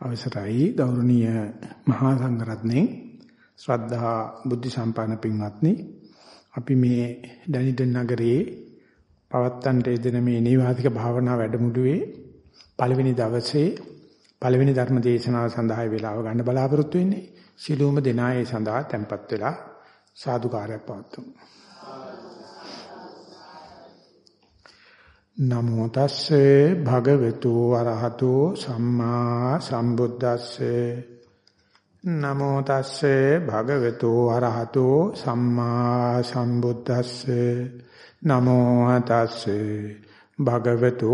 අවසරයි. ගෞරවනීය මහා සංඝරත්නයේ ශ්‍රද්ධා බුද්ධ සම්පන්න පින්වත්නි අපි මේ දැනිටන් නගරයේ පවත්තන්ට යෙදෙන මේ නීවාතික භාවනා වැඩමුළුවේ පළවෙනි දවසේ පළවෙනි ධර්ම දේශනාව සඳහා වේලාව ගන්න බලාපොරොත්තු වෙන්නේ. සිළුම දෙනායේ සඳහා tempත් වෙලා සාදුකාරයක් පවත්වමු. නමෝ තස්සේ භගවතු වරහතෝ සම්මා සම්බුද්දස්සේ. නමෝ තස්සේ භගවතු වරහතෝ සම්මා සම්බුද්දස්සේ. නමෝ තස්සේ භගවතු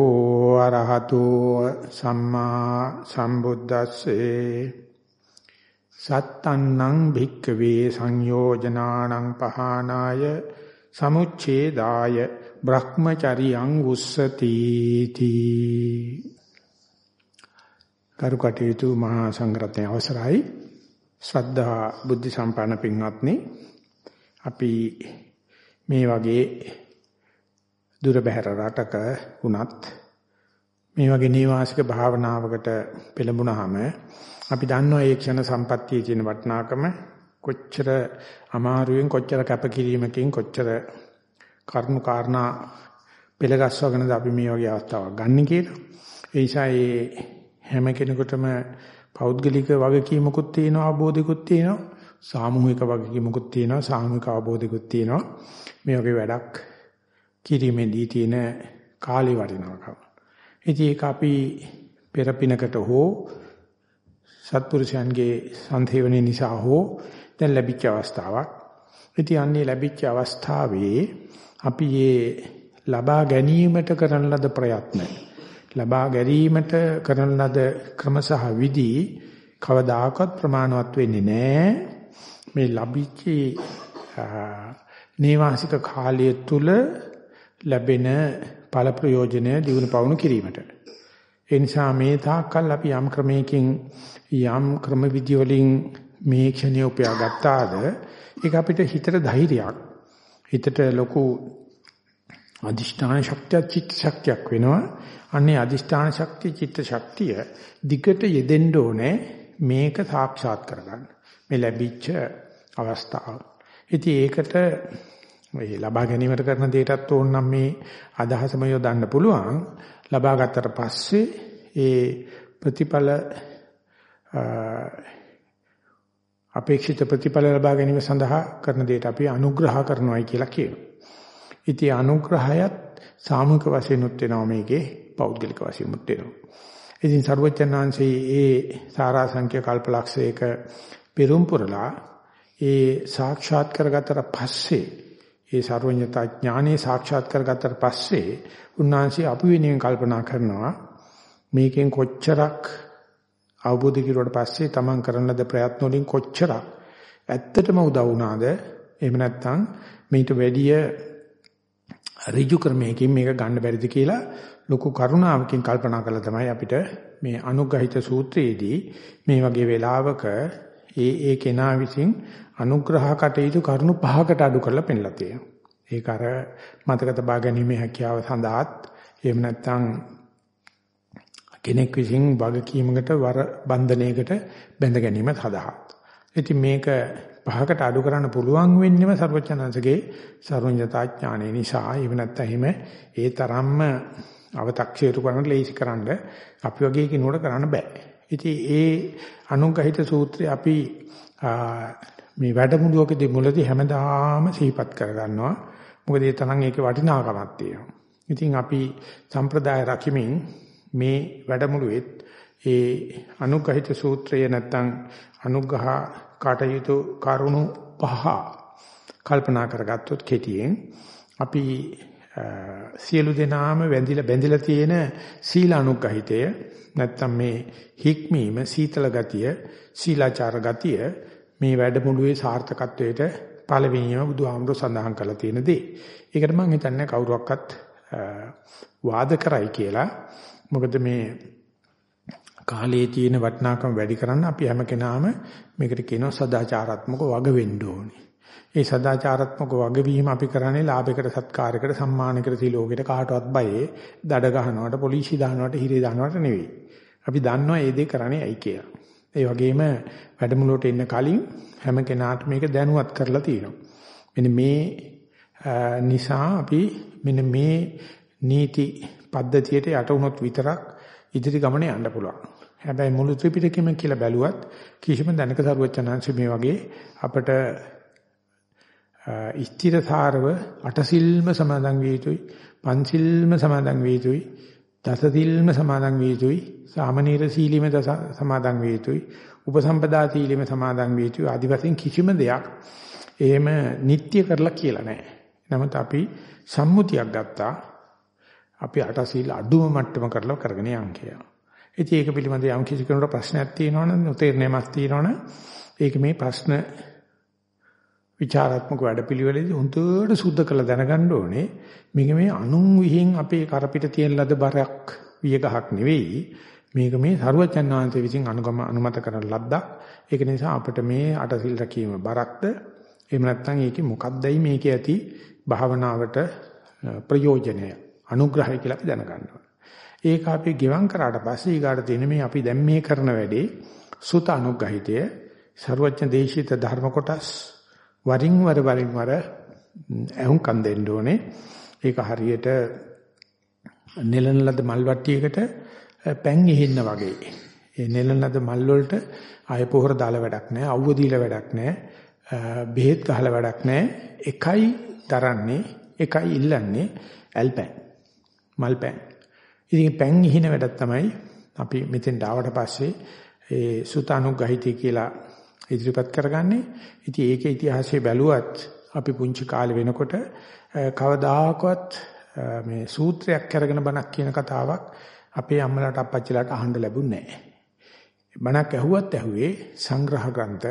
වරහතෝ සම්මා සම්බුද්දස්සේ. සත්තන්නං භික්කවේ සංයෝජනානං පහනාය සමුච්ඡේදාය බ්‍රහ්මචරියං උස්සති තී කරුකටේතු මහා සංඝරත්නයේ අවසරයි. ශ්‍රද්ධා බුද්ධ සම්පන්න පින්වත්නි අපි මේ වගේ දුර බැහැර රටක වුණත් මේ වගේ නීවාසික භාවනාවකට පෙළඹුණාම අපි දන්නවා ඒ ක්ෂණ සම්පත්තියේ තියෙන වටිනාකම කොච්චර අමාරුවෙන් කොච්චර කැපකිරීමකින් කොච්චර කර්ම කාරණා පෙළගස්වගෙනද අපි මේ වගේ අවස්ථාවක් ගන්න කියලා. ඒ නිසා හැම කෙනෙකුටම පෞද්ගලික වගකීමකුත් තියෙනවා අවබෝධිකුත් තියෙනවා සාමූහික වගකීමකුත් තියෙනවා සාමූහික අවබෝධිකුත් තියෙනවා මේ වගේ වැඩක් කිරීමේදී තියෙන කාලේ වටිනාකම. ඉතින් ඒක අපි පෙරපිනකට හෝ සත්පුරුෂයන්ගේ සන්තේවණේ නිසා හෝ දැන් ලැබිච්ච අවස්ථාවක්. ඉතින් අන්නේ ලැබිච්ච අවස්ථාවේ අපි මේ ලබා ගැනීමට කරන ලද ප්‍රයත්න ලබා ගැනීමට කරන ලද ක්‍රම සහ විදි කවදාකවත් ප්‍රමාණවත් වෙන්නේ නැහැ මේ ලැබිච්ච නේවාසික කාලය තුල ලැබෙන ඵල ප්‍රයෝජනය දිනු පවුණු කිරීමට. ඒ නිසා මේ තාක්කල් අපි යම් ක්‍රමයකින් යම් ක්‍රම විදි වලින් මේ ක්ෂණය උපයා ගත්තාද ඒක අපිට හිතට ධෛර්යයක්. හිතට ලොකු අදිෂ්ඨාන ශක්තිය චිත්ත ශක්තියක් වෙනවා. අන්නේ අදිෂ්ඨාන ශක්තිය චිත්ත ශක්තිය දිගට යෙදෙන්න ඕනේ මේක සාක්ෂාත් කරගන්න. මේ ලැබිච්ච අවස්ථාව. ඉතින් ඒකට මේ ලබා ගැනීමට කරන දෙයටත් ඕන නම් මේ අදහසම යොදන්න පුළුවන්. ලබා ගත්තට පස්සේ ඒ ප්‍රතිඵල අපේක්ෂිත ප්‍රතිඵල ලබා ගැනීම සඳහා කරන දෙයට අපි අනුග්‍රහ කරනවායි කියලා කියනවා. ඉතින් අනුග්‍රහයත් සාමූහික වශයෙන් උත් වෙනවා මේකේ පෞද්ගලික වශයෙන් උත් වෙනවා. ඉතින් ਸਰවචනාංශයේ ඒ සාරාංශික කල්පලක්ෂයක පෙරම් පුරලා ඒ සාක්ෂාත් කරගත්තට පස්සේ ඒ සර්වඥතා ඥානෙ සාක්ෂාත් කරගත්තට පස්සේ උන්වහන්සේ අපි වෙනුවෙන් කල්පනා කරනවා මේකෙන් කොච්චරක් අවබෝධ කිරුවට පස්සේ තමන් කරන ලද ප්‍රයත්න වලින් කොච්චරක් ඇත්තටම උදව් වුණාද එහෙම නැත්නම් මේට වැඩිය ඍජු ක්‍රමයකින් මේක ගන්න බැරිද කියලා ලොකු කරුණාවකින් කල්පනා කළා තමයි අපිට මේ අනුග්‍රහිත සූත්‍රයේදී මේ වගේ වෙලාවක ඒ ඒ කෙනා විසින් අනුග්‍රහ කටයුතු කරුණු පහකට අඩු කරලා පෙන්නලා තියෙනවා. ඒක අර මතක තබා ගැනීමේ හැකියාව සඳහාත් එහෙම නැත්නම් කෙනෙක් විසින් වගකීමකට වර බන්ධනයකට බැඳ ගැනීම සඳහා. ඉතින් මේක පහකට අඩු කරන්න පුළුවන් වෙන්නේම සර්වඥාන්සේගේ සර්වඥතා ඥානය නිසා. එහෙම නැත්නම් එහෙම ඒ තරම්ම අව탁ෂේතු කරන්න ලේසි කරන්න අපි වගේ කෙනෙකුට කරන්න බෑ. ඉතින් ඒ අනුගහිත සූත්‍රය අපි මේ වැඩමුළුවකදී මුලදී හැමදාම සිහිපත් කරගන්නවා. මොකද ඒ තරම් ඒකේ වටිනාකමක් තියෙනවා. ඉතින් අපි සම්ප්‍රදාය රකිමින් මේ වැඩමුළුවෙත් ඒ අනුගහිත සූත්‍රය නැත්නම් අනුග්‍රහ කටයුතු කරුණු පහ කල්පනා කරගත්තොත් කෙටියෙන් අපි සියලු දෙනාම වැඳිලා බැඳිලා තියෙන සීල අනුග්‍රහිතය නැත්තම් මේ හික්මීම සීතල ගතිය සීලාචාර ගතිය මේ වැඩමුළුවේ සාර්ථකත්වයට පළවෙනියම බුදුහාමුදුර සඳහන් කරලා තියෙන දේ. ඒකට මම හිතන්නේ කවුරුවක්වත් වාද කරයි කියලා. මොකද මේ කාලයේ තියෙන වටිනාකම වැඩි කරන්න අපි හැම කෙනාම මේකට කියනවා සදාචාරාත්මක වග වෙන්න ඕනේ. ඒ සදාචාරාත්මක වගවීම අපි කරන්නේ ලාභයකට සත්කාරයකට සම්මානයකට තිලෝකයට කාටවත් බයේ දඩ ගහනවට පොලිසි දානවට හිරේ දානවට නෙවෙයි. අපි දන්නවා ඒ දේ කරන්නේ ඇයි කියලා. ඒ වගේම වැඩමුළුවට එන්න කලින් හැම කෙනාටම මේක දැනුවත් කරලා තියෙනවා. මෙන්න මේ නිසා අපි මෙන්න මේ නීති පද්ධතියට යට වුණොත් විතරක් ඉදිරි ගමනේ යන්න පුළුවන්. හැබැයි මුළු ත්‍රිපිටකෙම කියලා බැලුවත් කිසිම දැනක සරුවචනාංශ මේ වගේ අපට ස්ථිරසාරව අටසිල්ම සමාදන් විය යුතුයි පන්සිල්ම සමාදන් විය යුතුයි දසසිල්ම සමාදන් විය යුතුයි සාමනීර සීලීම සමාදන් විය යුතුයි උපසම්පදා සීලීම සමාදන් විය යුතුයි ආදි වශයෙන් කිසිම දෙයක් එහෙම නිට්ටය කරලා කියලා නැහැ. නමුත් අපි සම්මුතියක් ගත්තා අපි අටසිල් අඩුම මට්ටම කරලා කරගෙන යන් කියලා. ඉතින් ඒක පිළිබඳව යම් කිසි කෙනෙකුට ප්‍රශ්නයක් තියෙනවනම් නොතේරෙන්නේමක් තියෙනවනම් ඒක මේ ප්‍රශ්න විචාරාත්මක වැඩපිළිවෙලදී හොඳට සුද්ධ කරලා දැනගන්න ඕනේ. මේක මේ අනුන් විහිං අපේ කරපිට තියෙන ලද බරක් වියගහක් නෙවෙයි. මේක මේ සරුවචන් වහන්සේ විසින් අනුගම අනුමත කරන ලද්දක්. ඒක නිසා අපිට මේ අටසිල් රැකීම බරක්ද? එහෙම නැත්නම් ඒකේ මොකක්දයි මේකේ ඇති භාවනාවට ප්‍රයෝජනය? අනුග්‍රහය කියලා අපි දැනගන්න ඒක අපි ගෙවම් කරාට පස්සේ ඊගාට තියෙන මේ අපි දැන් මේ කරන වැඩේ සුත අනුග්‍රහිතය ਸਰවඥ දේශිත ධර්ම කොටස් වරින් වර වරින් වර ඇහුම්කන් දෙන්න ඕනේ. ඒක හරියට නෙලන ලද මල් වට්ටියකට පැන් ඉහින්න වගේ. ඒ නෙලන ලද මල් වලට ආය පොහොර දාලා වැඩක් නැහැ, අවුව දීලා වැඩක් නැහැ, බෙහෙත් ගහලා වැඩක් නැහැ. එකයි දරන්නේ, එකයි ඉල්ලන්නේ ඇල්පැන්. මල් පැන්. ඉතින් පැන් ඉහින වැඩක් තමයි අපි මෙතෙන් ආවට පස්සේ ඒ සුතානුග්‍රහිතය කියලා ඉදිරිපත් කරගන්නේ. ඉතින් ඒකේ ඉතිහාසය බැලුවත් අපි පුංචි කාලේ වෙනකොට කවදාකවත් මේ සූත්‍රයක් අරගෙන බණක් කියන කතාවක් අපේ අම්මලාට අප්පච්චිලාට අහන්න ලැබුණේ නැහැ. බණක් ඇහුවත් ඇහුවේ සංග්‍රහ ග්‍රන්ථ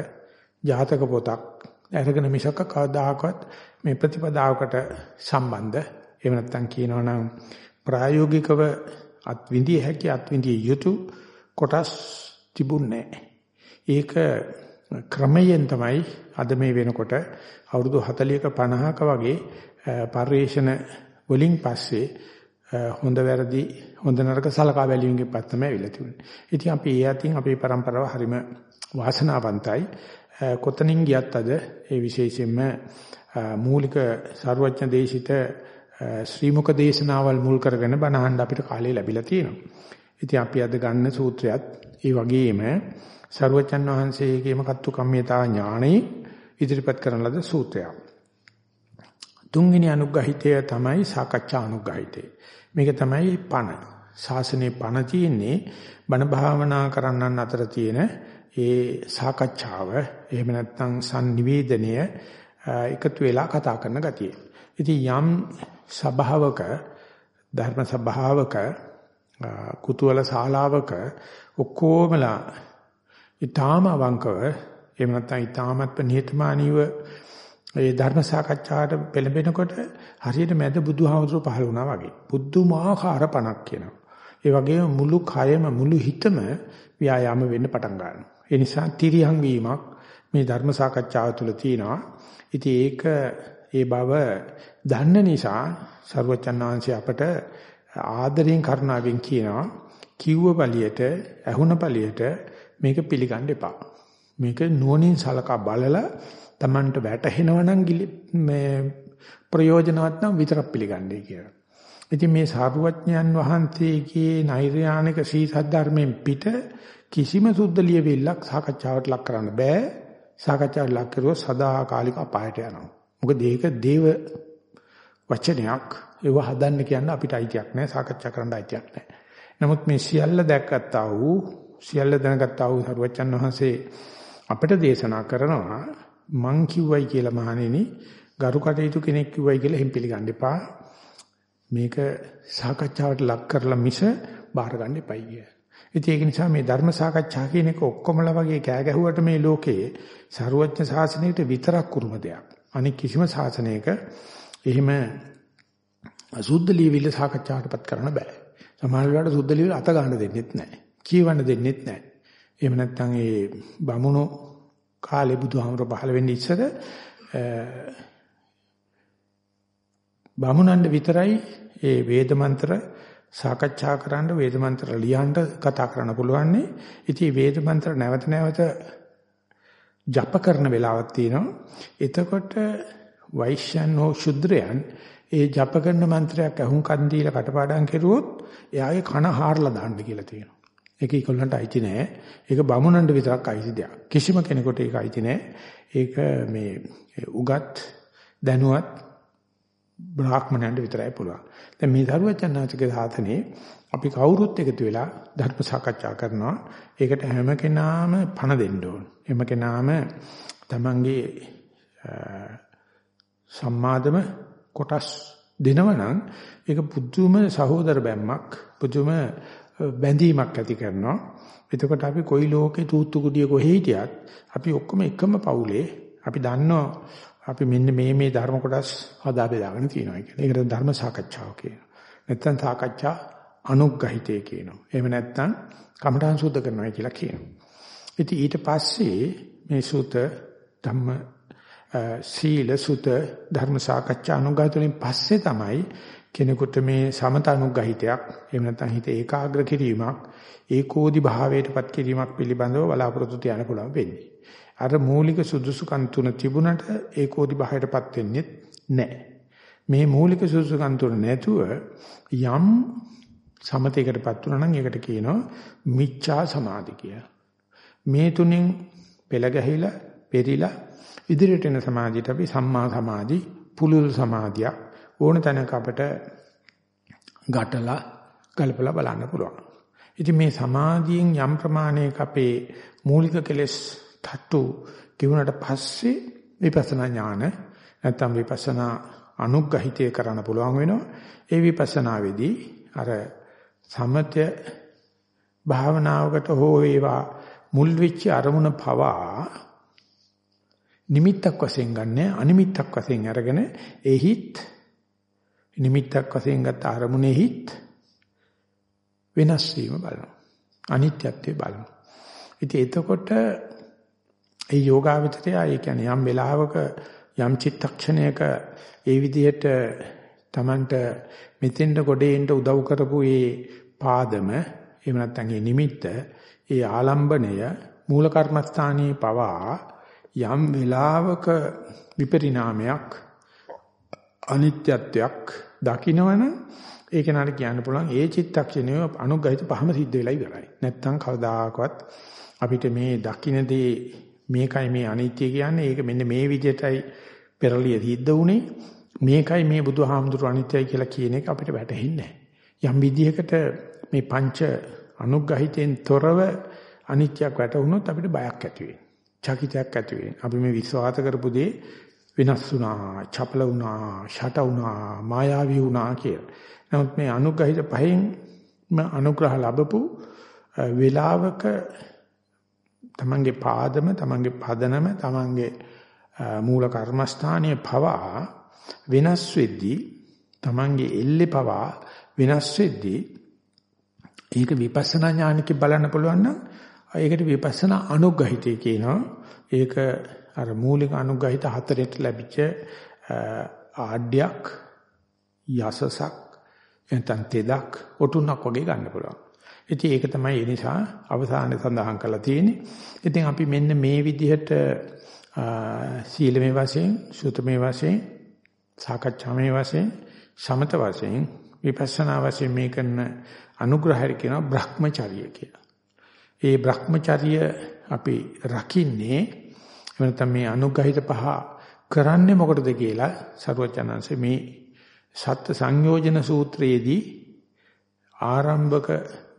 ජාතක පොතක් අරගෙන මිසක කවදාකවත් මේ ප්‍රතිපදාවකට සම්බන්ධ එහෙම නැත්නම් කියනවනම් ප්‍රායෝගිකව අත්විඳිය හැකි අත්විඳිය යුතු කොටස් තිබුණේ ඒක ක්‍රමයෙන් තමයි අද මේ වෙනකොට අවුරුදු 40ක 50ක වගේ පරිේශන වලින් පස්සේ හොඳ වැරදි හොඳ නරක සලකා බැලීමේ පැත්තම ඇවිල්ලා තිබුණා. ඉතින් අපි ඒ අතින් අපේ પરම්පරාව හරිම වාසනාවන්තයි. කොතනින් ගියත් අද ඒ විශේෂයෙන්ම මූලික ਸਰවඥ දේශිත ශ්‍රී මුක දේශනාවල් මුල් කරගෙන බණහන් අපිට කාලය ලැබිලා තියෙනවා. ඉතින් අපි අද ගන්න සූත්‍රයත් ඒ වගේම ਸਰුවචන් වහන්සේගේම කත්තු කම්මිතා ඥාණය ඉදිරිපත් කරන ලද සූත්‍රයක්. තුන්වෙනි අනුග්‍රහිතය තමයි සාකච්ඡා අනුග්‍රහිතය. මේක තමයි පණ. ශාසනයේ පණ තියෙන්නේ බණ භාවනා කරන්නන් අතර තියෙන ඒ සාකච්ඡාව එහෙම නැත්නම් sannivedanaya එකතු වෙලා කතා කරන ගතිය. ඉතින් යම් සභාවක ධර්ම සභාවක කුතුහල ශාලාවක ඔක්කොමලා ඊටාම අවංකව එහෙම නැත්නම් ඊටාමත් නිහතමානීව ඒ ධර්ම සාකච්ඡාවට පෙළඹෙනකොට හරියට මැද බුදුහාමුදුරුව පහළ වුණා වගේ බුද්ධමාකාර පණක් කියනවා. ඒ වගේම මුළු කයම මුළු හිතම ව්‍යායාම වෙන්න පටන් ගන්නවා. ඒ නිසා තිරියන් වීමක් මේ ධර්ම සාකච්ඡාව තුළ තියෙනවා. ඉතින් ඒක ඒ බව දන්න නිසා සර්වචන් වහන්සේ අපට ආදරයෙන් කරුණාවෙන් කියනවා කිව්ව පළියට ඇහුණ පළියට මේක පිළිගන්න එපා. මේක නුවණින් සලකා බලලා Tamanට වැටහෙනවා නම් මේ ප්‍රයෝජනවත් නම් විතරක් පිළිගන්නේ කියලා. ඉතින් මේ සාරුවඥයන් වහන්සේගේ නෛර්යානික සී සද්ධර්මයෙන් පිට කිසිම සුද්ධ ලියවිල්ලක් සාකච්ඡාවට ලක් කරන්න බෑ. සාකච්ඡාවට ලක් කරුවොත් සදාකාලික අපායට යනවා. මොකද ඒක දේව වචනයක් ඒව හදන්න කියන්න අපිට අයිතියක් නැහැ සාකච්ඡා කරන්න අයිතියක් නැහැ. නමුත් මේ සියල්ල දැක්කත්තා වූ සියල්ල දැනගත්තා වූ සරුවච්චන් වහන්සේ අපිට දේශනා කරනවා මං කිව්වයි කියලා මහණෙනි ගරු කටයුතු කෙනෙක් කිව්වයි කියලා හිම් පිළිගන්න එපා. මේක සාකච්ඡාවට ලක් කරලා මිස බාර ගන්න එපයි කිය. ඉතින් ඒක නිසා මේ ධර්ම සාකච්ඡා කියන එක ඔක්කොමලා වගේ කෑ ගැහුවට මේ ලෝකයේ සරුවච්ච ශාසනයට විතරක් කුරුම දෙයක්. අනික කිසිම ශාසනයක එහෙම සුද්ධ ලියවිල්ල සාකච්ඡාවටපත් කරන්න බෑ. සමහර වෙලාවට සුද්ධ ලියවිල්ල අත ගන්න දෙන්නෙත් නැහැ. කියවන්න දෙන්නෙත් නැහැ. එහෙම නැත්නම් ඒ බමුණු කාලේ බුදුහාමර පහළ වෙන්නේ ඉස්සර බමුණන්ට විතරයි ඒ වේද මන්ත්‍ර සාකච්ඡා කරන්න වේද මන්ත්‍ර ලියන්න කතා කරන්න පුළුවන්. ඉතින් වේද මන්ත්‍ර නැවත නැවත ජප කරන වෙලාවක් තියෙනවා. එතකොට වෛශ්‍යයන් හෝ ශුද්‍රයන් ඒ ජප කරන මන්ත්‍රයක් අහුම්කන් දීලා කටපාඩම් කෙරුවොත් එයාගේ කන හාරලා දාන්න කියලා තියෙනවා. ඒක ඒගොල්ලන්ට අයිති නෑ. ඒක බමුණන්ට විතරක් අයිති දෙයක්. කිසිම කෙනෙකුට ඒක අයිති නෑ. ඒක මේ උගත් දැනුවත් බ්‍රාහ්මණයන්ට විතරයි පුළුවන්. දැන් මේ දරුවචන්නාචගේ සාතනේ අපි කවුරුත් එකතු වෙලා ධර්ම සාකච්ඡා කරනවා. ඒකට හැම කෙනාම පණ දෙන්න ඕන. හැම කෙනාම තමන්ගේ සම්මාදම කොටස් දෙනවනම් ඒක පුදුම සහෝදර බැම්මක් පුදුම බැඳීමක් ඇති කරනවා. එතකොට අපි කොයි ලෝකේ තූත්තු කුඩිය කොහේ හිටියත් අපි ඔක්කොම එකම පවුලේ අපි දන්නවා අපි මෙන්න මේ මේ ධර්ම කොටස් හදා බෙදාගෙන තියෙනවා කියලා. ඒකට ධර්ම සාකච්ඡාව කියනවා. නැත්නම් සාකච්ඡා අනුග්‍රහිතය කියනවා. එහෙම නැත්නම් කමඨාන් සුද්ධ කරනවා කියලා කියනවා. ඉතින් ඊට පස්සේ මේ සූත ධම්ම සීල සුත ධර්ම සාකච්ඡා අනුගත වලින් පස්සේ තමයි කෙනෙකුට මේ සමත අනුග්‍රහිතයක් එහෙම නැත්නම් හිත ඒකාග්‍ර කිරීමක් ඒකෝදි භාවයටපත් කිරීමක් පිළිබඳව බලාපොරොත්තු තියන්න පුළුවන් වෙන්නේ. අර මූලික සුදුසුකම් තුන තිබුණට ඒකෝදි භාවයටපත් වෙන්නේ නැහැ. මේ මූලික සුදුසුකම් තුන නැතුව යම් සමතයකටපත් වුණා නම් ඒකට කියනවා මිච්ඡා සමාධි කියලා. මේ තුنين පෙළ ගැහිලා පෙරිලා ඉදිරියට එන සමාධියට අපි සම්මා සමාධි පුලුල් සමාධියක් ඕන තැනක අපට ගැටලා ගලපලා බලන්න පුළුවන්. ඉතින් මේ සමාධියෙන් යම් ප්‍රමාණයක අපේ මූලික කෙලෙස් තට්ටු කිවුනට පස්සේ විපස්සනා ඥාන නැත්නම් විපස්සනා අනුග්‍රහිතය කරන්න පුළුවන් වෙනවා. ඒ විපස්සනාවේදී අර සමත්‍ය භාවනාවකට හෝ වේවා මුල් වෙච්ච අරමුණ පවා නිමිත්තක් වශයෙන් ගන්න අනිමිත්තක් වශයෙන් අරගෙන එහිත් නිමිත්තක් වශයෙන් ගත්ත අරමුණෙහිත් වෙනස් වීම බලනවා. අනිත්‍යත්වය බලනවා. ඉතින් එතකොට ඒ යෝගාවචරය ඒ කියන්නේ යම් වෙලාවක යම් චිත්තක්ෂණයක ඒ විදිහට Tamanට මෙතෙන්ට ගොඩේන්න උදව් කරපු ඒ පාදම එහෙම නැත්නම් ඒ නිමිත්ත ඒ ආලම්බණය මූල කර්මස්ථානයේ පවා යම් වෙලාවක විපරිණාමයක් අනිත්‍යත්වයක් දකින්නවනම් ඒක නට කියන්න පුළුවන් ඒ චිත්තක්ෂණය අනුගහිත පහම සිද්ධ වෙලා ඉවරයි. නැත්තම් කවදාකවත් අපිට මේ දකින්නදී මේකයි මේ අනිත්‍ය කියන්නේ ඒක මෙන්න මේ විදිහටයි පෙරලිය සිද්ධ වුනේ මේකයි මේ බුදුහාමුදුරු අනිත්‍යයි කියලා කියන එක අපිට වැටහෙන්නේ යම් විදිහකට මේ පංච අනුග්‍රහිතෙන් තොරව අනිත්‍යයක් වැටුනොත් අපිට බයක් ඇති වෙනවා. චකිතයක් ඇති වෙන්නේ. අපි මේ විශ්වාස කරපු දේ වෙනස් වුණා, චපල වුණා, ෂට වුණා, මායාවී වුණා කියලා. නමුත් මේ අනුග්‍රහිත පහෙන් අනුග්‍රහ ලැබපු වේලාවක තමන්ගේ පාදම, තමන්ගේ පදනම, තමන්ගේ මූල කර්මස්ථානයේ පවා වෙනස් වෙද්දී තමන්ගේ එල්ලේ පවා වෙනස් වෙද්දී ඒක විපස්සනා ඥානකින් බලන්න පුළුවන් නම් ඒකට විපස්සනා අනුග්‍රහිතය කියනවා. ඒක අර මූලික අනුග්‍රහිත හතරට ලැබිච්ච ආඩ්‍යයක් යසසක් එතන තෙදක් ඔටුන්නක් වගේ ගන්න පුළුවන්. ඉතින් ඒක තමයි ඒ නිසා අවසානයේ සඳහන් කරලා තියෙන්නේ. ඉතින් අපි මෙන්න මේ විදිහට සීලමේ වශයෙන්, සුතමේ වශයෙන්, සාකච්ඡාමේ වශයෙන්, සමත වශයෙන්, විපස්සනා වශයෙන් මේ කරන අනුග්‍රහය කියනවා බ්‍රහ්මචර්ය කියලා. ඒ Brahmacharya අපි රකින්නේ එහෙම නැත්නම් මේ අනුග්‍රහිත පහ කරන්නේ මොකටද කියලා සරුවචනංශේ මේ සත්‍ය සංයෝජන සූත්‍රයේදී ආරම්භක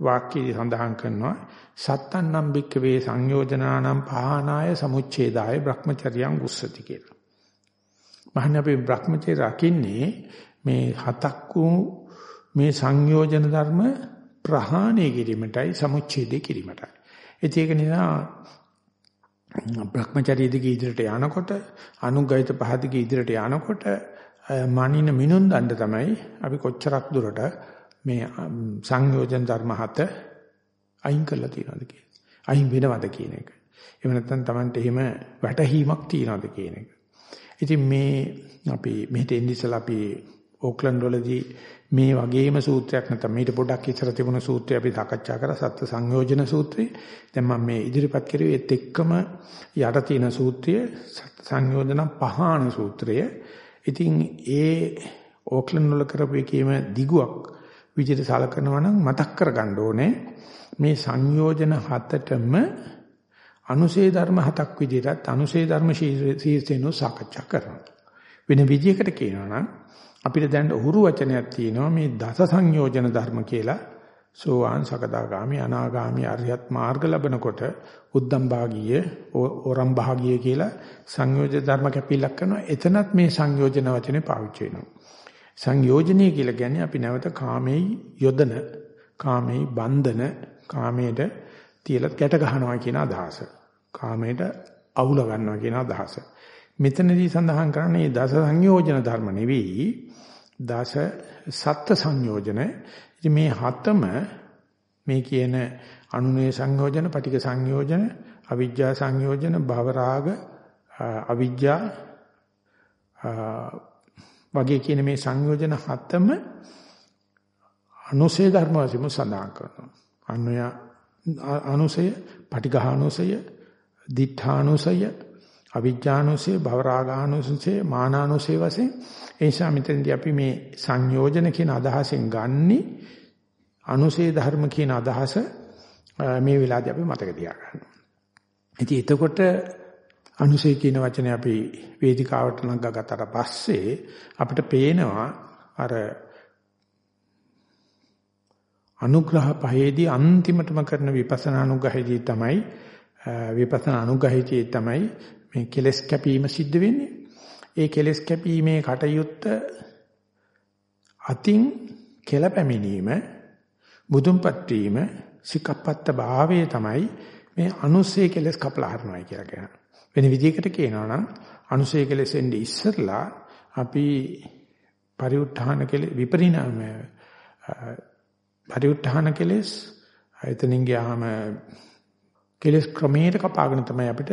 වාක්‍යය සඳහන් කරනවා සත්තන්නම් බික්කවේ සංයෝජනානම් පහනාය සමුච්ඡේදාය Brahmacharyan උස්සති කියලා. මහන්නේ අපි Brahmacharya රකින්නේ මේ හතක් වූ මේ සංයෝජන ධර්ම ප්‍රහාණය කිරීමටයි සමුච්ඡේදය කිරීමටයි. ඒක නිසා භ්‍රමචර්ය දිගේ ඉදිරියට යනකොට අනුග්‍රහිත පහදික ඉදිරියට යනකොට මනින මිනුන් දණ්ඩ තමයි අපි කොච්චරක් දුරට මේ සංයෝජන ධර්ම හත අයින් කරලා තියනවද කියන අයින් වෙනවද කියන එක. එහෙම නැත්නම් Tamante එහෙම වැටහීමක් තියනවද කියන එක. ඉතින් මේ අපි මෙහෙට එන්නේ ඉස්සලා අපි ඕක්ලන්ඩ් වලදී මේ වගේම සූත්‍රයක් නැත්නම් ඊට පොඩ්ඩක් ඉස්සර තිබුණ සූත්‍රය අපි සාකච්ඡා කරා සත්‍ය සංයෝජන සූත්‍රය. දැන් මම මේ ඉදිරිපත් කරුවේ ඒත් එක්කම යට තියෙන සූත්‍රය සත්‍ය සංයෝජන පහාන සූත්‍රය. ඉතින් ඒ ඕක්ලන්ඩ් වල කරපු එකේම දිගුවක් විදිහට සලකනවා නම් මතක් කරගන්න ඕනේ මේ සංයෝජන හතටම අනුසේ ධර්ම හතක් විදිහට අනුසේ ධර්ම ශීර්ෂේනෝ සාකච්ඡා කරනවා. වෙන විදිහකට කියනවා නම් අපිට දැන් උහුරු වචනයක් තියෙනවා මේ දස සංයෝජන ධර්ම කියලා. සෝවාන් සකදාගාමි අනාගාමි අරියත් මාර්ග ලැබනකොට උද්දම් භාගීය ඕරම් භාගීය කියලා සංයෝජන ධර්ම කැපිලක් කරනවා. එතනත් මේ සංයෝජන වචනේ පාවිච්චි වෙනවා. සංයෝජනීය කියලා කියන්නේ අපි නැවත කාමයේ යොදන කාමයේ බන්ධන කාමයට තියලා ගැට ගන්නවා කියන අදහස. කාමයට අවුල ගන්නවා කියන අදහස. මෙතනදී සඳහන් කරන්නේ දස සංයෝජන ධර්ම නෙවෙයි දස සත්ත්‍ය සංයෝජන. ඉතින් මේ හතම මේ කියන අනුනේ සංයෝජන, පටික සංයෝජන, අවිජ්ජා සංයෝජන, භව රාග, අවිජ්ජා වගේ කියන මේ සංයෝජන හතම අනුසේ ධර්ම වශයෙන් සඳහන් කරනවා. අනුය අනුසය, පටිඝානුසය, දිඨානුසය, අවිජ්ජානුසය, භවරාගානුසය, මානානුසය වශයෙන් ඒ නිසා මෙතෙන්දී අපි මේ සංයෝජන කියන අදහසෙන් ගන්නි අනුසේ ධර්ම කියන අදහස මේ වෙලාවදී අපි මතක තියාගන්න. ඉතින් එතකොට අනුසේ කියන වචනේ අපි වේදිකාවට නංගගත්තට පස්සේ අපිට පේනවා අර අනුග්‍රහ පහේදී අන්තිමටම කරන විපස්සනා අනුග්‍රහයේදී තමයි විපස්සනා අනුග්‍රහයේදී තමයි මේ කෙලස් කැපීම සිද්ධ වෙන්නේ. ඒ කෙලස් කැපීමේ කටයුත්ත අතින් කෙල පැමිණීම මුදුන්පත් වීම සිකප්පත්ත භාවයේ තමයි මේ අනුසේ කෙලස් කපලා හරනවා කියලා කියනවා. වෙන විදිහකට කියනවා නම් අනුසේ කෙලස් එන්නේ ඉස්සරලා අපි පරිඋත්ථාන කෙලස් විපරිණාම පරිඋත්ථාන කෙලස් එතනින් ගියාම කෙලස් ක්‍රමයට කපාගෙන තමයි අපිට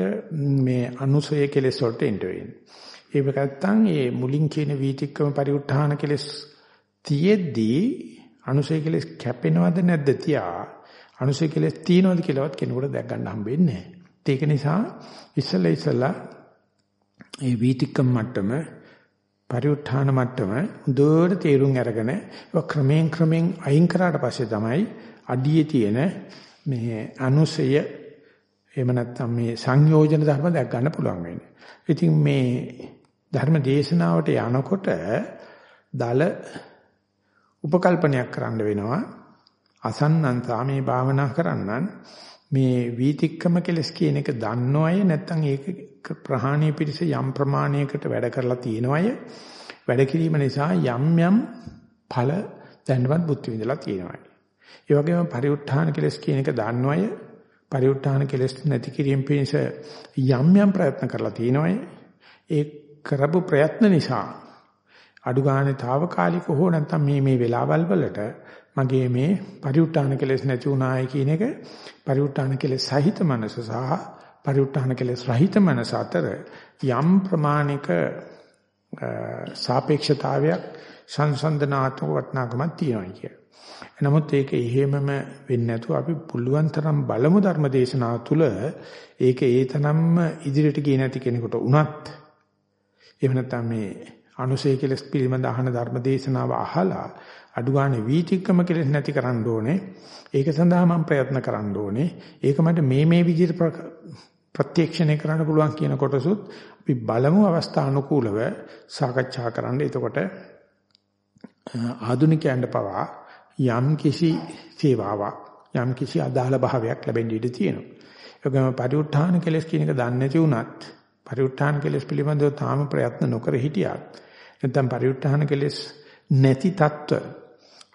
මේ අනුසය කෙලස් වලට එන්න වෙන්නේ. ඒක නැත්තම් මේ මුලින් කියන වීතික්කම පරිඋත්ථාන කෙලස් තියෙද්දී අනුසය කෙලස් කැපෙනවද නැද්ද තියා අනුසය කෙලස් තියනවද කියලාවත් කෙනෙකුට දැක් ගන්න හම්බෙන්නේ නැහැ. ඒක නිසා ඉස්සලා ඉස්සලා මේ වීතික්කම මට්ටම පරිඋත්ථාන මට්ටම හොඳට තේරුම් අරගෙන ඒක ක්‍රමයෙන් ක්‍රමයෙන් අයින් කරාට පස්සේ තමයි අඩියේ තියෙන මේ අනුසය එහෙම නැත්නම් මේ සංයෝජන ධර්ම දැක් ගන්න පුළුවන් වෙන්නේ. ඉතින් මේ ධර්ම දේශනාවට යනකොට දල උපකල්පනයක් කරන්න වෙනවා. අසන්නන් සාමේ භාවනා කරන්නන් මේ වීතික්කම කෙලස් කියන එක දන්නෝ අය නැත්නම් ඒක ප්‍රහාණය පිණිස යම් ප්‍රමාණයකට වැඩ කරලා තියෙන අය වැඩ කිරීම නිසා යම් යම් ඵල දැනවත් බුද්ධ විඳලා තියෙනවා. ඒ වගේම පරිඋත්ථාන කෙලස් කියන එක දන්නෝ අය පරිඋත් ทาน කෙලස් නැති කිරීම පිණිස යම් යම් ප්‍රයත්න කරලා තියෙනවයි. ඒ කරපු ප්‍රයත්න නිසා අඩු ගානේ తాවකාලික හෝ නැත්නම් මේ මේ වෙලාවල් වලට මගේ මේ පරිඋත් ทาน කෙලස් නැති වුණායි කියන එක පරිඋත් ทาน කෙලස් සහිත මනස සහ පරිඋත් ทาน කෙලස් රහිත මනස අතර යම් ප්‍රමාණික සාපේක්ෂතාවයක් සංසන්දනාත්මක වටනකමක් තියෙනවා කියන්නේ. නමුත් ඒක එහෙමම වෙන්නේ නැතුව අපි පුළුවන් තරම් බලමු ධර්ම දේශනාව තුළ ඒක ඒ තරම්ම ඉදිරියට ගියේ නැති කෙනෙකුට උනත් එහෙම නැත්නම් මේ අනුසය කෙලස් පිළිබඳ අහන ධර්ම දේශනාව අහලා අඩුගානේ වීතික්කම කෙලස් නැති කරන්න ඕනේ. ඒක සඳහා මම ප්‍රයත්න කරන්න ඕනේ. ඒක මට මේ මේ විදිහට ප්‍රත්‍යක්ෂණය කරන්න පුළුවන් කියන කොටසුත් අපි බලමු අවස්ථානුකූලව සාකච්ඡා කරන්න. එතකොට ආධුනිකයන්ට පවා යම් කිසි සේවාවක් යම් කිසි අදාළ භාවයක් ලැබෙන්න ඉඩ තියෙනවා. ඒගොම පරිඋත්ථාන කෙලස් කියන එක දන්නේ නැති වුණත් පරිඋත්ථාන කෙලස් පිළිබඳව තාම ප්‍රයත්න නොකර හිටියත් නැත්නම් පරිඋත්ථාන කෙලස් නැති தত্ত্ব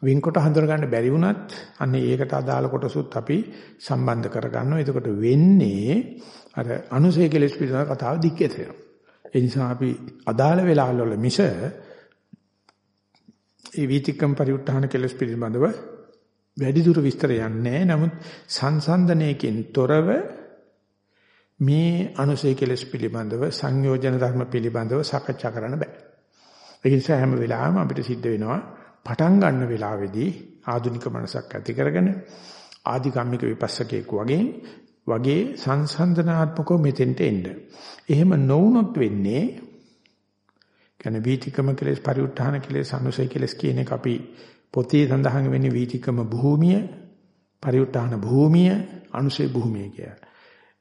වින්කොට හඳුනගන්න බැරි වුණත් අන්නේ ඒකට අදාළ කොටසුත් අපි සම්බන්ධ කරගන්නවා. එතකොට වෙන්නේ අර අනුසය කෙලස් පිළිබඳව කතාව දික්කේ තියෙනවා. ඒ නිසා අපි අදාළ වෙලාවල් වල මිස ඒ වීතික්කම් පරිඋත්ථාන කෙලස් පිළිබඳව වැඩි දුර විස්තර යන්නේ නමුත් සංසන්දනයකින් තොරව මේ අනුසය කෙලස් පිළිබඳව සංයෝජන ධර්ම පිළිබඳව සාකච්ඡා කරන්න බෑ. ඒ නිසා හැම වෙලාවෙම අපිට සිද්ධ වෙනවා පටන් ගන්න වෙලාවේදී ආධුනික මනසක් ඇති කරගෙන ආධිකම්මික විපස්සකෙක් වගේ වගේ සංසන්දනාත්මකව මෙතෙන්ට එන්න. එහෙම නොවුනොත් වෙන්නේ කියන්නේ වීතිකම කෙලෙස් පරිඋත්ථාන කෙලෙස් අනුසය කෙලෙස් කියන එක අපි පොතේ සඳහන් වෙන්නේ වීතිකම භූමිය පරිඋත්ථාන භූමිය අනුසය භූමිය කියලා.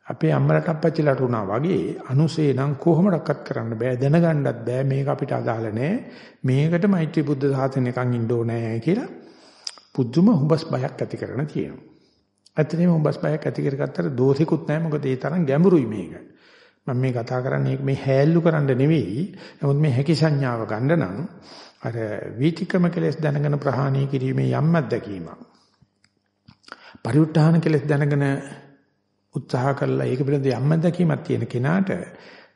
අපේ අම්මලට අප්පච්චිලට උනා වගේ අනුසේ නම් කොහොමඩක්වත් කරන්න බෑ දැනගන්නත් බෑ මේක අපිට අදාළ නෑ මේකට මෛත්‍රී බුද්ධ සාසනයකන් ඉන්න ඕනේ කියලා පුදුම හුඹස් බයක් ඇති කරගෙන තියෙනවා. ඇත්තටම හුඹස් බයක් ඇති කරගත්තට දෝෂිකුත් නෑ මොකද ඒ තරම් ගැඹුරුයි මේක. මම මේ කතා කරන්නේ මේ හැල්ලු කරන්න නෙවෙයි. නමුත් මේ හැකි සංඥාව ගන්න නම් අර වීතිකම කෙලෙස් දැනගෙන ප්‍රහාණය කිරීමේ යම් අත්දැකීමක්. පරිඋත් ทาน කෙලෙස් දැනගෙන උත්සාහ කළා ඒක පිළිබඳ යම් දැකීමක් තියෙන කෙනාට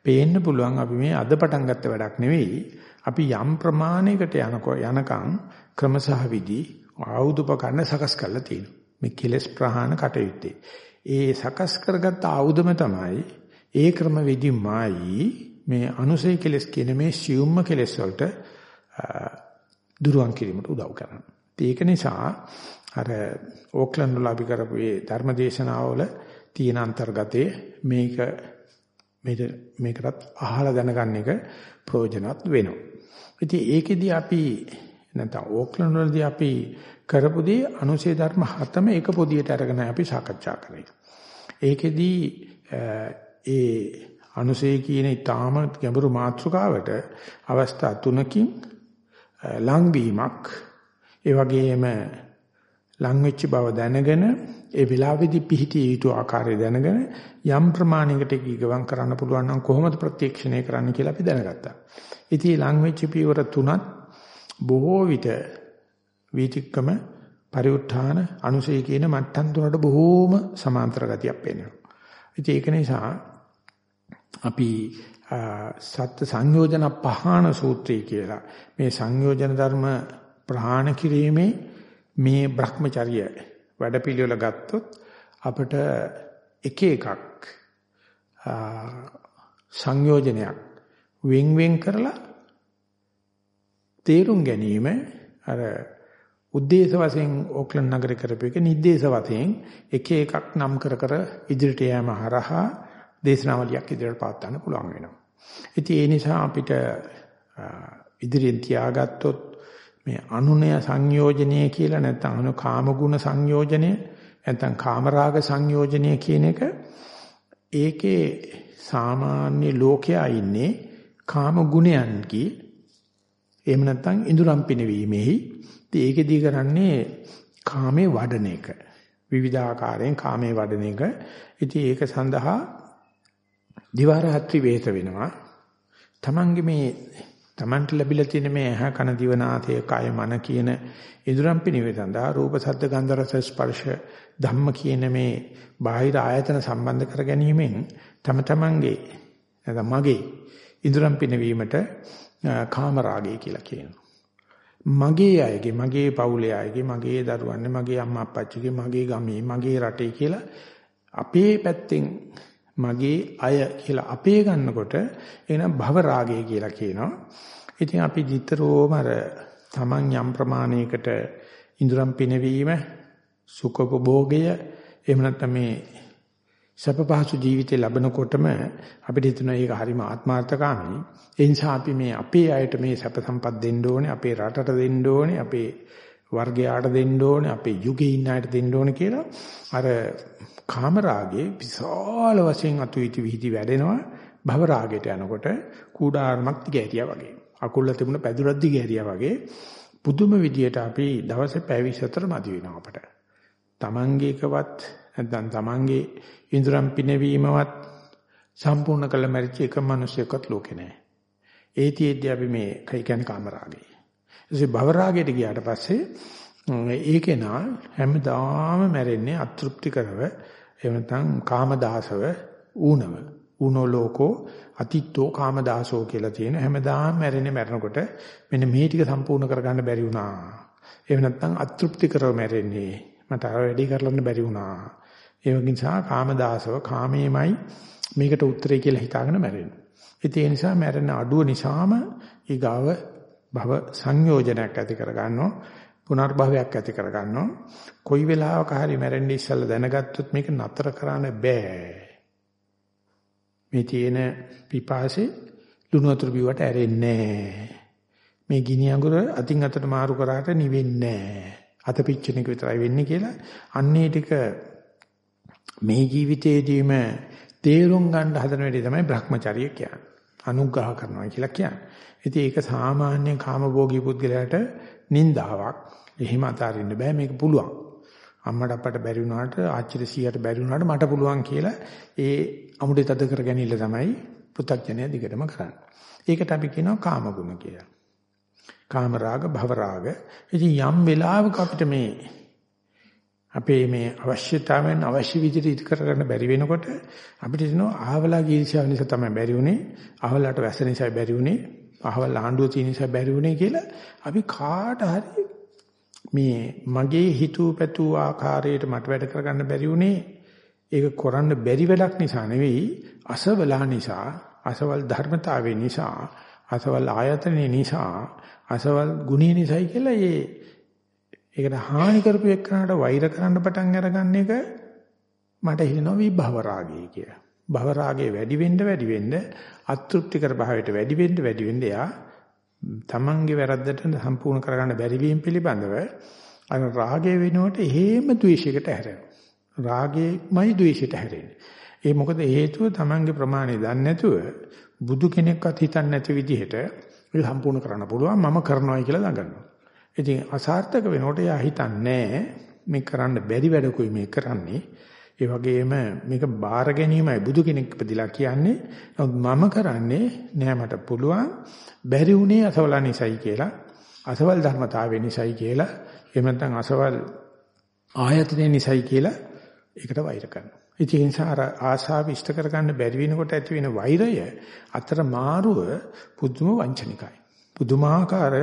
පේන්න පුළුවන් අපි මේ අද පටන් ගත්ත වැඩක් නෙවෙයි අපි යම් ප්‍රමාණයකට යනකො යනකම් ක්‍රමසහ විදි ආයුධපකරණ සකස් කරලා තියෙනවා මේ කෙලස් ප්‍රහාණ කටයුත්තේ ඒ සකස් කරගත්ත ආයුධම තමයි ඒ ක්‍රම විදිමයි මේ අනුසය කෙලස් කියන මේ සියුම්ම කෙලස් වලට දුරුවන් කිරීමට උදව් කරනවා ඒක නිසා අර ඕක්ලන්ඩ් වල අපි කරපු මේ ධර්මදේශනාවල තියෙන අන්තර්ගතයේ මේක මේකටත් අහලා දැනගන්න එක ප්‍රයෝජනවත් වෙනවා. ඉතින් ඒකෙදි අපි නැත්නම් ඕක්ලන්ඩ් වලදී අපි කරපු දේ අනුශේ ධර්ම හතම එක පොදියට අරගෙන අපි සාකච්ඡා කරේ. ඒකෙදි ඒ අනුශේ කියන ඊටාම ගැඹුරු මාතෘකාවට අවස්ථා තුනකින් ලංවීමක් ඒ වගේම ලං වෙච්ච බව දැනගෙන ඒ වෙලාවේදී පිහිටිය යුතු ආකාරය දැනගෙන යම් ප්‍රමාණයකට ගිගවම් කරන්න පුළුවන් නම් කොහොමද ප්‍රත්‍යක්ෂණය කරන්න කියලා අපි දැනගත්තා. ඉතින් ලං වෙච්ච පියවර තුනත් බොහෝ විට වීතික්කම පරිඋත්ථාන අනුසය කියන මට්ටම් තුනට බොහෝම සමාන්තර ගතියක් පේනවා. ඉතින් ඒක නිසා අපි සත්‍ය සංයෝජන පහාන සූත්‍රය කියලා. මේ සංයෝජන ධර්ම ප්‍රහාණ කිරීමේ මේ Brahmacharya වැඩපිළිවෙල ගත්තොත් අපිට එක එකක් සංයෝජනයක් වෙන් වෙන් කරලා තේරුම් ගැනීම අර උද්දේශ වශයෙන් ඕක්ලන්ඩ් නගරේ කරපු එක නිද්දේශ වශයෙන් එක එකක් නම් කර කර ඉදිරියට යෑම හරහා දේශනාවලියක් ඉදිරියට පාත් ගන්න පුළුවන් වෙනවා. ඉතින් ඒ නිසා අපිට ඉදිරියෙන් තියාගත්තොත් මේ අනුනය සංයෝජනය කියලා නැත්නම් අනු කාමගුණ සංයෝජනය නැත්නම් කාමරාග සංයෝජනය කියන එක ඒකේ සාමාන්‍ය ලෝකයා ඉන්නේ කාම ගුණයන්කි එහෙම නැත්නම් ඉඳුරම් පිනවීමෙහි. ඉතින් ඒකෙදී කරන්නේ කාමේ වඩන එක. විවිධාකාරයෙන් කාමේ වඩන එක. ඉතින් ඒක සඳහා දිවා රාත්‍රි වේත වෙනවා තමන්ගේ මේ Tamanට ලැබිලා තියෙන මේ ඇහ කන දිව නාසය කය මන කියන ඉදurang පිනිවේ සඳහා රූප ශබ්ද ගන්ධ රස ස්පර්ශ ධම්ම කියන මේ බාහිර ආයතන සම්බන්ධ කර ගැනීමෙන් තම තමන්ගේ නැත්නම් මගේ ඉදurang පිනවීමට කාම රාගය කියලා කියනවා. මගේ අයගේ මගේ පවුලේ අයගේ මගේ දරුවන්නේ මගේ අම්මා අප්පච්චිගේ මගේ ගමේ මගේ රටේ කියලා අපේ පැත්තෙන් මගේ අය කියලා අපේ ගන්නකොට එන භව රාගය කියලා කියනවා. ඉතින් අපි විතරෝම අර Taman යම් ප්‍රමාණයකට ඉඳුරම් පිනවීම සුඛෝපභෝගය එහෙම නැත්නම් මේ සැප පහසු ජීවිතය ලැබනකොටම අපිට හිතෙනවා ඒක හරිම ආත්මార్థකාමී. ඒ නිසා අපි මේ අපේ අයට මේ සැප සම්පත් දෙන්න ඕනේ, අපේ රටට දෙන්න ඕනේ, අපේ වර්ගයාට දෙන්න ඕනේ, අපේ යුගයේ ඉන්න අයට දෙන්න ඕනේ කියලා අර කාම රාගේ විශාල වශයෙන් අතුයිති විහිදි වැඩෙනවා භව රාගයට යනකොට කූඩාරමක් දිගහැරියා වගේ. අකුල්ල තිබුණ පැදුරක් දිගහැරියා වගේ පුදුම විදියට අපි දවසේ පැය 24 මදි වෙනවා අපට. Tamange එකවත් නැත්නම් Tamange ඉන්ද්‍රම් පිනවීමවත් සම්පූර්ණ කළ මැරිච්ච එක මිනිසෙක්වත් ලෝකේ නැහැ. ඒතිෙද්දී අපි මේ කයි කියන්නේ කාම රාගේ. එසේ භව රාගයට ගියාට පස්සේ ඒකේ නා හැමදාම මැරෙන්නේ අතෘප්ති කරව එහෙම නැත්නම් කාමදාසව ඌනව ඌනෝ ලෝකෝ අතිත්තෝ කාමදාසෝ කියලා තියෙන හැමදාම මැරෙන්නේ මැරෙනකොට මෙන්න මේ ටික සම්පූර්ණ කරගන්න බැරි වුණා. එහෙම නැත්නම් අතෘප්ති කරව මැරෙන්නේ මට අර වැඩි කරලන්න බැරි වුණා. ඒ නිසා කාමදාසව කාමේමයි මේකට උත්තරේ කියලා හිතාගෙන මැරෙනවා ඉතින් ඒ නිසා මැරෙන අඩුව නිසාම ඊගාව භව සංයෝජනයක් ඇති කර ගන්නවා. පුනර්භවයක් ඇති කර ගන්නවා. කොයි වෙලාවක හරි මැරෙන්න ඉස්සෙල්ලා දැනගත්තොත් මේක නතර කරන්න බෑ. මේ තියෙන පිපාසෙ ලුණු වතුර බිව්වට ඇරෙන්නේ මේ ගිනි අඟුර අතින් අතට මාරු කරාට නිවෙන්නේ අත පිච්චෙන එක විතරයි වෙන්නේ කියලා අන්නේ ටික මේ ජීවිතේදීම තේරුම් ගන්න හදන වෙලේ තමයි Brahmacharya කියන්නේ. අනුග්‍රහ කරනවා කියලා කියන්නේ. ඉතින් ඒක සාමාන්‍ය කාමභෝගී පුද්ගලයාට නින්දාවක්. එහෙම අතාරින්න බෑ මේක පුළුවන්. අම්මට අප්පට බැරි වුණාට ආච්චිට සීයට බැරි වුණාට මට පුළුවන් කියලා ඒ අමුඩේ තද කර ගැනීම තමයි පෘථග්ජනය දිගටම කරන්නේ. ඒකට අපි කියනවා කාමගුණ කියලා. කාම රාග භව රාග. ඉතින් යම් වෙලාවක අපිට මේ අපේ මේ අවශ්‍යතාවයන් අවශ්‍ය විදිහට ඉදි කරගන්න බැරි වෙනකොට අපිට දෙනවා අහවලා ගීර්ෂාව නිසා තමයි බැරි වුනේ. අහවලාට වැස නිසා බැරි වුනේ. අහවල් ආණ්ඩුව තියෙන නිසා බැරි වුනේ කියලා අපි කාට හරි මේ මගේ හිතුව පැතුව ආකාරයට මට වැඩ කරගන්න බැරි වුනේ ඒක කරන්න බැරි වැඩක් නිසා නෙවෙයි අසවලා නිසා අසවල් ධර්මතාවය නිසා අසවල් ආයතනෙ නිසා අසවල් ගුණය නිසායි කියලා ඒ ඒකට හානි කරපු එක්කනට වෛර කරන්න පටන් අරගන්න එක මට හිතෙනවා විභව රාගය කියලා. භව රාගය වැඩි වෙන්න වැඩි වෙන්න අතෘප්තිකර භාවයට වැඩි වෙන්න වැඩි වෙන්න යා තමන්ගේ වැරද්දට සම්පූර්ණ කරගන්න බැරි වීම පිළිබඳව අර රාගය වෙනුවට හේම ද්වේෂයකට හැරෙනවා. රාගයමයි ද්වේෂයට හැරෙන්නේ. ඒ මොකද හේතුව තමන්ගේ ප්‍රමාණය දන්නේ නැතුව බුදු කෙනෙක්වත් හිතන්නේ නැති විදිහට ඒක සම්පූර්ණ කරන්න පුළුවන් මම කරනවායි කියලා දඟනවා. ඉතින් අසාර්ථක වෙනකොට යා හිතන්නේ මේ කරන්න බැරි වැඩකුයි මේ කරන්නේ. ඒ වගේම මේක බාර ගැනීමයි බුදු කෙනෙක් ඉපදිලා කියන්නේ. නමුත් මම කරන්නේ නෑ මට පුළුවන් බැරි උනේ අසවල නිසයි කියලා. අසවල් ධර්මතාවය නිසයි කියලා. එහෙම නැත්නම් අසවල් ආයතනය නිසයි කියලා ඒකට වෛර කරනවා. ඒ නිසා අර ආශාව ඉෂ්ට කරගන්න බැරි වෙනකොට ඇති වෙන වෛරය අතර මාරුව පුදුම වංචනිකයි. පුදුමාකාර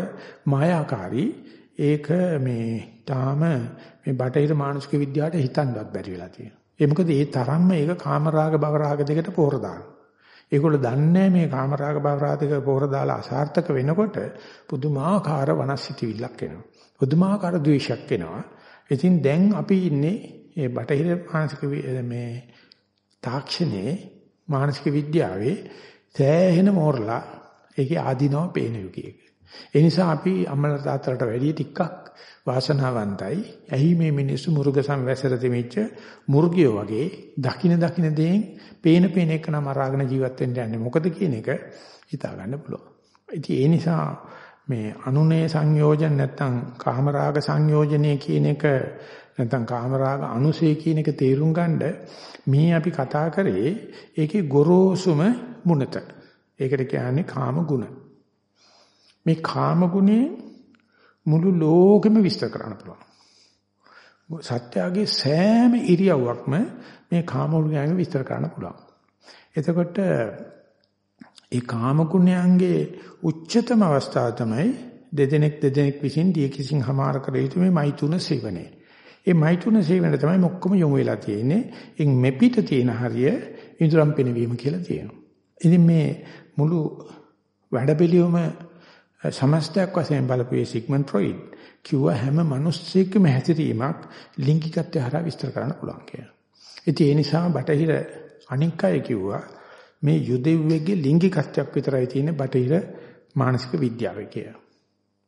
මායාකාරී ඒක මේ තාම මේ බටහිර මානසික විද්‍යාවට හිතන්නවත් බැරි වෙලා තියෙනවා. ඒ මොකද ඒ තරම්ම ඒක කාමරාග භවරාග දෙකට පෝර දානවා. ඒගොල්ලෝ දන්නේ මේ කාමරාග භවරාග දෙක පෝර දාලා අසාර්ථක වෙනකොට පුදුමාකාර වනස්සිතවිල්ලක් එනවා. පුදුමාකාර ද්වේෂයක් එනවා. ඉතින් දැන් අපි ඉන්නේ ඒ බටහිර මානසික මේ තාක්ෂණයේ මානසික විද්‍යාවේ සෑහෙන මෝරලා ඒකේ ආධිනව පේන යුගයක. ඒ නිසා අපි අම්මලා තාත්තලාට වැඩිය ටිකක් වාසනාවන්තයි. ඇහි මේ මිනිස්සු මුර්ග සංවැසර දෙමිච්ච මුර්ගියෝ වගේ දකින දකින දේෙන් පේන පේන එක නම අරගෙන ජීවත් වෙන්න යන්නේ. මොකද කියන එක හිතා ගන්න පුළුවන්. ඉතින් ඒ නිසා මේ අනුනේ සංයෝජන නැත්තම් කාමරාග සංයෝජනය කියන එක නැත්නම් කාමරාග අනුසය කියන එක තේරුම් ගන්න මේ අපි කතා කරේ ඒකේ ගොරෝසුම මුනත. ඒකට කියන්නේ කාම ගුණ. මේ කාම ගුණේ මුළු ලෝකෙම විස්තර කරන්න පුළුවන්. සත්‍යයේ සෑම ඉරියව්වක්ම මේ කාම ගුණයන් විස්තර කරන්න පුළුවන්. එතකොට ඒ කාම ගුණයන්ගේ උච්චතම අවස්ථාව තමයි දෙදෙනෙක් දෙදෙනෙක් විසින් දිය කිසිං හමාර කර යුතු මේ මෛතුන සේවනයේ. ඒ මෛතුන සේවනයේ තමයි ඔක්කොම යොමු වෙලා තියෙන්නේ. ඉන් මෙපිට තියෙන හරිය ඉදරම් පිනවීම කියලා තියෙනවා. ඉතින් මේ මුළු වැඩපිළිවෙම සමස්තයක් වශයෙන් බලපු සිග්මන්ඩ් ෆ්‍රොයිඩ් කිව්වා හැම මිනිස්සෙකම හැසිරීමක් ලිංගිකත්වය හරහා විස්තර කරන්න පුළුවන් කියලා. ඉතින් ඒ නිසා බටහිර අනික් අය කිව්වා මේ යුදෙව්වෙගේ ලිංගිකත්වයක් විතරයි තියෙන්නේ බටහිර මානසික විද්‍යාවේ කියලා.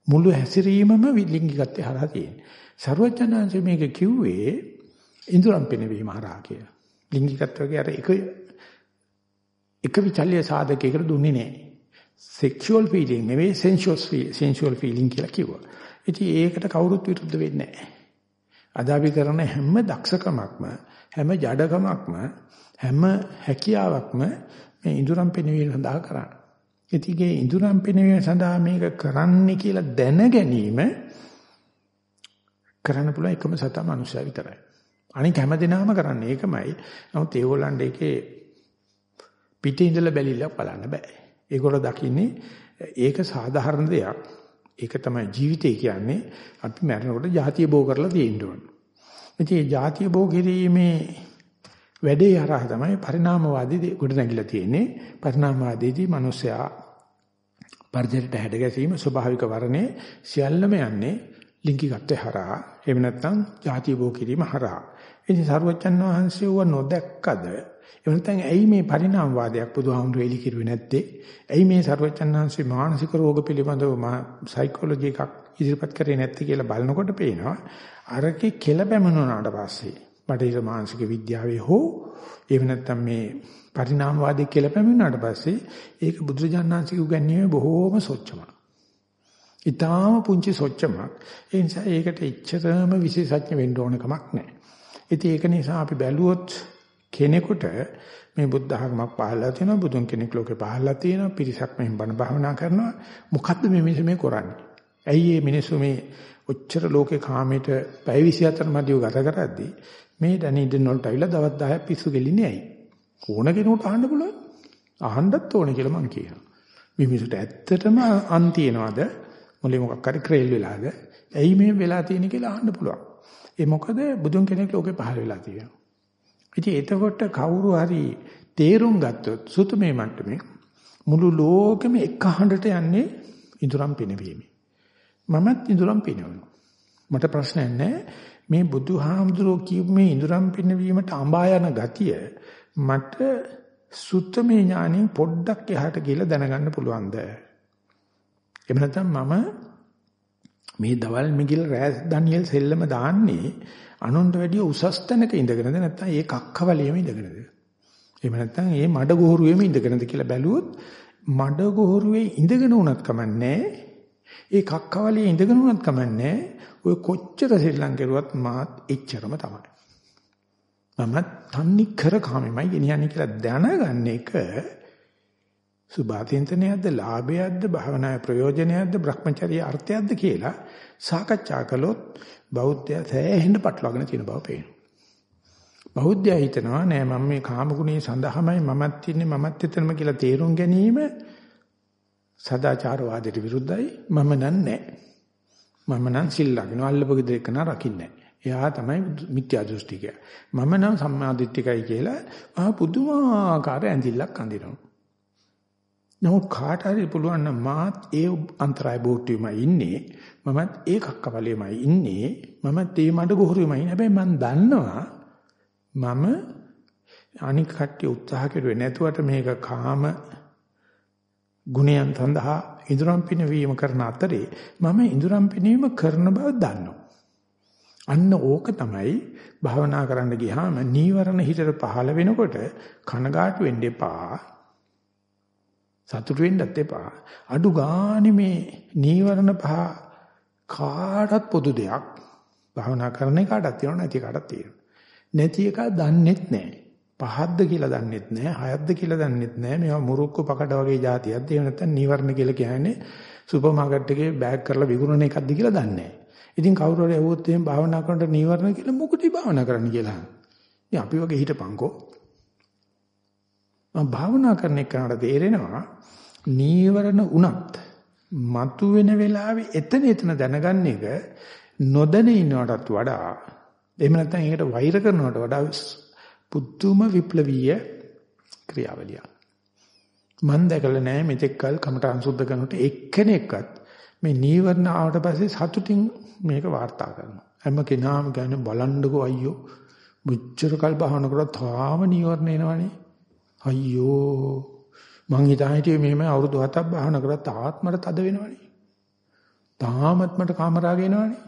මුළු හැසිරීමම ලිංගිකත්වය හරහා තියෙන්නේ. ਸਰවඥාන්සේ මේක කිව්වේ ඉන්ද්‍රම් පිනවීම හරහා කියලා. ලිංගිකත්වයේ අර එක එක විචල්්‍ය සාධකයකට දුන්නේ නැහැ. Sexual feeling නෙවෙයි sensual sensual feeling කියලා කිව්වා. ඉතින් ඒකට කවුරුත් විරුද්ධ වෙන්නේ නැහැ. අද අපි කරන හැම දක්ෂකමක්ම හැම ජඩකමක්ම හැම හැකියාවක්ම මේ ඉඳුරම් පෙනවීම සඳහා කරන්නේ. ඉතින් ඒ ඉඳුරම් පෙනවීම සඳහා මේක කරන්නේ කියලා දැන ගැනීම කරන්න පුළුවන් එකම සතා මනුස්සයා විතරයි. අනික හැමදෙනාම කරන්නේ ඒකමයි. නමුත් ඒගොල්ලන්ට ඒකේ පිටේ ඉඳලා බැලිලා බලන්න බෑ. ඒගොල්ලෝ දකින්නේ ඒක සාධාරණ දෙයක්. ඒක තමයි ජීවිතය කියන්නේ. අපි මැරෙනකොට ජාතිය බෝ කරලා තියෙන්න ඕන. ඉතින් මේ ජාතිය බෝ කිරීමේ වැඩේ හරහා තමයි පරිණාමවාදී ගොඩ නැගිලා තියෙන්නේ. පරිණාමවාදීදී මිනිස්සයා පරිජයට හැඩ ගැසීම ස්වභාවික වරණේ සියල්ලම යන්නේ ලිංගිකත්වය හරහා. එහෙම නැත්නම් ජාතිය බෝ කිරීම හරහා. ඉතින් සරුවචන් වහන්සේ ව නොදැක්කද එහෙම නැත්නම් ඇයි මේ පරිණාමවාදයක් බුදුහාමුදුරේ එලි කිරුවේ නැත්තේ ඇයි මේ සරුවච්චන් වහන්සේ මානසික රෝග පිළිබඳව සයිකොලොජි එකක් ඉදිරිපත් කරේ නැත්තේ කියලා බලනකොට පේනවා අරකේ කෙල පැමුණුනාට පස්සේ බටහිර මානසික විද්‍යාවේ හෝ එහෙම නැත්නම් මේ පරිණාමවාදී කියලා පැමිණුණාට පස්සේ ඒක බුදුරජාණන්සේ උගන්වන්නේ බොහෝම සොච්චමක්. ඊටාම පුංචි සොච්චමක්. ඒ නිසා ඒකට එච්චරම විශේෂඥ වෙන්න ඕන කමක් නැහැ. ඉතින් ඒක නිසා අපි බැලුවොත් කෙනෙකුට මේ බුද්ධ ධර්මයක් පහළලා තියෙනවා බුදුන් කෙනෙක් ලෝකේ පහළලා තියෙනවා පිරිසක් මෙහෙම බණ භාවනා කරනවා මොකද්ද මේ මිනිස්සු මේ කරන්නේ? ඇයි මේ මිනිස්සු මේ ඔච්චර ලෝකේ කාමයට පැය 24 මැදිව ගත කරද්දී මේ දැනීදෙන වලට අවිලා දවස් 10ක් පිස්සු ගෙලින්නේ ඇයි? ඕන කෙනෙකුට අහන්න පුළුවන්. අහන්නත් ඕනේ කියලා මම කියනවා. මේ මිනිසුන්ට ඇත්තටම අන් තියනවාද? මොලේ මොකක් හරි ක්‍රේල් වෙලාද? ඇයි මේ වෙලා තියෙන්නේ කියලා අහන්න පුළුවන්. ඒ මොකද බුදුන් කෙනෙක් ලෝකේ පහළ වෙලා තියෙනවා. ඉතින් එතකොට කවුරු හරි තේරුම් ගත්තොත් සුතමේ මට්ටමේ මුළු ලෝකෙම එක හඬට යන්නේ ඉඳුරම් පිනවීම. මමත් ඉඳුරම් පිනවනවා. මට ප්‍රශ්නයක් නැහැ. මේ බුදුහාමුදුරෝ කියපු මේ ඉඳුරම් පිනවීමට අඹා යන ගතිය මට සුත්තමේ ඥාණයෙන් පොඩ්ඩක් එහාට ගිහලා දැනගන්න පුළුවන්ද? එහෙම නැත්නම් මම මේ දවල් මිගිල් රෑස් ඩැනියෙල් සෙල්ලම දාන්නේ අනුන්ට වැඩිය උසස් තැනක ඉඳගෙනද නැත්නම් ඒ කක්කවලියෙම ඉඳගෙනද? එහෙම නැත්නම් ඒ මඩ ගොහරුවෙම ඉඳගෙනද කියලා බැලුවොත් මඩ ගොහරුවේ ඉඳගෙන උනත් කමන්නේ ඒ කක්කවලියේ ඉඳගෙන උනත් කමන්නේ ඔය කොච්චර සෙල්ලම් කරුවත් මාත් එච්චරම තමයි. මම තන්නි කර කාමෙමයි ගෙනියන්නේ කියලා දැනගන්න එක සුභාතින්තනයක්ද ලාභයක්ද භාවනාවේ ප්‍රයෝජනයක්ද Brahmacharya අර්ථයක්ද කියලා සාකච්ඡා කළොත් බෞද්ධය සෑහෙන්න පටලවාගෙන තියෙන බව පේනවා. බෞද්ධය හිතනවා නෑ මම මේ කාමගුණේ සඳහාමයි මමත් ඉන්නේ මමත් එතනම කියලා තේරුම් ගැනීම සදාචාරවාදයට විරුද්ධයි මම නෑ. මම නම් සිල් ලගනවා අල්ලපගෙ දෙක නා රකින්නේ නෑ. එයා තමයි මිත්‍යා දෘෂ්ටිකය. මම නම් සම්මාදිට්ඨිකයි කියලා ආ පුදුමාකාර ඇඳිල්ලක් අඳිනවා. නමුත් කාට හරි පුළුවන් නම් මාත් ඒ අන්තරාය බෝට්ටුවෙමයි ඉන්නේ. මමත් ඒ කක්කවලෙමයි ඉන්නේ. මමත් ඒ මඩ ගොහරුවෙමයි. හැබැයි මම දන්නවා මම අනික් කට්ටිය උත්සාහ කරුවේ නැතුවට මේක කාම ගුණයන් සඳහා ඉඳුරම් පිනවීම කරන අතරේ මම ඉඳුරම් පිනවීම කරන බව දන්නවා. අන්න ඕක තමයි භාවනා කරන්න ගියාම නීවරණ හිතට පහළ වෙනකොට කනගාටු වෙන්න එපා. සතුටු වෙන්නත් එපා. අඩු ගානේ මේ නීවරණ පහ කාටත් පොදු දෙයක්. භාවනා කරන කාටත් තියෙනවා නැති කාටත් තියෙනවා. නැති එක දන්නෙත් නැහැ. පහක්ද කියලා දන්නෙත් නැහැ. හයක්ද කියලා දන්නෙත් නැහැ. මේවා මුරුක්කු පකඩ වගේ જાතියක්ද? එහෙම නැත්නම් නීවරණ කියලා කියන්නේ සුපර් මාකට් එකේ බෑග් කරලා විකුණන එකක්ද කියලා දන්නේ නැහැ. ඉතින් කවුරු හරි ඇහුවොත් එහෙම භාවනා කරනකොට නීවරණ කියලා මොකටද භාවනා කරන්න කියලා. ඉතින් අපි වගේ හිටපන්කෝ. මම භාවනා කරන එකට තේරෙනවා නීවරණ උනත් මතු වෙන වෙලාවේ එතන එතන දැනගන්න එක නොදැන ඉන්නවටත් වඩා එහෙම නැත්නම් ඒකට වෛර කරනවට වඩා පුදුම විප්ලවීය ක්‍රියාවලියක්. මම දැකලා නැහැ මෙතෙක් කල කමටහන් සුද්ධ කරනකොට එක්කෙනෙක්වත් මේ නීවරණ ආවට පස්සේ සතුටින් මේක වාර්තා කරනවා. හැම කෙනාම කියන්නේ බලන්නකෝ අයියෝ මුච්චර කල් බහන කරා තාම නීවරණ එනවනේ. අයියෝ මං හිතා හිටියේ මෙහෙම අවුරුදු 7ක් බහන කරා තාත්මට තද වෙනවනේ. තාමත් මට කාමරාග එනවනේ.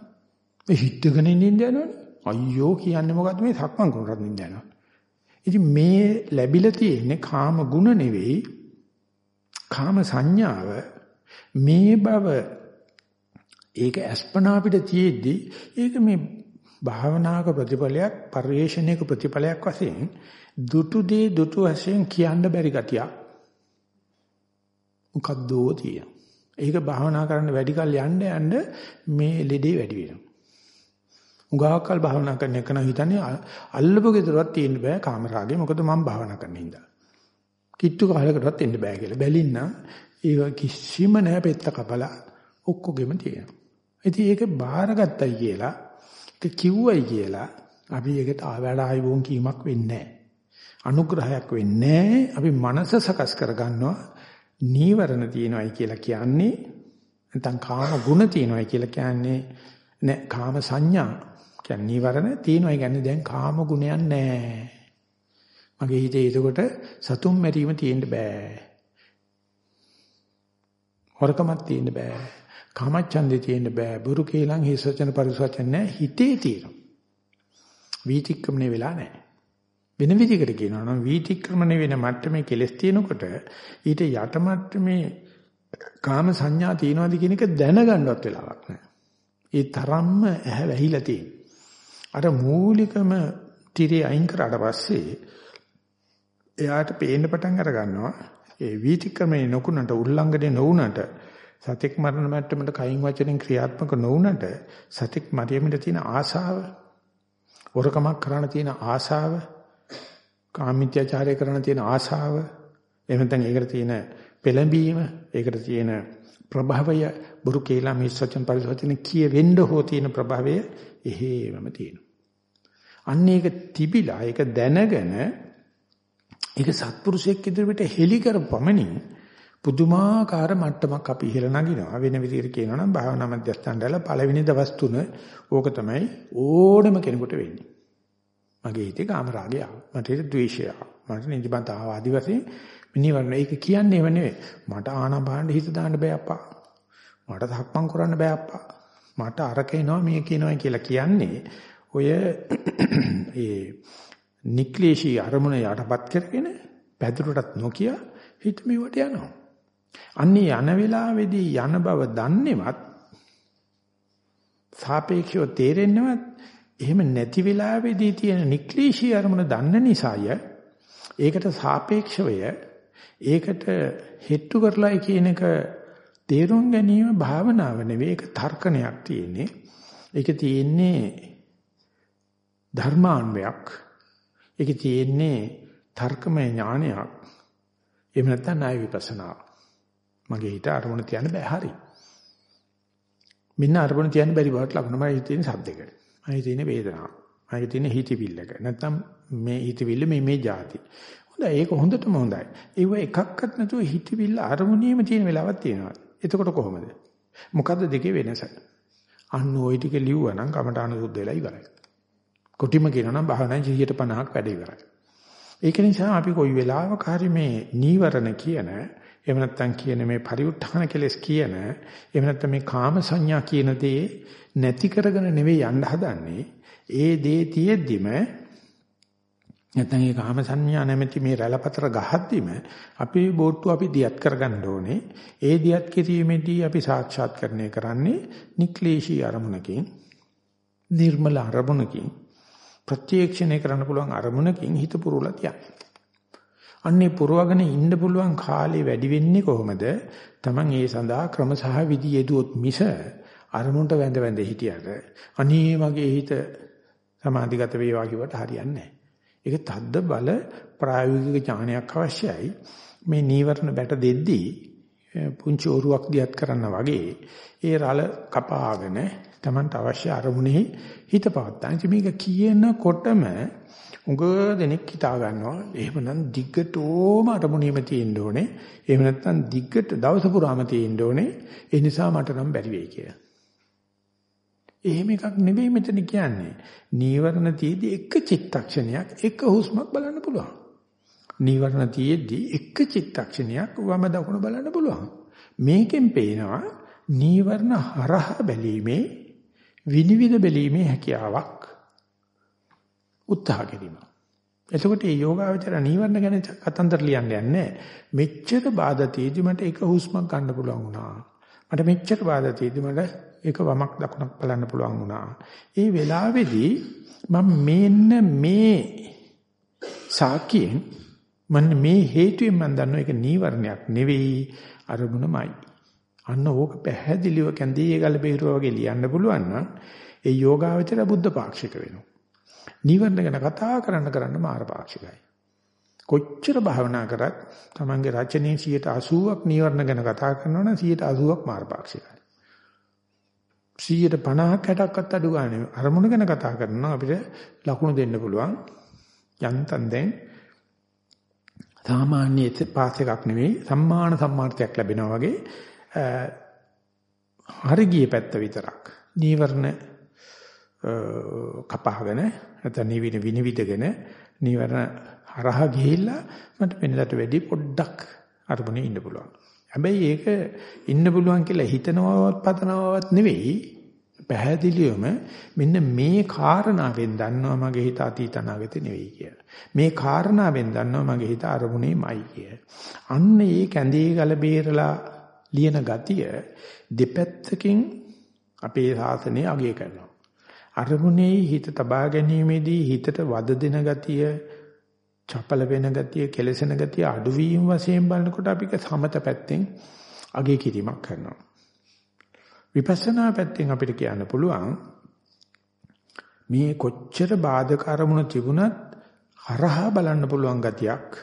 මේ හිටගෙන ඉන්න යනවනේ. අයියෝ කියන්නේ මොකද්ද මේ සක්මන් කරනවත් නින්ද යනවා. ඉතින් මේ ලැබිලා තියෙන්නේ කාම ගුණ නෙවෙයි කාම සංඥාව මේ බව ඒක අස්පනා අපිට තියෙද්දි ඒක මේ භාවනාවක ප්‍රතිඵලයක් පරිේශණයක ප්‍රතිඵලයක් වශයෙන් දුටු දේ දුටු වශයෙන් කියන්න බැරි ගතියක් මොකද්දෝ තියෙන. ඒක භාවනා කරන්න වැඩි කල් යන්න යන්න මේ ලෙඩේ වැඩි වෙනවා. උගාකල් භාවනා කරන එක නම් හිතන්නේ අල්ලපු ගෙදරවත් තියෙන්න බෑ කාමරාගේ මොකද මම භාවනා කරන හින්දා. කිට්ටු කාලයකටවත් එන්න බෑ කියලා. බැලින්න ඒක කිසිම නෑ පෙත්ත කපලා ඔක්කොගෙම තියෙනවා. ඉතින් ඒක බාරගත්තයි කියලා ඒක කිව්වයි කියලා අපි ඒකට ආවැඩ ආයවෝන් කීමක් වෙන්නේ නැහැ. අනුග්‍රහයක් වෙන්නේ අපි මනස සකස් කරගන්නවා නීවරණ තියෙනවයි කියලා කියන්නේ නැත්නම් කාම ගුණ තියෙනවයි කියලා කියන්නේ නෑ කාම සංඥා කියන්නේ නීවරණ තියෙනවයි කියන්නේ දැන් කාම ගුණයක් නෑ. මගේ හිතේ එතකොට සතුම් මැරීම තියෙන්න බෑ. හොරකමක් තියෙන්න බෑ. කාමච්ඡන්දේ තියෙන්න බෑ. බුරු කේලම් හිසචන පරිසවචන නෑ හිතේ තියෙනවා. වීතික්‍රමණය වෙලා නෑ. වෙන විදිහකට කියනවා නම් වීතික්‍රමණය වෙන මට්ටමේ කෙලස් තියෙනකොට ඊට යට මට්ටමේ කාම සංඥා තියනවාද කියන එක දැනගන්නවත් වෙලාවක් නෑ. ඒ තරම්ම ඇහැ වැහිලා තියෙන. අර මූලිකම tire අයින් කරාට පස්සේ එයාට පේන්න පටන් අර ගන්නවා ඒ වීතික්‍රමයේ නොකුණට උල්ලංඝනය නොවුනට සතෙක් මරණ මට්ටමට කයින් වචනෙන් ක්‍රියාත්මක නොවුනට සතෙක් මරියමිට තියෙන ආශාව වරකමක් කරන්න තියෙන ආශාව කාමීත්‍යචාරය කරන්න තියෙන ආශාව එහෙම නැත්නම් ඒකට තියෙන පෙළඹීම ඒකට තියෙන ප්‍රභවය බුරු කේලා මේ සත්‍යන් පරිසවචන කිය වෙන්න හෝ තියෙන ප්‍රභවය එහෙමම තියෙනවා. අන්න ඒක තිබිලා ඒක දැනගෙන ඒක සත්පුරුෂයෙක් ඉදිරියට හෙලි කරපමණින් පුදුමාකාර මට්ටමක් අපි ඉහළ නගිනවා වෙන විදිහට කියනවා නම් භාවනා මධ්‍යස්ථානවල පළවෙනි දවස් තුන ඕක තමයි ඕනම කෙනෙකුට වෙන්නේ මගේ හිතේ කාමරාගය මට හිතේ ද්වේෂය මට නිදිමත ආව ආදි වශයෙන් මිනිවරණ. ඒක කියන්නේ එව නෙවෙයි. මට ආනපාන හිත දාන්න බෑ අප්පා. මට තක්මන් කරන්න බෑ අප්පා. මට අරක එනවා මේ කියනවා කියලා කියන්නේ ඔය ඒ නික්ලේශී අරමුණ යටපත් කරගෙන පැදුරටත් නොකිය හිත මෙවට යනවා. අන්නේ යන වෙලාවේදී යන බව දන්නේවත් සාපේක්ෂව තේරෙන්නවත් එහෙම නැති වෙලාවේදී තියෙන නික්ලේශී අරමුණ දන්න නිසාය. ඒකට සාපේක්ෂවය. ඒකට හෙට්ටු කරලායි කියන එක තේරුම් ගැනීම භාවනාව නෙවෙයි. ඒක තර්කණයක් තියෙන්නේ. ඒක තියෙන්නේ ධර්මාන්වයක්. ඒකේ තියෙන්නේ තර්කමය ඥානයක්. එහෙම නැත්නම් ණය විපස්සනා. මගේ හිත අරමුණ තියන්න බෑ. හරි. මෙන්න අරමුණ තියන්න බැරි බවට ලකුණ මම හිතේ මගේ තියෙන වේදනාව. මගේ තියෙන හිතවිල්ලක. නැත්තම් මේ හිතවිල්ල මේ මේ જાති. හොඳයි ඒක හොඳටම හොඳයි. ඒව එකක්වත් නැතුව හිතවිල්ල අරමුණේම තියෙන වෙලාවක් තියෙනවා. එතකොට කොහොමද? මොකද්ද දෙකේ වෙනස? අන්න ওই ටික ලිව්වනම් කමඨාන සුද්ධ වෙලා ඉවරයි. කොටිම කියනනම් භාවනා 150ක් වැඩ ඉවරයි. ඒක නිසා අපි කොයි වෙලාවක හරි මේ නීවරණ කියන එහෙම නැත්නම් කියන මේ පරිඋත්ථාන කෙලස් කියන එහෙම නැත්නම් මේ කාම සංඥා කියන දේ නැති කරගෙන නෙවෙයි යන්න හදන්නේ. ඒ දේ තියෙද්දිම නැත්නම් ඒ කාම සංඥා නැමැති මේ රැළපතර ගහද්දිම අපේ බෝට්ටු අපි දියත් කරගන්න ඕනේ. ඒ දියත් කිරීමේදී අපි සාක්ෂාත්කරණය කරන්නේ නික්ලේශී අරමුණකින් නිර්මල අරමුණකින් ප්‍රත්‍යක්ෂණය කරන්න පුළුවන් අරමුණකින් හිත පුරවලා තියන්න. අන්නේ පුරවගෙන ඉන්න පුළුවන් කාලේ වැඩි වෙන්නේ කොහොමද? Taman ඒ සඳහා ක්‍රම සහ විදි යෙදුවොත් මිස අරමුණට වැඳ වැඳ හිටියට අනේ මගේ හිත සමාධිගත වේවා කිව්වට හරියන්නේ නැහැ. ඒක තද්ද බල ප්‍රායෝගික ඥානයක් අවශ්‍යයි. මේ නීවරණ බැට දෙද්දී පුංචි ඔරුවක් දියත් කරන්න වගේ ඒ රළ කපාගෙන Tamanට අවශ්‍ය අරමුණෙහි හිත පවත්තා. ඉතින් මේක කියනකොටම උඟ දෙනෙක් හිතා ගන්නවා එහෙමනම් දිග්ගටෝම අරමුණෙම තියෙන්න ඕනේ. එහෙම නැත්නම් දිග්ගට දවස පුරාම තියෙන්න ඕනේ. ඒ නිසා මට නම් බැරි වෙයි කියලා. එහෙම එකක් නෙවෙයි මෙතන කියන්නේ. නීවරණ තියේදී එක චිත්තක්ෂණයක් එක හුස්මක් බලන්න පුළුවන්. නීවරණ තියේදී එක චිත්තක්ෂණයක් වම දකුණ බලන්න පුළුවන්. මේකෙන් පේනවා නීවරණ හරහා බැලීමේ විනිවිද බැලීමේ හැකියාවක් උත්සාහ කිරීම. එතකොට මේ යෝගාවචර නීවරණ ගැන කතන්දර ලියන්න යන්නේ මෙච්චර බාධා තීදි මට එක හුස්මක් ගන්න පුළුවන් වුණා. මට මෙච්චර බාධා තීදි මට එක වමක් දකුණක් බලන්න පුළුවන් වුණා. ඒ වෙලාවේදී මම මෙන්න මේ සාකියෙන් මම මේ හේතුවෙන් මම දන්නවා ඒක නීවරණයක් නෙවෙයි අරමුණමයි. අන්න ඕක පැහැදිලිව කැන්දී ගල බේරුවා වගේ ලියන්න පුළුවන් නම් ඒ යෝගාවචර බුද්ධ පාක්ෂික වෙනවා. නිවර්ණ ගැන කතා කරන්න කරන්න මාර පාක්ෂිකයි. කොච්චර භාවනා කරත් Tamange රචනයේ 80ක් නිවර්ණ ගැන කතා කරනවා නම් 80ක් මාර පාක්ෂිකයි. 150ක් 60ක්වත් අඩු ගන්න අරමුණ ගැන කතා කරනවා අපිට ලකුණු දෙන්න පුළුවන්. යන්තම් දැන් සාමාන්‍ය පාස් එකක් නෙවෙයි සම්මාන සම්මාර්ථයක් ලැබෙනවා වගේ හරි ගියේ පැත්ත විතරක්. නීවරණ කපහගෙන නැත්නම් නිවින විනිවිදගෙන නීවරණ හරහා ගිහිල්ලා මට වෙනදට වැඩි පොඩ්ඩක් අරමුණේ ඉන්න පුළුවන්. හැබැයි ඒක ඉන්න පුළුවන් කියලා හිතනවවත් පතනවවත් නෙවෙයි. පැහැදිලිවම මෙන්න මේ කාරණාවෙන් දන්නවා මගේ හිත අතීත අනාගත නෙවෙයි කියලා. මේ කාරණාවෙන් දන්නවා මගේ හිත අරමුණේමයි කිය. අන්න ඒ කැඳේ ගල බේරලා ලියන ගතිය දෙපැත්තකින් අපේ සාසනය අගය කරනවා. අරමුණේ හිත තබා ගැනීමේදී හිතට වද දෙන ගතිය, චපල වෙන ගතිය, කෙලසෙන ගතිය අඩුවීම වශයෙන් බලනකොට අපි සමත පැත්තෙන් අගය කිරීමක් කරනවා. විපස්සනා පැත්තෙන් අපිට කියන්න පුළුවන් මේ කොච්චර බාධක අරමුණ තිබුණත් හරහා බලන්න පුළුවන් ගතියක්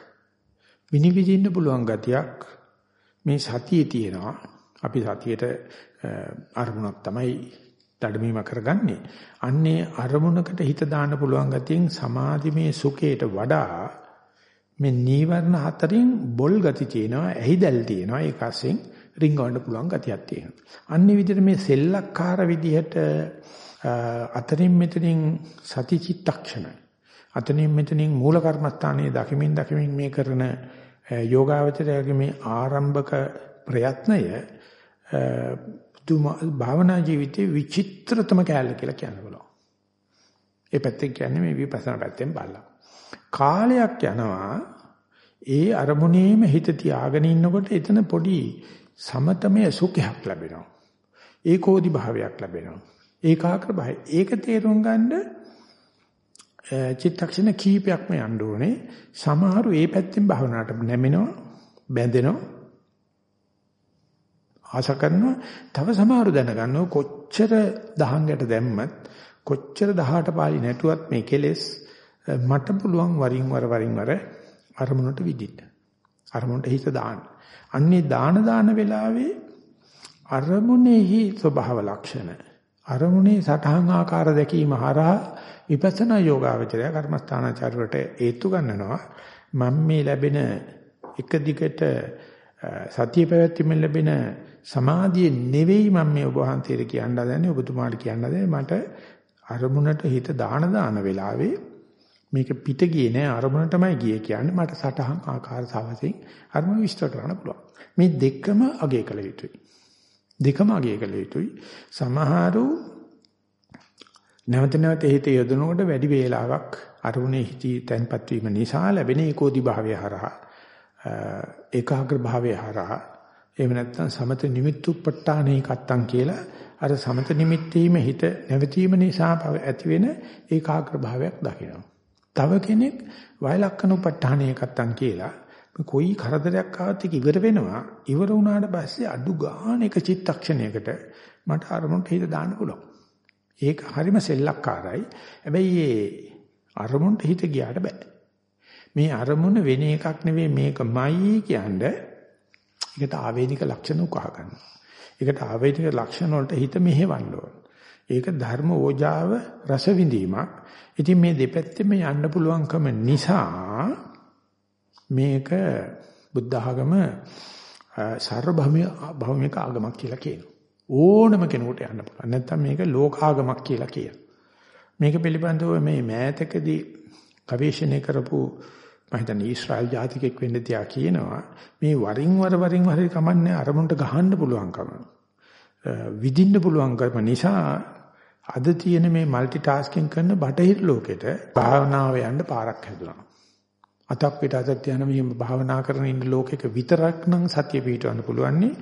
විනිවිදින්න පුළුවන් ගතියක් මේ සතියේ තියෙනවා අපි සතියේට අරමුණක් තමයි දඩමීම කරගන්නේ. අන්නේ අරමුණකට හිත දාන්න පුළුවන් ගතියෙන් සමාධිමේ සුඛයට වඩා මේ නීවරණ හතරින් බොල් ගති තියෙනවා, ඇහිදල් තියෙනවා. ඒක අස්සෙන් රිංගවන්න පුළුවන් ගතියක් තියෙනවා. අන්නේ විදිහට මේ සෙල්ලක්කාර විදිහට අතරින් මෙතනින් සති චිත්තක්ෂණ අතනින් මෙතනින් මූල කර්මස්ථානයේ දකිමින් දකිමින් මේ කරන යෝගාවචරයේ මේ ආරම්භක ප්‍රයත්නය භාවනා ජීවිතේ විචිත්‍රතම කැලල කියලා කියන්න පුළුවන්. ඒ පැත්තෙන් කියන්නේ මේ විපස්සනා පැත්තෙන් බලලා. කාලයක් යනවා ඒ අරමුණේම හිත තියාගෙන ඉන්නකොට එතන පොඩි සමතමය සුඛයක් ලැබෙනවා. ඒකෝදි භාවයක් ලැබෙනවා. ඒකාග්‍ර භාවය. ඒක තේරුම් ගන්න චිත්තක්ෂණ කීපයක්ම යන්න ඕනේ. සමහරු ඒ පැත්තෙන් භාවනාවට නැමෙනවා, බැඳෙනවා. ආස කරනවා. තව සමහරු දැනගන්නවා කොච්චර දහංගට දැම්මත් කොච්චර 18 පාළි නැටුවත් මේ කෙලෙස් මට පුළුවන් වරින් වර වරින් වර අරමුණට විදින්න. අරමුණට හිත දාන්න. අන්නේ දාන දාන වෙලාවේ අරමුණෙහි ස්වභාව ලක්ෂණ අරමුණේ සටහන් ආකාර දැකීම හරහා විපස්සනා යෝගාවචරය කර්මස්ථානාචාරයට හේතු ගන්නනවා. මම මේ ලැබෙන එක දිගට සතිය පැවැත්වීමෙන් ලැබෙන සමාධිය නෙවෙයි මම මේ ඔබ වහන්සේට කියන්න හදන්නේ ඔබතුමාට කියන්න හදන්නේ මට අරමුණට හිත දාන දාන වෙලාවේ මේක පිට ගියේ නෑ අරමුණටමයි ගියේ කියන්නේ මට සටහන් ආකාර සාවසින් අරමුණ විස්තර කරන්න පුළුවන්. මේ දෙකම අගය කළ යුතුයි. දෙකම අගය කළ යුතුයි. සමහරු නැවත නැවත හිත යොදනකොට වැඩි වේලාවක් අරමුණේ හිතී තැන්පත් වීම නිසා ලැබෙන ඒකෝදි භාවය හරහා ඒකාග්‍ර භාවය හරහා එහෙම නැත්නම් සමත නිමිත්තුප්පට්ඨානේ කත්තම් කියලා අර සමත නිමිත්තීම හිත නැවතීම නිසා ඇති වෙන ඒකාග්‍ර භාවයක් දකිනවා. තව කෙනෙක් වයලක්කනුපට්ඨානේ කත්තම් කියලා කොයි කරදරයක් ආවත් ඒක ඉවර වෙනවා. ඉවර වුණාට පස්සේ අඩු ගන්න එක චිත්තක්ෂණයකට මට අරමුණට හිත දාන්න පුළුවන්. ඒක හරිම සෙල්ලක්කාරයි. හැබැයි ඒ අරමුණට හිත ගියාට බෑ. මේ අරමුණ වෙන එකක් නෙවෙයි මේකමයි කියන්නේ ඒකට ආවේනික ලක්ෂණ උකහා ගන්නවා. ඒකට ආවේනික ලක්ෂණ වලට හිත මෙහෙවන්න ඕන. ඒක ධර්ම ඕජාව රස විඳීමක්. ඉතින් මේ දෙපැත්තෙම යන්න පුළුවන්කම නිසා මේක බුද්ධ ආගම සර්වභෞමික භෞමික ආගමක් කියලා කියනවා. ඕනම කෙනෙකුට යන්න පුළුවන්. නැත්නම් මේක ලෝකාගමක් කියලා කියනවා. මේක පිළිබඳව මේ මෑතකදී ගවේෂණය කරපු මම හිතන්නේ ඊශ්‍රායල් ජාතිකෙක් වෙන්න තියා කියනවා මේ වරින් වර වරින් වර කමන්නේ අරමුණට ගහන්න පුළුවන්කම විදින්න පුළුවන්කම නිසා අද තියෙන මේ মালටි ටාස්කින් කරන බටහිර ලෝකෙට භාවනාව යන්න පාරක් හැදුනා. අතක් පිට අතක් යන මේ භාවනා කරන ඉන්න ලෝකෙක විතරක් නම් සතිය පිටවන්න පුළුවන්නේ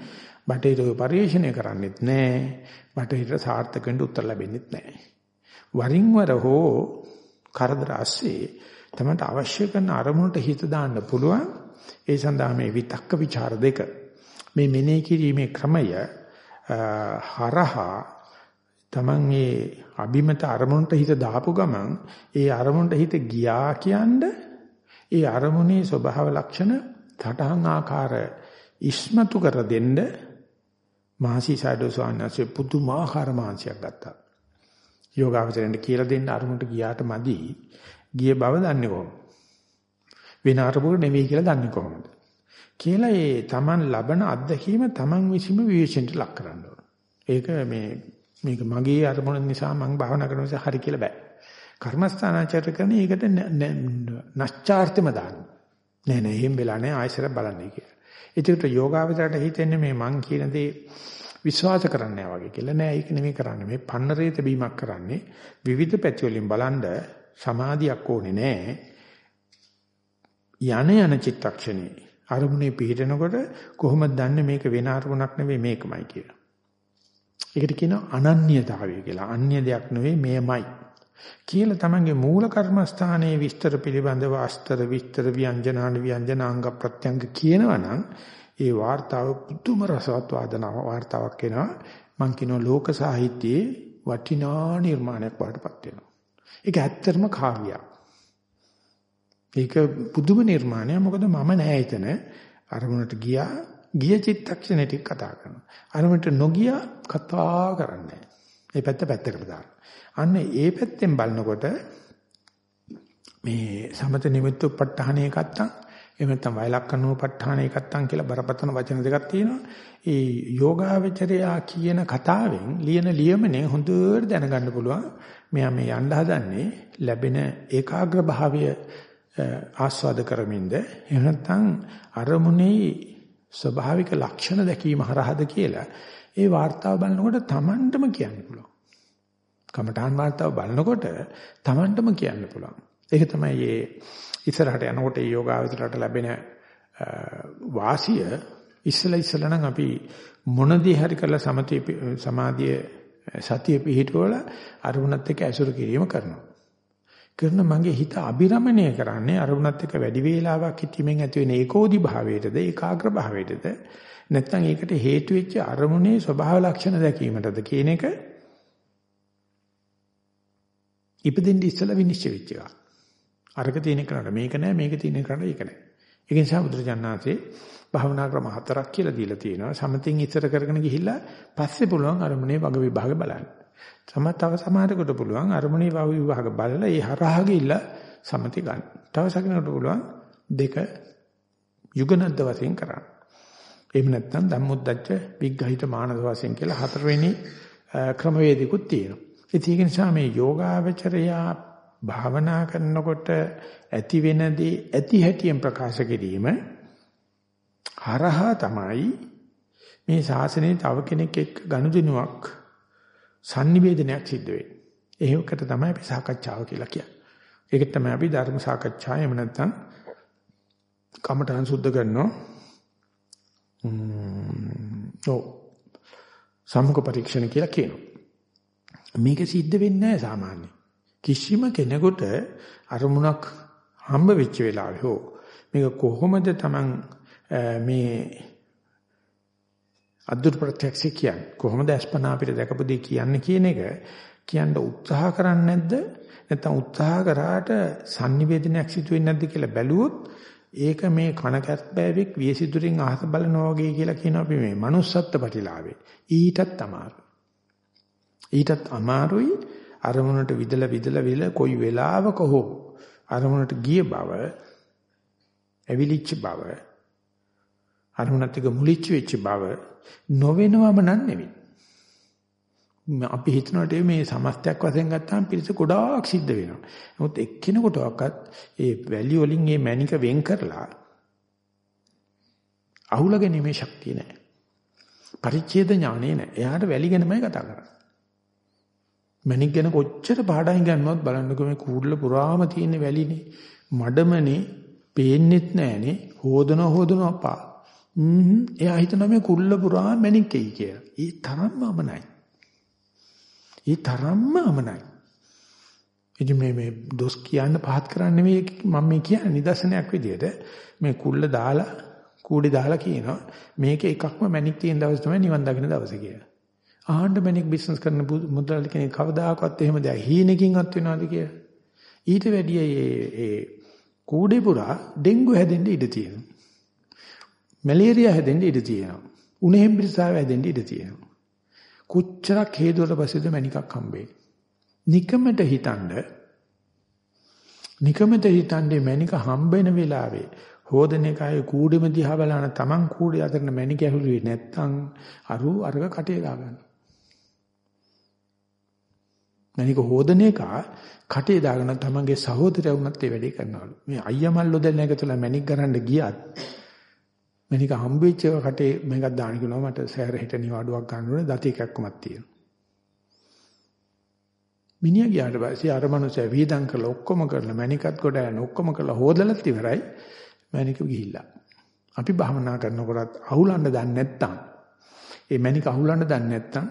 බටහිර පරිශ්‍රණය කරන්නෙත් නැහැ. බටහිර සාර්ථක වෙන්න උත්තර ලැබෙන්නෙත් නැහැ. වරින් වර හෝ කරදර ASCII තමයි අවශ්‍ය කරන අරමුණට හිත දාන්න පුළුවන්. ඒ සඳහා මේ විතක්ක ਵਿਚාර දෙක මේ මෙනෙහි කිරීමේ ක්‍රමය හරහා තමන් මේ අභිමත අරමුණට හිත දාපු ගමන් ඒ අරමුණට හිත ගියා කියන්නේ ඒ අරමුණේ ස්වභාව ලක්ෂණ තටහන් ආකාර ඉස්මතු කර දෙන්න මහසි සයිඩෝ සෝන්නසේ පුදුමාකාර මාංශයක් ගත්තා. යෝගාවචරෙන්ට කියලා දෙන්න අරමුණට ගියාට මදි ගිය බව දන්නේ කොහොමද? වෙන අරමුණක නෙවෙයි කියලා දන්නේ කොහොමද? කියලා ඒ Taman ලබන අත්දැකීම Taman විසීම විවේචනට ලක් කරන්න ඕන. ඒක මේ මේක මගේ අරමුණ නිසා මම භාවනා කරන නිසා හරි කියලා බෑ. කර්මස්ථානාචාර කරන එකට නැස්චාර්තෙම දාන්න. නෑ නෑ එහෙම වෙලා නෑ ආයෙසර බලන්නයි කියලා. ඒකට යෝගාවචරයට හිතෙන්නේ මේ මං කියන දේ විශ්වාස කරන්නේ වගේ කියලා නෑ ඒක නෙමෙයි කරන්නේ. මේ පන්නරේත බීමක් කරන්නේ විවිධ පැති වලින් බලන්ඩ සමාධියක් ඕනේ නැහැ. යන යන චිත්තක්ෂණේ අරමුණේ පිහිටනකොට කොහොමද දන්නේ මේක වෙන අරමුණක් නෙවෙයි මේකමයි කියලා. ඒකට කියනවා අනන්‍යතාවය කියලා. අන්‍ය දෙයක් නෙවෙයි මේමයි. කියලා තමන්ගේ මූල කර්මස්ථානයේ විස්තර පිළිබඳව අස්තර විස්තර ව්‍යංජනාන ව්‍යංජනාංග ප්‍රත්‍යංග කියනවනම් ඒ වார்த்தාව පුදුම රසවත් වාදනාවක් වார்த்தාවක් වෙනවා. මං කියනවා ලෝක සාහිත්‍යයේ වටිනා නිර්මාණයක් වඩපත් වෙනවා. ඒක ඇත්තටම කාව්‍යයක්. ඒක පුදුම නිර්මාණයක්. මොකද මම නෑ එතන. අරමුණට ගියා ගිය චිත්තක්ෂණේ ටික කතා කරනවා. අරමුණට නොගිය කතා කරන්නේ ඒ පැත්ත පැත්තකට දානවා. අන්න ඒ පැත්තෙන් බලනකොට මේ සමත නිමිත්ත උපට්ඨාන එකත්තම් එහෙම නැත්නම් වයලක්කනෝ උපට්ඨාන එකත්තම් කියලා බරපතල වචන දෙකක් තියෙනවා. ඒ යෝගාවචරයා කියන කතාවෙන් ලියන ලියමනේ හොඳට දැනගන්න පුළුවන්. මෙයා මේ යන්න හදන්නේ ලැබෙන ඒකාග්‍ර භාවය ආස්වාද කරමින්ද එහෙම නැත්නම් අරමුණේ ස්වභාවික ලක්ෂණ දැකීම හරහාද කියලා ඒ වார்த்தාව බලනකොට Tamanටම කියන්න පුළුවන්. කමඨාන් වார்த்தාව බලනකොට Tamanටම කියන්න පුළුවන්. ඒක තමයි මේ ඉස්සරහට යනකොට මේ යෝගාවචරයට ලැබෙන වාසිය ඉස්සලා ඉස්සලා නම් අපි මොනදී හරි කරලා සමතේ සමාධියේ සතිය පිහිටවල අරමුණත් එක්ක ඇසුරු කිරීම කරනවා. කරන මගේ හිත අබිරමණය කරන්නේ අරමුණත් එක්ක වැඩි වේලාවක් හිටීමෙන් ඇති වෙන ඒකෝදි භාවයටද ඒකාග්‍ර භාවයටද නැත්නම් ඒකට හේතු වෙච්ච අරමුණේ ස්වභාව ලක්ෂණ දැකීමටද කියන එක ඉපදෙන්න ඉස්සලා විනිශ්චය වෙච්ච එක. අරක තියෙන කරාට මේක නෑ මේක තියෙන කරාට ඒක නෑ. ඒක නිසා බුදුරජාණන්සේ භාවනා ක්‍රම හතරක් කියලා දීලා තියෙනවා. සමතින් ඉස්සර කරගෙන ගිහිල්ලා පස්සේ පුළුවන් අරමුණේ වග විභාග බලන්න. සමතව සමාධිකට පුළුවන් අරමුණේ වග විභාග බලලා ඒ හරහා ගිහිල්ලා සමති ගන්න. තව සකිනකට පුළුවන් දෙක යුගනද්ද වශයෙන් කරන්න. එහෙම නැත්නම් ධම්මොද්දච්ච විග්ඝහිත මානස වශයෙන් කියලා හතරවෙනි ක්‍රමවේදිකුත් තියෙනවා. ඒක නිසා මේ යෝගාවචරයා භාවනා කරනකොට ඇති වෙනදී ඇති හැටියෙන් ප්‍රකාශ කිරීම හරහා තමයි මේ ශාසනයේ තව කෙනෙක් එක්ක ගනුදෙනුවක් sannivedanayak සිද්ධ වෙන්නේ. ඒකට තමයි අපි සාකච්ඡාව කියලා කියන්නේ. ඒක තමයි අපි ධර්ම සාකච්ඡාව එහෙම නැත්නම් කමඨං සුද්ධ කරනවා. ඔව් සම්මුඛ පරීක්ෂණ කියලා කියනවා. මේක සිද්ධ වෙන්නේ නැහැ සාමාන්‍ය. කිසිම කෙනෙකුට අරමුණක් හම්බ වෙච්ච වෙලාවේ හෝ මේක කොහොමද Taman මේ අද්දුර ප්‍රත්‍යක්ෂ කියන්නේ. කොහොමද අස්පනා අපිට දැකපු දේ කියන්නේ කියන එක කියන්න උත්සාහ කරන්නේ නැද්ද? නැත්නම් උත්සාහ කරාට sannivedanayak සිදු වෙන්නේ නැද්ද කියලා බැලුවොත් ඒක මේ කන කැස්බෑවෙක් වියසිතුරින් අහස බලනවා වගේ කියලා කියනවා අපි මේ manussත්ත්ව ප්‍රතිලාභේ. ඊටත් අමාරුයි. ඊටත් අමාරුයි අරමුණට විදලා විදලා විල කොයි වෙලාවක හෝ අරමුණට ගිය බව ඇවිලිච්ච බව අරමුණත් එක්ක මුලිච්ච වෙච්ච බව නොවෙනවම නන් නෙවෙයි. අපි හිතනකොට මේ සමස්තයක් වශයෙන් ගත්තාම පිළිස ගොඩාක් සිද්ධ වෙනවා. නමුත් එක්කිනෙකුටවත් ඒ වැලිය වලින් මේ මැනික වෙන් කරලා අහුල ගැනීමේ ශක්තිය නැහැ. පරිච්ඡේද ඥානෙ නැහැ. එයාට වැලි ගැනමයි කතා කරන්නේ. මැනික් ගැන කොච්චර පාඩම් ගන්නවත් බලන්නකෝ මේ කූඩල පුරාම තියෙන වැලිනේ. මඩමනේ පේන්නෙත් නැහනේ. හොදන හොදන අපා. හ්ම් එයා හිතනවා මේ කුල්ල පුරා මැනික්කයි කියලා. ඒ තරම්ම අමනයි. ඒ තරම්ම අමනයි. ඉතින් මේ මේ දොස් කියන්න පහත් කරන්නේ මේ මම මේ කියන්නේ නිදර්ශනයක් විදිහට මේ කුල්ල දාලා කූඩේ දාලා කියනවා මේක එකක්ම මැනික් තියෙන දවස් තමයි නිවන් දකින්න දවස කියලා. ආහන්න මැනික් බිස්නස් කරන මුදලාලි කෙනෙක් කවදාකවත් එහෙම දෙයක් හීනකින්වත් වෙනවද කියලා. ඊට වැඩිය ඒ කූඩේ පුරා ඩෙන්ගු හැදෙන්න ඉඩ තියෙනවා. මැලේරියා හැදෙන්න ඉඩ තියෙනවා. උණෙහිම් පිළිසාව හැදෙන්න ඉඩ තියෙනවා. කොච්චරක් හේතුවට පස්සේද මණිකක් හම්බෙන්නේ. නිකමට හිතනද නිකමෙත හිතන්නේ මැනික හම්බෙන වෙලාවේ හෝදන එකයි කූඩෙම දිහා බලන තමන් කූඩේ අතරන මැනික ඇහුලුවේ නැත්තම් අරු අරක කටේ දාගන්න. මැනික හෝදන එක කටේ දාගෙන තමන්ගේ සහෝදරයා වුණත් ඒ වැඩේ කරනවලු. මේ අයියා මල්ලෝ දැන් එකතුලා මැනික් ගරන්න ගියත් මැනික හම්බෙච්ච කටේ මේකක් දාන්න කියනවා මට සෑර හිට නිවාඩුවක් ගන්න ඕනේ දති එකක්මත් තියෙනවා. මිනිහා ගියාට පස්සේ අර මනුස්සයා වීදම් කරලා ඔක්කොම කරලා මැනිකත් කොට යන ඔක්කොම කරලා හොදලත් ඉවරයි. මැනික ගිහිල්ලා. අපි භවනා කරනකොටත් අහුලන්න දන්නේ නැත්තම් ඒ මැනික අහුලන්න දන්නේ නැත්තම්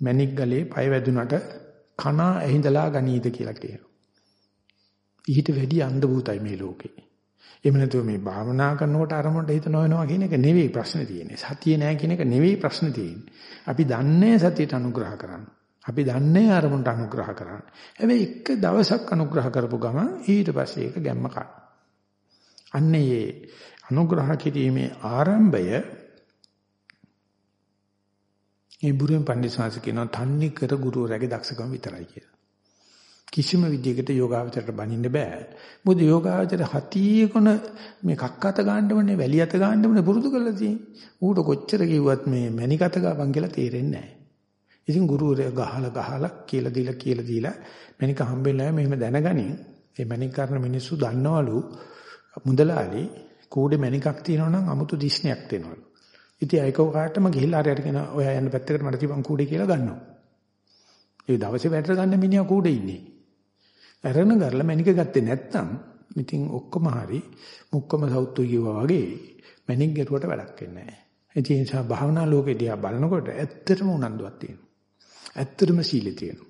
මැනික් ගලේ පය වැදුනට කනා ඇහිඳලා ගනීද කියලා කියනවා. ඊට වැඩි අන්ධ භූතයි මේ ලෝකේ. එහෙම නැතුව මේ භාවනා කරනකොට අරමුණට හිත නොයනවා කියන එක නෙවෙයි ප්‍රශ්නේ තියෙන්නේ. සතිය නෑ කියන එක නෙවෙයි ප්‍රශ්නේ තියෙන්නේ. අපි දන්නේ සතියට අනුග්‍රහ කරන්න. අපි දන්නේ අරමුණට අනුග්‍රහ කරන්න. හැබැයි එක දවසක් අනුග්‍රහ කරපු ගමන් ඊට පස්සේ ඒක ගැම්ම කන. අන්නේ අනුග්‍රහ කිරීමේ ආරම්භය ඒ බුරුවෙන් පඬිස්සාස කියනවා තන්නේ කර ගුරුවරයාගේ දක්ෂකම විතරයි කියලා. කිසිම විදියකට යෝගාවචරයට බනින්න බෑ. මොකද යෝගාවචර හතියකොන මේ කක්කත ගන්නවනේ වැලියත ගන්නවනේ පුරුදු කරලා තියෙන්නේ. ඌට කොච්චර කිව්වත් මේ මණිකත ගාවන් කියලා තේරෙන්නේ නැහැ. ඉතින් ගුරුවරයා ගහලා ගහලා කියලා දීලා කියලා දීලා මණික හම්බෙන්නේ නැහැ මෙහෙම දැනගනින්. මේ මණික කරන මිනිස්සු දන්නවලු මුදලාලි කූඩේ මණිකක් තියෙනවා නම් 아무තු දිස්නයක් දෙනවලු. ඉතින් ඒක කාටම ගිහිල්ලා අරයට කියන ඔයා යන්න පැත්තකට මට තිබන් කූඩේ කියලා ගන්නවා. ඒ දවසේ වැටර ගන්න මිනිහා කූඩේ ඉන්නේ. අරන ගරලා මණික ගත්තේ නැත්තම් ඉතින් ඔක්කොම හරි මුක්කම සෞතු කිව්වා වගේ මණික් ගැටුවට වැඩක් වෙන්නේ නැහැ. ඒ නිසා භාවනා ලෝකේ දිහා බලනකොට ඇත්තටම උනන්දුවක් තියෙනවා. ඇත්තටම සීලෙ තියෙනවා.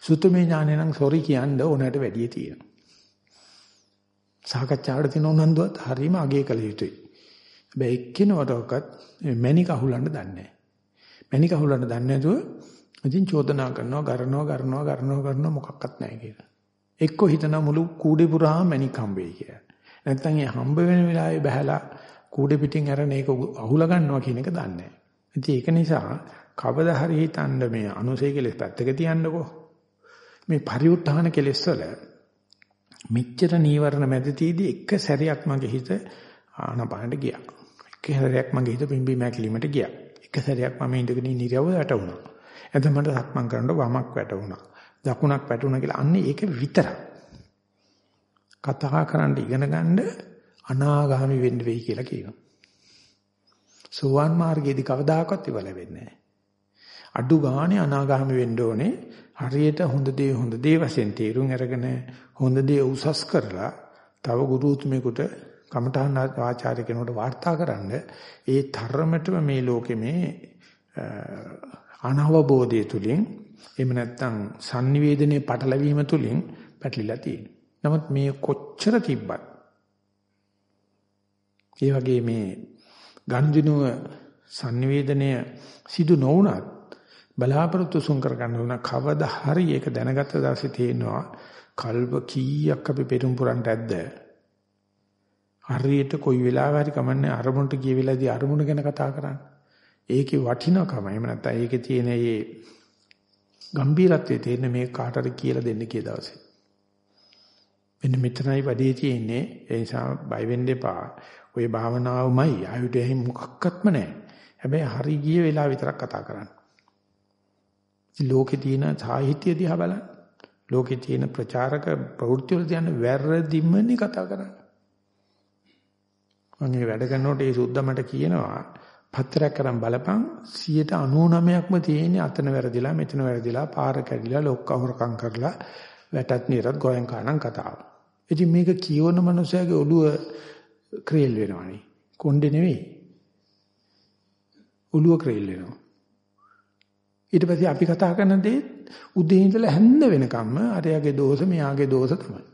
සුතමේ ඥානය නම් සොරි කියන්න ඕනකට වැඩිය තියෙනවා. සාකච්ඡාවට තියෙන උනන්දුවත් හරීම අගය කළ යුතුයි. හැබැයි එක්කිනවටවත් මැනික අහුලන්න දන්නේ නැහැ. මැනික අහුලන්න දන්නේ නැතුව ඉතින් චෝදනා කරනවා, කරනවා, කරනවා, කරනවා, කරනවා මොකක්වත් නැහැ කියලා. එක්ක හිතන මුළු කූඩේ පුරාම මැනික හම්බෙයි කියලා. නැත්තම් ඒ හම්බ වෙන වෙලාවේ බහැලා කූඩේ පිටින් අරන ඒක අහුලා ගන්නවා කියන එක දන්නේ නැහැ. ඉතින් ඒක නිසා කවදා හරි හිතන්න මේ අනුසය කෙලෙස් පැත්තක තියන්නකෝ. මේ පරිඋත්ථාන කෙලෙස් වල මෙච්චර නීවරණ මැදදීදී එක සැරයක් මගේ හිත ආනපානට ගියා. එක සැරයක් මගේ හිත පිම්බි මැකිලිමට ගියා. එක සැරයක් මම ඉඳගෙන ඉරියව්ව වැටුණා. එතකොට මට සක්මන් කරනකොට වමක් වැටුණා. දකුණක් වැටුණා කියලා අන්නේ ඒක විතරක්. කතා කරන්න ඉගෙන ගන්න අනාගාමි වෙන්න වෙයි කියලා කියනවා. සෝවාන් මාර්ගයේදී කවදාකවත් ඉවල වෙන්නේ නැහැ. අඩු ගානේ අනාගාමි වෙන්න ඕනේ. හරියට හොඳ දේ හොඳ දේ වශයෙන් තේරුම් අරගෙන හොඳ දේ උසස් කරලා තව ගුරු උතුමෙකුට කමඨාන් ආචාර්ය කෙනෙකුට වාර්තා කරන්න ඒ තරමටම මේ ලෝකෙ මේ අනවබෝධය තුලින් එහෙම නැත්නම් sannivedanaye පටලැවීම තුලින් පැටලිලා තියෙනවා. නමුත් මේ කොච්චර තිබ්බත් ඒ වගේ මේ ගනුදෙනුව sannivedanaya සිදු නොවුනත් බලාපොරොත්තු සුන් කරගන්න ඕන කවදා හරි ඒක දැනගත්ත දවසේ තේනවා කල්ප කීයක් අපි පෙරම් පුරන්ට ඇද්ද හරියට කොයි වෙලාව හරි කමන්නේ අරමුණට ගිය වෙලාවේදී අරමුණ ගැන කතා කරන්නේ ඒකේ වටිනකම එහෙම නැත්නම් ඒකේ තියෙන මේ ගම්බීරත්වයේ තියෙන මේ කාට හරි කියලා දෙන්න කිය දවසේ. මෙන්න මෙතනයි වැඩේ තියෙන්නේ. ඒ නිසා බය වෙන්න එපා. ඔය භාවනාවමයි ආයුධ එහෙම මොකක්වත්ම නැහැ. හැබැයි හරි ගිය වෙලාව විතරක් කතා කරන්න. ලෝකේ තියෙන සාහිත්‍ය දිහා බලන්න. ලෝකේ තියෙන ප්‍රචාරක ප්‍රවෘත්ති වල තියෙන වැරදිමනේ කතා කරන්නේ. මම මේ වැඩ කරනකොට ඒ සුද්ධ මට කියනවා පත්‍රයක් කරන් බලපන් 99%ක්ම තියෙන්නේ අතන වැරදිලා මෙතන වැරදිලා පාර කැඩිලා ලොක්කවරකම් කරලා වැටත් නිරත් ගෝයන් කාණන් කතාව. ඉතින් මේක කියවන මනුස්සයාගේ ඔළුව ක්‍රේල් වෙනවනේ. කොණ්ඩේ නෙවෙයි. ඔළුව ක්‍රේල් වෙනවා. ඊට පස්සේ අපි කතා කරන දේ උදේ ඉඳලා හැන්ද වෙනකම්ම අරයාගේ දෝෂ මෙයාගේ දෝෂ තමයි.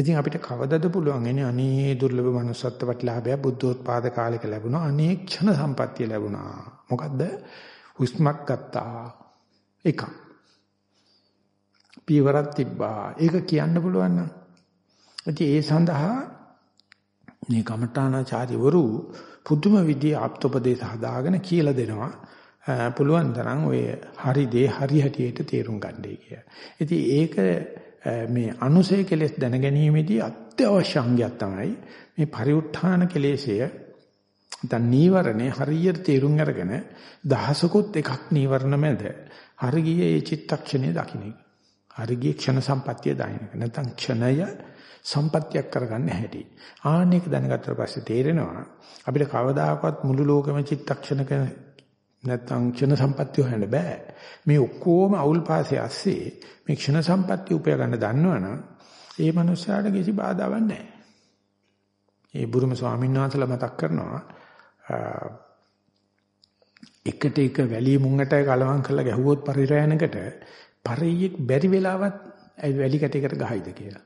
ඉතින් අපිට කවදද පුළුවන් එනේ අනේ දුර්ලභ manussත්ව ප්‍රතිලාභය බුද්ධෝත්පාද කාලයක ලැබුණා අනේ ක්ෂණ සම්පත්තිය ලැබුණා. මොකද්ද? හුස්මක් ගත්තා. එක. පියවරක් තිබ්බා. ඒක කියන්න පුළුවන් නම්. ඉතින් ඒ සඳහා මේ කමඨානාචාර්යවරු පුදුම විදිහේ ආප්තෝපදේශ හදාගෙන කියලා දෙනවා. පුළුවන් තරම් ඔය හරි දේ හරි හැටියට තේරුම් ගන්නයි කිය. ඉතින් ඒක මේ අනුසය කෙලෙස් දැනගැනීමේදී අත්‍යවශ්‍ය අංගයක් තමයි මේ පරිඋත්ථාන කෙලෙසය දැන් නීවරණේ හරියට තේරුම් අරගෙන දහසකුත් එකක් නීවරණ මැද හරියේ ඒ චිත්තක්ෂණය දකින්න. හරියේ ක්ෂණ සම්පත්තිය දකින්න. නැත්නම් ක්ෂණය සම්පත්තියක් කරගන්න හැටි. ආන්න එක දැනගත්තට පස්සේ තේරෙනවා අපිට කවදාකවත් මුළු ලෝකෙම චිත්තක්ෂණක නැත්නම් ක්ෂණ සම්පත්තිය හොයන්න බෑ. මේ ඔක්කොම අවුල් පාසේ ඇස්සේ මේ ක්ෂණ සම්පත්තිය උපය ගන්න දන්නවනම් ඒ මනුස්සයාට කිසි බාධාවක් නැහැ. ඒ බුරුම ස්වාමීන් වහන්සේලා මතක් කරනවා එකට එක වැලි මුංගට කලවම් කරලා ගැහුවොත් පරිරයනකට පරියෙක් බැරි වෙලාවත් වැලි කැටයකට ගහයිද කියලා.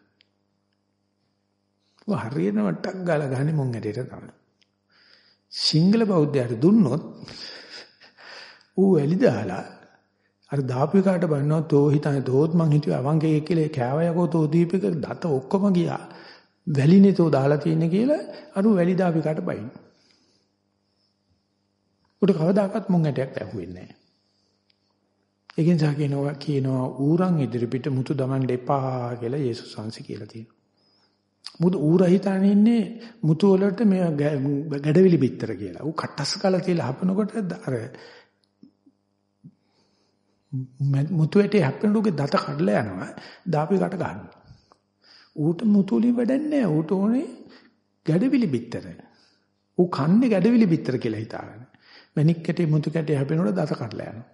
ඔය හරියටම ටක් ගාලා ගහන්නේ මුං ඇටයට තමයි. සිංගල බෞද්ධයාට දුන්නොත් ඌ වැලි දාලා අර දාපු එකට බannෝ තෝ හිතන්නේ තෝත් මං හිතුවා අවංගේ කියලා කෑවයකෝ තෝ දීපික දත ඔක්කොම ගියා. වැලිනේ තෝ දාලා තියෙන්නේ කියලා අර වැලි දාපු එකට බයින්. උට කවදාකවත් මුං ඇටයක් ඇහුවෙන්නේ නැහැ. ඒකෙන් සා කියනවා කියනවා ඌරන් ඉදිරිපිට මුතු දමන්න එපා කියලා යේසුස් වහන්සේ කියලා තියෙනවා. මුදු ඌර හිතානේ ඉන්නේ මුතු වලට මේ ගැඩවිලි පිටර කියලා. ඌ කට්ටස් කාලා තියලා හපනකොට අර මුතු ඇටේ හැප්පෙනුගේ දත කඩලා යනවා. දාපි කට ගන්නවා. ඌට මුතු වලින් වැඩක් නැහැ. ඌට ඕනේ ගැඩවිලි පිටර. ඌ කන්නේ ගැඩවිලි පිටර කියලා හිතාගෙන. මණික් කැටේ මුතු කැටේ හැපෙනකොට දත කඩලා යනවා.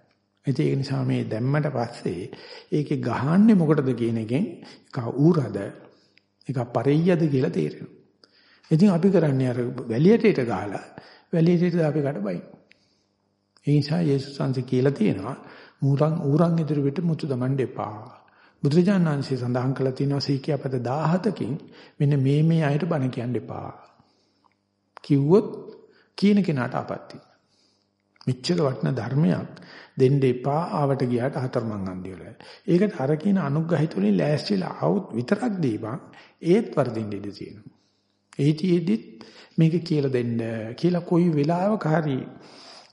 ඉතින් ඒ නිසා මේ දැම්මට පස්සේ ඒකේ ගහන්නේ මොකටද කියන එකෙන් එක ඌරද එක පරෙය්‍යද කියලා තේරෙනවා. ඉතින් අපි කරන්නේ අර වැලියටේට ගහලා වැලියටේට අපි කඩබයි. ඒ නිසා යේසුස් වහන්සේ කියලා තියෙනවා මූරන් ඌරන් ඉදිරියට මුතු දමන්න එපා. බුදුරජාණන් වහන්සේ සඳහන් කළා තියෙනවා සීකියාපද 17කින් මෙන්න මේ මේ අයට බණ කියන්න එපා. කිව්වොත් කියන කෙනාට ආපත්‍ති. මෙච්චර වටින ධර්මයක් දෙන්න එපා ආවට ගියාට හතරමං අන්දිය වල. ඒකට අර කියන අනුග්‍රහිත වලින් ලෑස්තිලා આવුත් විතරක් දීපන් ඒත් වර්ධින්න ඉඩ තියෙනවා. ඒටිෙදිත් මේක කියලා දෙන්න කියලා කොයි වෙලාවක හරි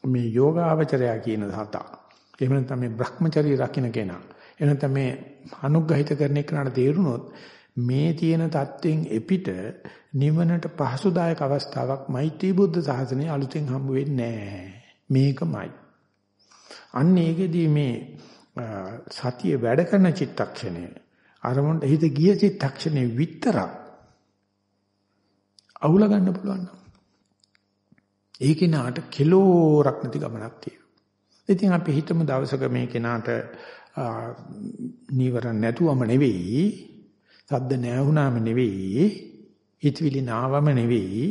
මේ යෝගාවචරය කියන සතා. එහෙම නැත්නම් මේ Brahmachari රකින්න කෙනා. එහෙම නැත්නම් මේ අනුග්‍රහිත කරන එකට තේරුනොත් මේ තියෙන தත්වෙන් එපිට නිවනට පහසුදායක අවස්ථාවක් මෛත්‍රී බුද්ධ සාසනය අලුතෙන් හම්බ වෙන්නේ නැහැ. මේකමයි. අන්න ඒකෙදී මේ සතිය වැඩ කරන චිත්තක්ෂණය අරමුණට හිත ගිය චිත්තක්ෂණේ විතරක් අවුල ගන්න පුළුවන්. ඒකේ නාට කිලෝරක් නැති ගමනක් තියෙනවා. ඉතින් අපි හිතමු දවසක මේ කෙනාට නීවරණ නැතුවම නෙවෙයි, සද්ද නැවුනාම නෙවෙයි, හිතවිලි නාවම නෙවෙයි,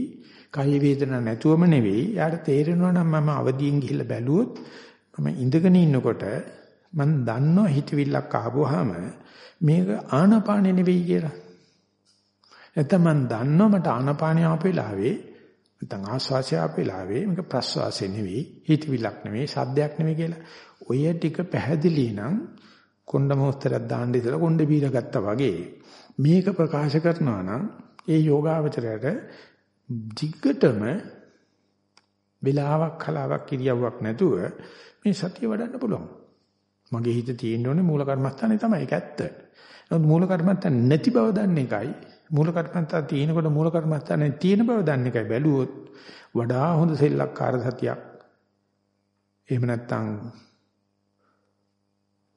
කය වේදනා නැතුවම නෙවෙයි. යාට තේරෙනවා නම් මම අවදියෙන් ගිහිල්ලා බැලුවොත් මම ඉඳගෙන ඉන්නකොට මම දන්නවා හිතවිල්ලක් ආවොහම මේක ආනාපානෙ නෙවෙයි කියලා. නැත්නම් මම දන්නවා මට ආනාපානිය ආපු වෙලාවේ නැත්නම් ආස්වාසය ආපු වෙලාවේ මේක ප්‍රස්වාසය නෙවෙයි හිතවිල්ලක් නෙවෙයි සද්දයක් නෙවෙයි කියලා. ඔය ටික පැහැදිලි නම් කොණ්ඩ මොස්තරයක් දාන්න ඉතලා කොණ්ඩ බීර ගත්තා වගේ මේක ප්‍රකාශ කරනවා නම් ඒ යෝගාවචරයට දිග්ගටම වෙලාවක් කලාවක් කිරියවක් නැතුව මේ සතිය වඩන්න පුළුවන්. මගේ හිත තියෙන්න ඕනේ මූල කර්මස්ථානේ තමයි ඒක ඇත්ත. නමුත් මූල කර්මස්ථාන නැති බව දන්න එකයි මූල කර්මස්ථාන තියෙනකොට මූල කර්මස්ථානේ තියෙන බව දන්න එකයි බැලුවොත් වඩා හොඳ සෙල්ලක්කාර සතියක්. එහෙම නැත්නම්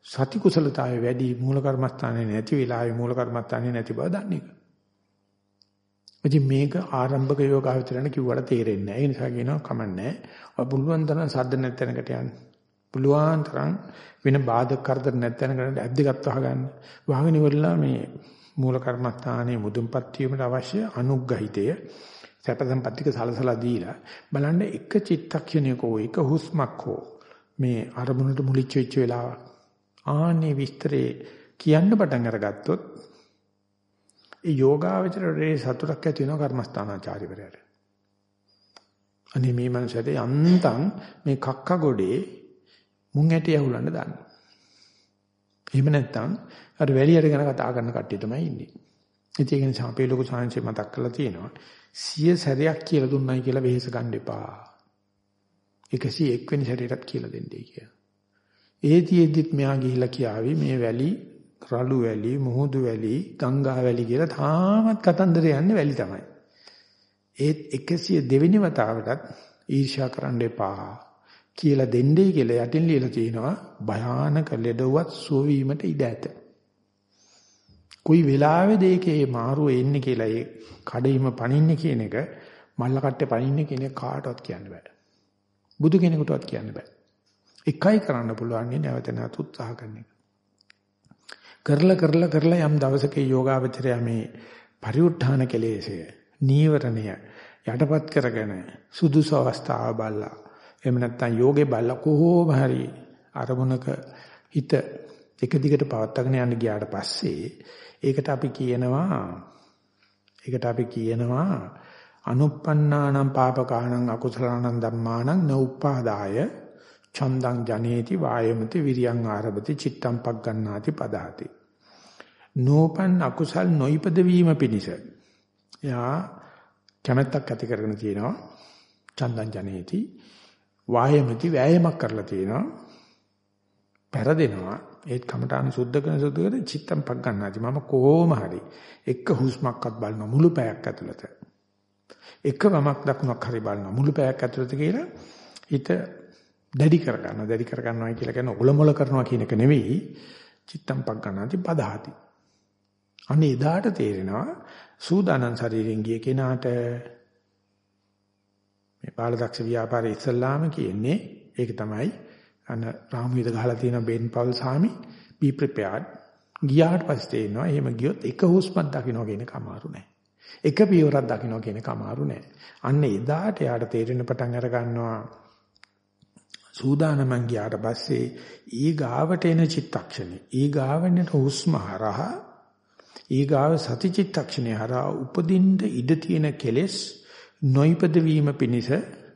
සති කුසලතාවය වැඩි මූල කර්මස්ථානේ නැති වෙලාවේ මූල කර්මස්ථානේ නැති බව දන්න එක. ඉතින් මේක ආරම්භක යෝගාවචරණ කිව්වට තේරෙන්නේ නැහැ. ඒ නිසා කියනවා කමන්නේ. ඔය පුළුවන් තරම් සද්ද නැත්ැනකට යන්න. පුළුවන් තරම් වෙන බාධක කරදර නැත්ැනකට ඇබ් දෙකත් වහගන්න. වහගෙන ඉවරලා මේ මූල කර්මස්ථානයේ මුදුන්පත් වීමට අවශ්‍ය අනුග්‍රහිතය සැප සම්පත්තික සලසලා දීලා බලන්න එක චිත්තක්ෂණයක හෝ එක හුස්මක් හෝ මේ අරමුණට මුලිච්ච වෙච්ච වෙලාව ආන්නේ විස්තරේ කියන්න පටන් අරගත්තොත් ඒ යෝගාවචරයේ සතුටක් ඇති වෙනවා කර්මස්ථානාචාරිවරයාට. අනේ මේ මනසට යන්තම් මේ කක්ක ගොඩේ මුං ඇටි ඇහුලන්න දාන්න. එහෙම නැත්නම් අර වැලියට ගැන කතා කරන කට්ටිය තමයි ඉන්නේ. ඉතින් ඒක නිසා අපේ ලොකු සාංශය මතක් කරලා තියෙනවා. සිය සැරයක් කියලා දුන්නයි කියලා වෙහෙස ගන්න එපා. 101 වෙනි සැරේටත් කියලා දෙන්නයි කියලා. ඒතිෙද්දිත් මෙහා ගිහිල්ලා කියාවි මේ වැලි රළු වැලි, මුහුදු වැලි, ගංගා වැලි කියලා තාමත් කතන්දර යන්නේ වැලි තමයි. ඒත් 102 වෙනි වතාවටත් ඊර්ෂ්‍යා කරන්න එපා කියලා දෙන්නේ කියලා යටින් ලියලා තිනවා භයානක ලෙඩවත් සුවවීමට ඉඩ ඇත. කොයි වෙලාවෙද ඒකේ මාරුව එන්නේ කියලා ඒ කඩේම පණින්නේ කියන එක මල්ල කට්ටේ පණින්නේ කියන එක කාටවත් කියන්න බෑ. බුදු කෙනෙකුටවත් කියන්න බෑ. එකයි කරන්න පුළුවන් නැවත නැවත උත්සාහ කරන එක. කරලා කරලා කරලා යම් දවසක යෝගාවචරය මේ පරිඋත්ථාන කෙලෙසය නීවරණය යටපත් කරගෙන සුදුසු අවස්ථාව බලලා එහෙම නැත්නම් යෝගේ බලලා කොහොම හරි අරමුණක හිත එක දිගට පවත්වාගෙන යන්න ගියාට පස්සේ ඒකට අපි කියනවා ඒකට අපි කියනවා අනුප්පන්නානම් පාපකාණං අකුසලාණං ධම්මාණං නෝපාදාය චන්දං ජනේති වායමති විරියං ආරභති චිත්තං පග්ගණ්ණාති පදාති. නෝපන් අකුසල් නොයිපද වීම පිණිස යා කැමැත්තක් ඇති කරගෙන තියෙනවා. චන්දං ජනේති වායමති වෑයමක් කරලා තියෙනවා. පෙරදෙනවා. ඒත් කමඨාන සුද්ධ කරන සුද්ධ කරන චිත්තම් පක් ගන්නාති මම කොහොම හරි එක හුස්මක්වත් බලන මුළු පැයක් ඇතුළත. එක වමක් දකුණක් හරි බලන මුළු පැයක් ඇතුළත කියලා හිත දැඩි කර ගන්නවා දැඩි කර ගන්නවා කියලා කියන ඔලොමොල කරනවා කියන එක නෙවෙයි. චිත්තම් පක් ගන්නාති පදහති අනේ එදාට තේරෙනවා සූදානම් ශරීරයෙන් ගිය කෙනාට මේ බාලදක්ෂ ව්‍යාපාරයේ ඉස්සල්ලාම කියන්නේ ඒක තමයි අන්න රාමුවිද ගහලා තියෙන බෙන් පවල් සාමි be prepared. ගියාට පස්සේ තේරෙනවා එහෙම ගියොත් එක හුස්මක් දකින්න කියන කමාරු නෑ. එක පියවරක් දකින්න කියන කමාරු නෑ. අන්න එදාට යාට තේරෙන පටන් අර ගන්නවා සූදානමන් ගියාට පස්සේ ඊ ගාවට එන චිත්තක්ෂණේ ඊ ගාවෙනට හුස්ම හරහා ඊගාව සතිචිත්තක්ෂණේ හරහා උපදින්න ඉඩ තියෙන කෙලෙස් නොයිපද වීම පිණිස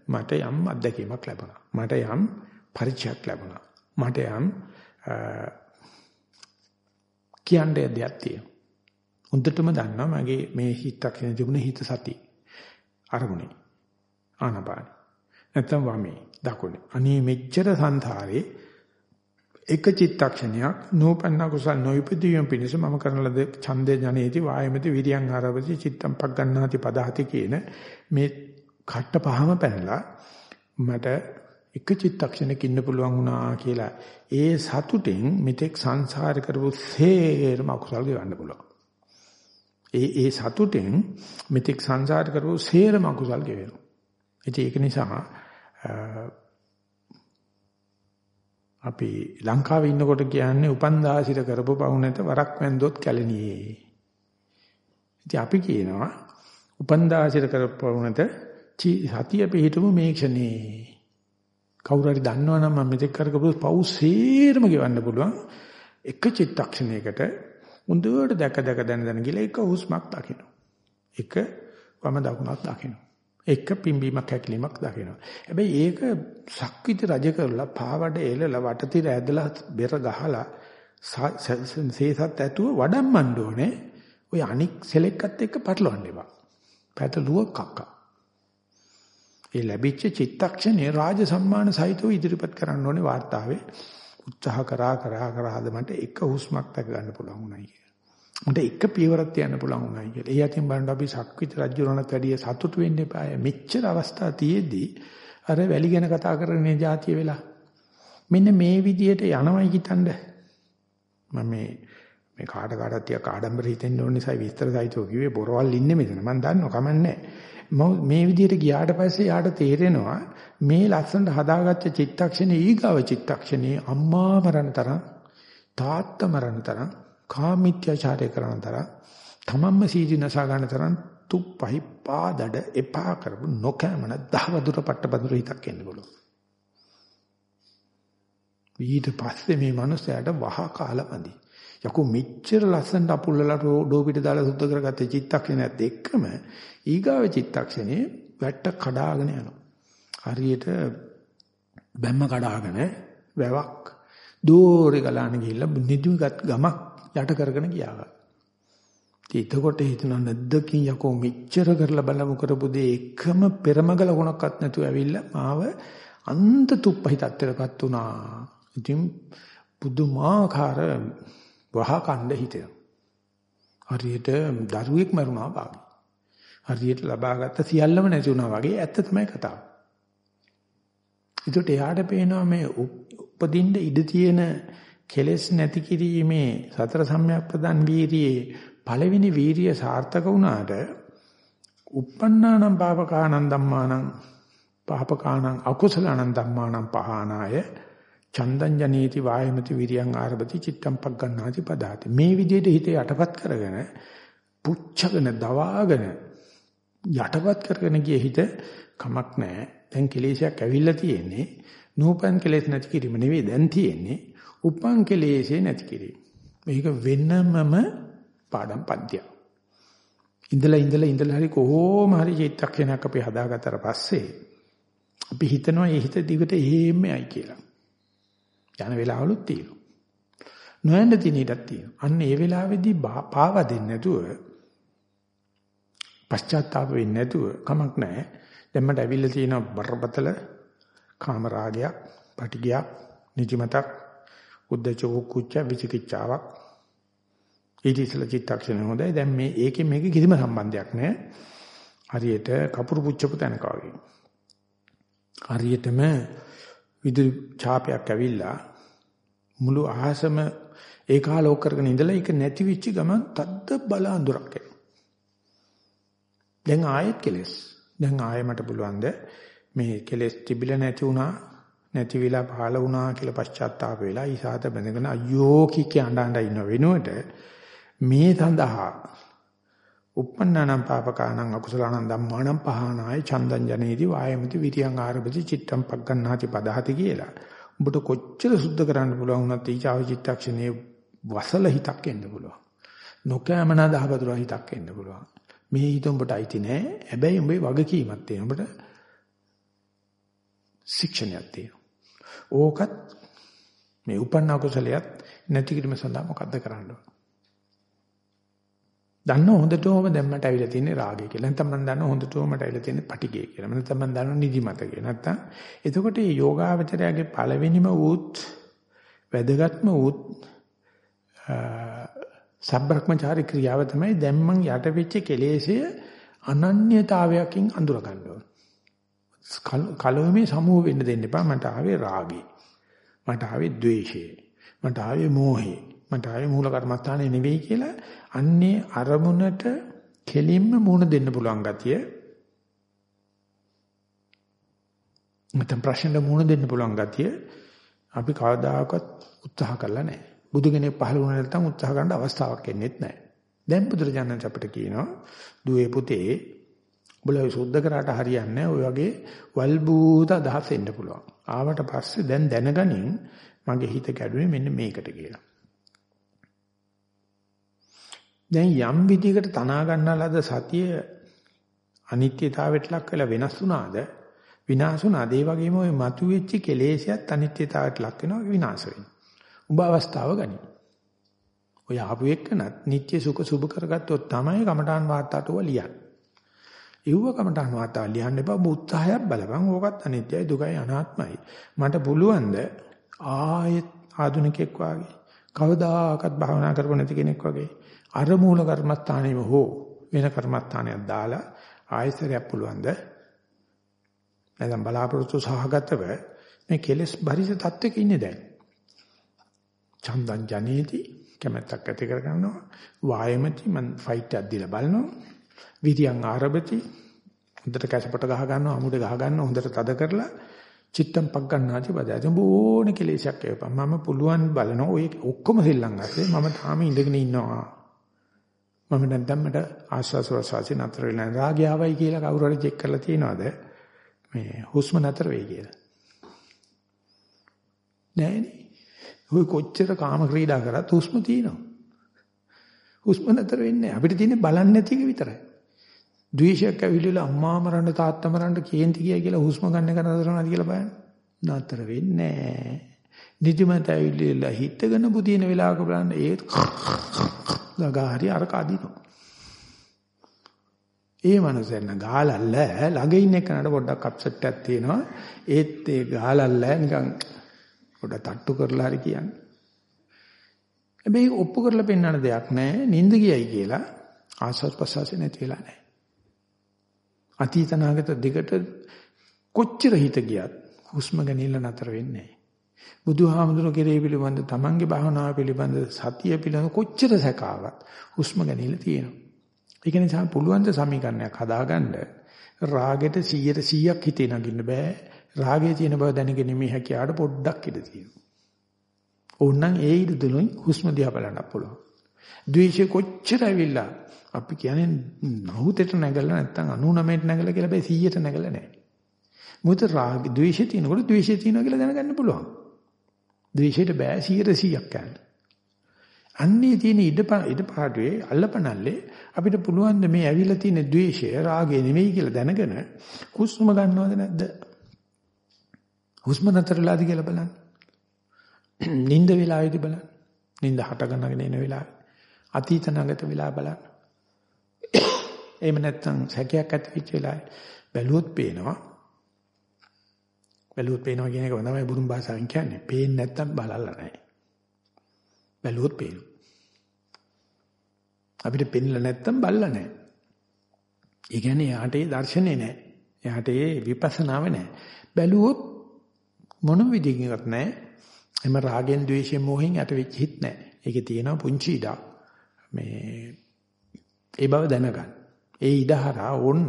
මට යම් අත්දැකීමක් ලැබුණා. මට යම් පරිචයක් ලැබුණා. මට යම් කියන්නේ දෙයක් තියෙනවා. හොඳටම දන්නවා මගේ මේ හිතක්ෂණේ තිබුණ හිත සති අරමුණේ ආනපාන. නැත්තම් වමේ දකුණේ. අනේ මෙච්චර සංසාරේ එක චිත්තක්ෂණයක් නූපන්න කුසල් නොයිපදීම පිණිස මම කරන ලද ඡන්දේ ජනේති වායමති විරියං ආරවති චිත්තම් පක් ගන්නාති පදහති කියන මේ කට්ට පහම පැනලා මට එක චිත්තක්ෂණයක ඉන්න පුළුවන් වුණා කියලා ඒ සතුටින් මෙතෙක් සංසාර කරපු සේරම අකුසල් ගෙවන්න පුළුවන්. ඒ ඒ සතුටින් මෙතෙක් සංසාර කරපු සේරම අකුසල් ගෙවෙනවා. ඒක නිසා අපි ලංකාවේ ඉන්නකොට කියන්නේ උපන්දාසිර කරපු පවු නැත වරක් වැන්දොත් කැලණියේ. ඉතින් අපි කියනවා උපන්දාසිර කරපු පවු නැත සතිය පිහිටමු මේ ක්ෂණේ. කවුරු හරි දන්නවනම් මම මෙතෙක් කරපු පවු සේරම ගෙවන්න පුළුවන් එක චිත්තක්ෂණයකට මුදුවට දැක දැක දැන දැන ගිල එක හුස්මක් දකින්න. එක වම දකුණක් දකින්න. එක පිම්බීමක් හැකිලිමක් දකිනවා. හැබැයි ඒක සක්විති රජ කරලා පාවඩ එලලා වටතිර ඇදලා බෙර ගහලා සේසත් ඇතුව වඩම්මන්න ඕනේ. ඔය අනික් සෙලෙක්කත් එක්ක පටලවන්න එපා. පැටලුව කක්කා. ඒ ලැබිච්ච චිත්තක්ෂණේ රාජ සම්මාන සහිතව ඉදිරිපත් කරන්න ඕනේ වාර්තාවේ. උත්සාහ කරා කරා කරා හද මට එක හුස්මක් දැක ගන්න පුළුවන් උනායි කියලා. උන්ට එක පියවරක් තියන්න පුළුවන් උනායි කියලා. ඒ අතින් බලන්න අපි සක්විත රජුරණත් වැඩිය සතුටු වෙන්න එපා. මෙච්චර අවස්ථා තියේදී අර වැලි ගැන කතා කරන්නේ જાතිය වෙලා. මෙන්න මේ විදියට යනවයි කිතනද. මම මේ මේ කාට කාටත් ටිකක් ආඩම්බර හිතෙන්න ඕන නිසා විස්තර සහිතව කිව්වේ බොරවල් ඉන්නේ මෙතන. මම දන්නව කමන්නේ මේ විදියට ගියාට පස්සේ යාට තේරෙනවා මේ ලස්සනට හදාගත්ත චිත්තක්ෂණේ ඊගාව චිත්තක්ෂණේ අම්මා මරණ තරම් තාත්තා මරණ තරම් කාමීත්‍යචාරය කරන තරම් තමන්ම සීදි නසා ගන්න තරම් තුප්පහි පාදඩ එපා කරපු නොකෑමන දහවදුර පට්ටබදුර හිතක් එන්න බලෝ. ඊට පස්සේ මේ මනුස්සයාට වහ කාලපදි. යකෝ මෙච්චර ලස්සනට අපුල්ලලා ඩෝපිට දාලා සුද්ධ කරගත්ත චිත්තක්ෂණයත් එක්කම ඊගාව චිත්තක්ෂණේ වැට්ට කඩාගෙන යනවා. හරියට බැම්ම කඩාගෙන වැවක් දෝරේ ගලාන ගිහිල්ලා නිදිමගත් ගමක් යට කරගෙන ගියා. එතකොට හිතනවා නැද්දකින් යකෝ මෙච්චර කරලා බලමු කරපු දේ එකම පෙරමග ලකුණක්වත් නැතුව ඇවිල්ලා මාව අන්ත තුප්පහි තත්ත්වයටපත් වුණා. ඉතින් පුදුමාකාර වහ කණ්ඩ හිතෙනවා. හරියට දරුවෙක් මරුණා වගේ. හරියට ලබාගත්ත සියල්ලම නැති වුණා වගේ ඇත්ත තමයි කතාව. ඒකට එයාට පේනවා මේ උපදින්න ඉඩ තියෙන කෙලෙස් නැති කිරීමේ සතර සම්‍යක් ප්‍රදන් වීරියේ පළවෙනි වීරිය සාර්ථක වුණාට uppannānaṁ pāpakānaṁ dhammānaṁ පාපකාණං අකුසලාණං ධම්මාණං පහානාය චන්දං ජනේති වායමති විරියං ආරභති චිත්තම් පග්ගණ්ණාති පදාති. මේ විදිහට හිත යටපත් කරගෙන පුච්චගෙන දවාගෙන යටපත් කරගෙන ගිය හිත කමක් නැහැ. දැන් කෙලෙසයක් ඇවිල්ලා තියෙන්නේ නූපන් කෙලෙස් නැති කිරීම නෙවෙයි දැන් තියෙන්නේ උපන් කෙලෙසේ නැති කිරීම. මේක වෙනමම පාඩම් පන්තියක්. ඉඳලා ඉඳලා ඉඳලා හරි කොහොම හරි චිත්තක්ෂණයක් අපි හදාගත්තට පස්සේ අපි හිතනවා මේ හිත දිගට එහෙමයි කියලා. යන වෙලාවලුත් තියෙනවා. නොයන්න තියෙන ඉඩක් තියෙනවා. අන්න ඒ වෙලාවේදී පාව දෙන්නේ නැතුව පශ්චාත්තාප වෙන්නේ නැතුව කමක් නැහැ. දැන් මට ඇවිල්ලා තියෙන බරපතල කාම රාගයක්, පටිගයක්, නිදිමතක්, උද්දච්ච කුච්ච විචිකිච්ඡාවක්. ඊට ඉස්සලා චිත්තක්ෂණ හොඳයි. දැන් මේ ඒකෙන් මේක කිසිම සම්බන්ධයක් නැහැ. හරියට කපුරු පුච්චපු තැනක වගේ. හරියටම විදුලි ඡාපයක් ඇවිල්ලා මුළු අහසම ඒකාලෝක කරගෙන ඉඳලා ඒක නැති වෙච්ච ගමන් තද්ද බල අඳුරක් එනවා. දැන් ආයෙත් කෙලස්. දැන් ආයෙ මට පුළුවන්ද මේ කෙලස් තිබිලා නැති වුණා නැති වෙලා පහළ වුණා කියලා පශ්චාත්තාප වෙලා ඊසాత බඳගෙන අයියෝ කික අඬ අඬ ඉන්න වෙනුවට මේ සඳහා uppannānaṁ pāpakānaṁ akusalaṇaṁ dhammānaṁ pahānāය චන්දං ජනේති වායමති විරියං ආරභති චිත්තම් පග්ගණ්ණාති පදහති කියලා. උඹට කොච්චර සුද්ධ කරන්න පුළුවන් වුණත් ඊචාව චිත්තක්ෂණේ වසල හිතක් එන්න පුළුවන්. නොකෑමනා දහවතුරා හිතක් එන්න පුළුවන්. මේ හිත උඹට අයිති නෑ. හැබැයි උඹේ වගකීමක් තියෙනවා. උඹට ශික්ෂණයක් තියෙනවා. ඕකත් මේ උපන්න අකුසලයක් නැති කිරීම සඳහා මොකද්ද කරන්න ඕන? දන්න හොඳටම දැන් මට ඇවිල්ලා තියෙන්නේ රාගය කියලා. නැත්නම් මම දන්න හොඳටම මට ඇවිල්ලා තියෙන්නේ පටිගය කියලා. නැත්නම් මම දන්න නිදිමත කියලා. නැත්නම් එතකොට මේ යෝගාවචරයාගේ පළවෙනිම වූත් වැදගත්ම වූත් සබ්‍රක්‍මචාරී ක්‍රියාව තමයි දැන් මං යට වෙච්ච කෙලෙසය අනන්‍යතාවයකින් අඳුර ගන්න ඕන. කලොමේ සමූහ වෙන්න දෙන්න එපා. මට ආවේ රාගේ. මට ආවේ ද්වේෂේ. මට ආවේ මෝහේ. මට ආවේ මූල කර්මස්ථානේ නෙවෙයි කියලා අන්නේ අරමුණට කෙලින්ම මුණ දෙන්න පුළුවන් ගතිය නැත්නම් ප්‍රශ්නෙට මුණ දෙන්න පුළුවන් ගතිය අපි කවදාකවත් උත්සාහ කරලා නැහැ. බුදු කෙනෙක් පහළ වුණ නැත්නම් උත්සාහ ගන්න අවස්ථාවක් එන්නේත් නැහැ. දැන් බුදුරජාණන් අපිට කියනවා දුවේ පුතේ උඹලා සුද්ධ කරාට හරියන්නේ ඔය වගේ වල්බූත අදහස් එන්න පුළුවන්. ආවට පස්සේ දැන් දැනගනින් මගේ හිත කැඩුනේ මෙන්න මේකට කියලා. දැන් යම් විදිහකට තනා ගන්නාලාද සතිය අනිත්‍යතාවයට ලක් වෙලා වෙනස් වුණාද විනාශ වුණාද ඒ වගේම ওই මතුවෙච්ච කෙලෙසියත් අනිත්‍යතාවයට ලක් වෙනවා විනාශ වෙනවා. උඹ අවස්ථාව ගනි. ඔය ආපු එක්කනත් නිත්‍ය සුඛ සුභ කරගත්තොත් තමයි කමඨාන් වාර්තාටුව ලියන්නේ. ඉව්ව කමඨාන් වාර්තා ලියන්න එපා ඔබ උත්සාහයක් බලපන්. ඕකත් අනිත්‍යයි දුකයි අනාත්මයි. මට පුළුවන් ද ආයෙත් ආධුනිකෙක් වාගේ කවදාකවත් භාවනා කරපො නැති කෙනෙක් වගේ අර මූල කර්මස්ථානෙම හෝ වෙන කර්මස්ථානයක් දාලා ආයතරයක් පුළුවන්ද? නැත්නම් බලාපොරොත්තු සහගතව මේ කෙලස් බරිත තත්වයක ඉන්නේ දැන්. චන්දං ජනේති කැමැත්තක් ඇති කර ගන්නවා වායමති මන් ෆයිට් එකක් දීලා බලනවා. විරියං ආරභති හොඳට කැසපට ගහ ගන්නවා අමුඩ ගහ ගන්නවා හොඳට තද කරලා චිත්තම් පක් ගන්නාති බදාති බෝන කෙලෙසක් ඒපම් මම පුළුවන් බලනවා. ඔය ඔක්කොම සෙල්ලම් අස්සේ මම තාම ඉඳගෙන ඉන්නවා. මම නැත්නම් මට ආස්වාස ප්‍රසවාසී නතර වෙලා රාගය ආවයි කියලා කවුරු හරි චෙක් කරලා තියනවද? මේ හුස්ම නතර වෙයි කියලා. නෑනේ ඔය කොච්චර කාම ක්‍රීඩා කරත් හුස්ම තියෙනවා. හුස්ම නතර වෙන්නේ අපිට තියෙන්නේ බලන්නේ නැති එක විතරයි. ද්වේෂයක් ඇවිල්ලා අම්මා මරන්න තාත්තා මරන්න කේන්ති ගියා කියලා හුස්ම ගන්න එක නතර වෙනවද කියලා බලන්න. නතර වෙන්නේ නෑ. නිදිමත ඇවිල්ලා හිටගෙන පුදින වෙලාවක බලන්න ඒ ගගා හරි අර කදිනවා. ඒ මනුස්සයන් ගාලල්ල ළඟ ඉන්න කෙනාට පොඩ්ඩක් අප්සෙට් එකක් තියෙනවා. ඒත් ඒ ගාලල්ල නිකන් පොඩ්ඩක් තට්ටු කරලා හරි කියන්නේ. හැබැයි ඔප්පු කරලා පෙන්වන්න දෙයක් නැහැ. නිින්ද ගියයි කියලා ආස්වාද ප්‍රසවාසය නැති වෙලා නැහැ. අතීත නාගත දිගට කොච්චර හිත ගියත් හුස්ම ගැනීම නතර වෙන්නේ නැහැ. බුදුහාමුදුර කෙරේ පිළිබඳ තමන්ගේ භාවනාව පිළිබඳ සතිය පිළිබඳ කොච්චර සැකාවක් හුස්ම ගැනීම තියෙනවා. ඒක නිසා පුළුවන් ද සමීකරණයක් හදාගන්න රාගෙට 100ට 100ක් හිතේ නගින්න බෑ. රාගයේ තියෙන බව දැනගෙන මේ හැකියාවට පොඩ්ඩක් ඉඳ තියෙනවා. ඕනනම් ඒ ඉද දුලුයි හුස්ම දිහා බලන්න පුළුවන්. ද්වේෂය කොච්චර ඇවිල්ලා අපි කියන්නේ 90ට නැගලා නැත්නම් 99ට නැගලා කියලා බෑ 100ට නැගලා නැහැ. මොකද රාග ද්වේෂය තියෙනකොට ද්වේෂය තියෙනවා කියලා දැනගන්න පුළුවන්. ද්වේෂයට බෑ 100ට 100ක් යන්න. අන්නේ තියෙන ඉඩ ඉඩ පාඩුවේ අල්ලපනල්ලේ අපිට පුළුවන් මේ ඇවිල්ලා තියෙන ද්වේෂය රාගය නෙවෙයි කියලා දැනගෙන හුස්ම ගන්නවද නැද්ද? හුස්ම නතරලාද කියලා බලන්න. නිින්ද වෙලාවේදී බලන්න. නිින්ද හටගන්නගෙන එන වෙලාවේ. අතීත නගත වෙලා බලන්න. එහෙම නැත්නම් සැකයක් ඇති වෙච්ච වෙලාවේ බැලුවොත් පේනවා. බැලුවොත් පේනවා කියන එක තමයි බුරුම් භාෂාවෙන් කියන්නේ. පේන්නේ නැත්නම් බලලා නැහැ. බැලුවොත් පේනවා. අපිට පෙන්නලා නැත්තම් බල්ලා නැහැ. ඒ කියන්නේ යාට ඒ දර්ශනේ නැහැ. යාට ඒ විපස්සනාව නැහැ. බැලුවොත් මොන විදිහකින්වත් නැහැ. එම රාගෙන් ද්වේෂයෙන් මොහෙන් යට වෙච්ච හිත් නැහැ. ඒකේ තියෙනවා පුංචි ඉඩක්. මේ ඒ බව දැනගන්න. ඒ ඉඩහරා ඕන්න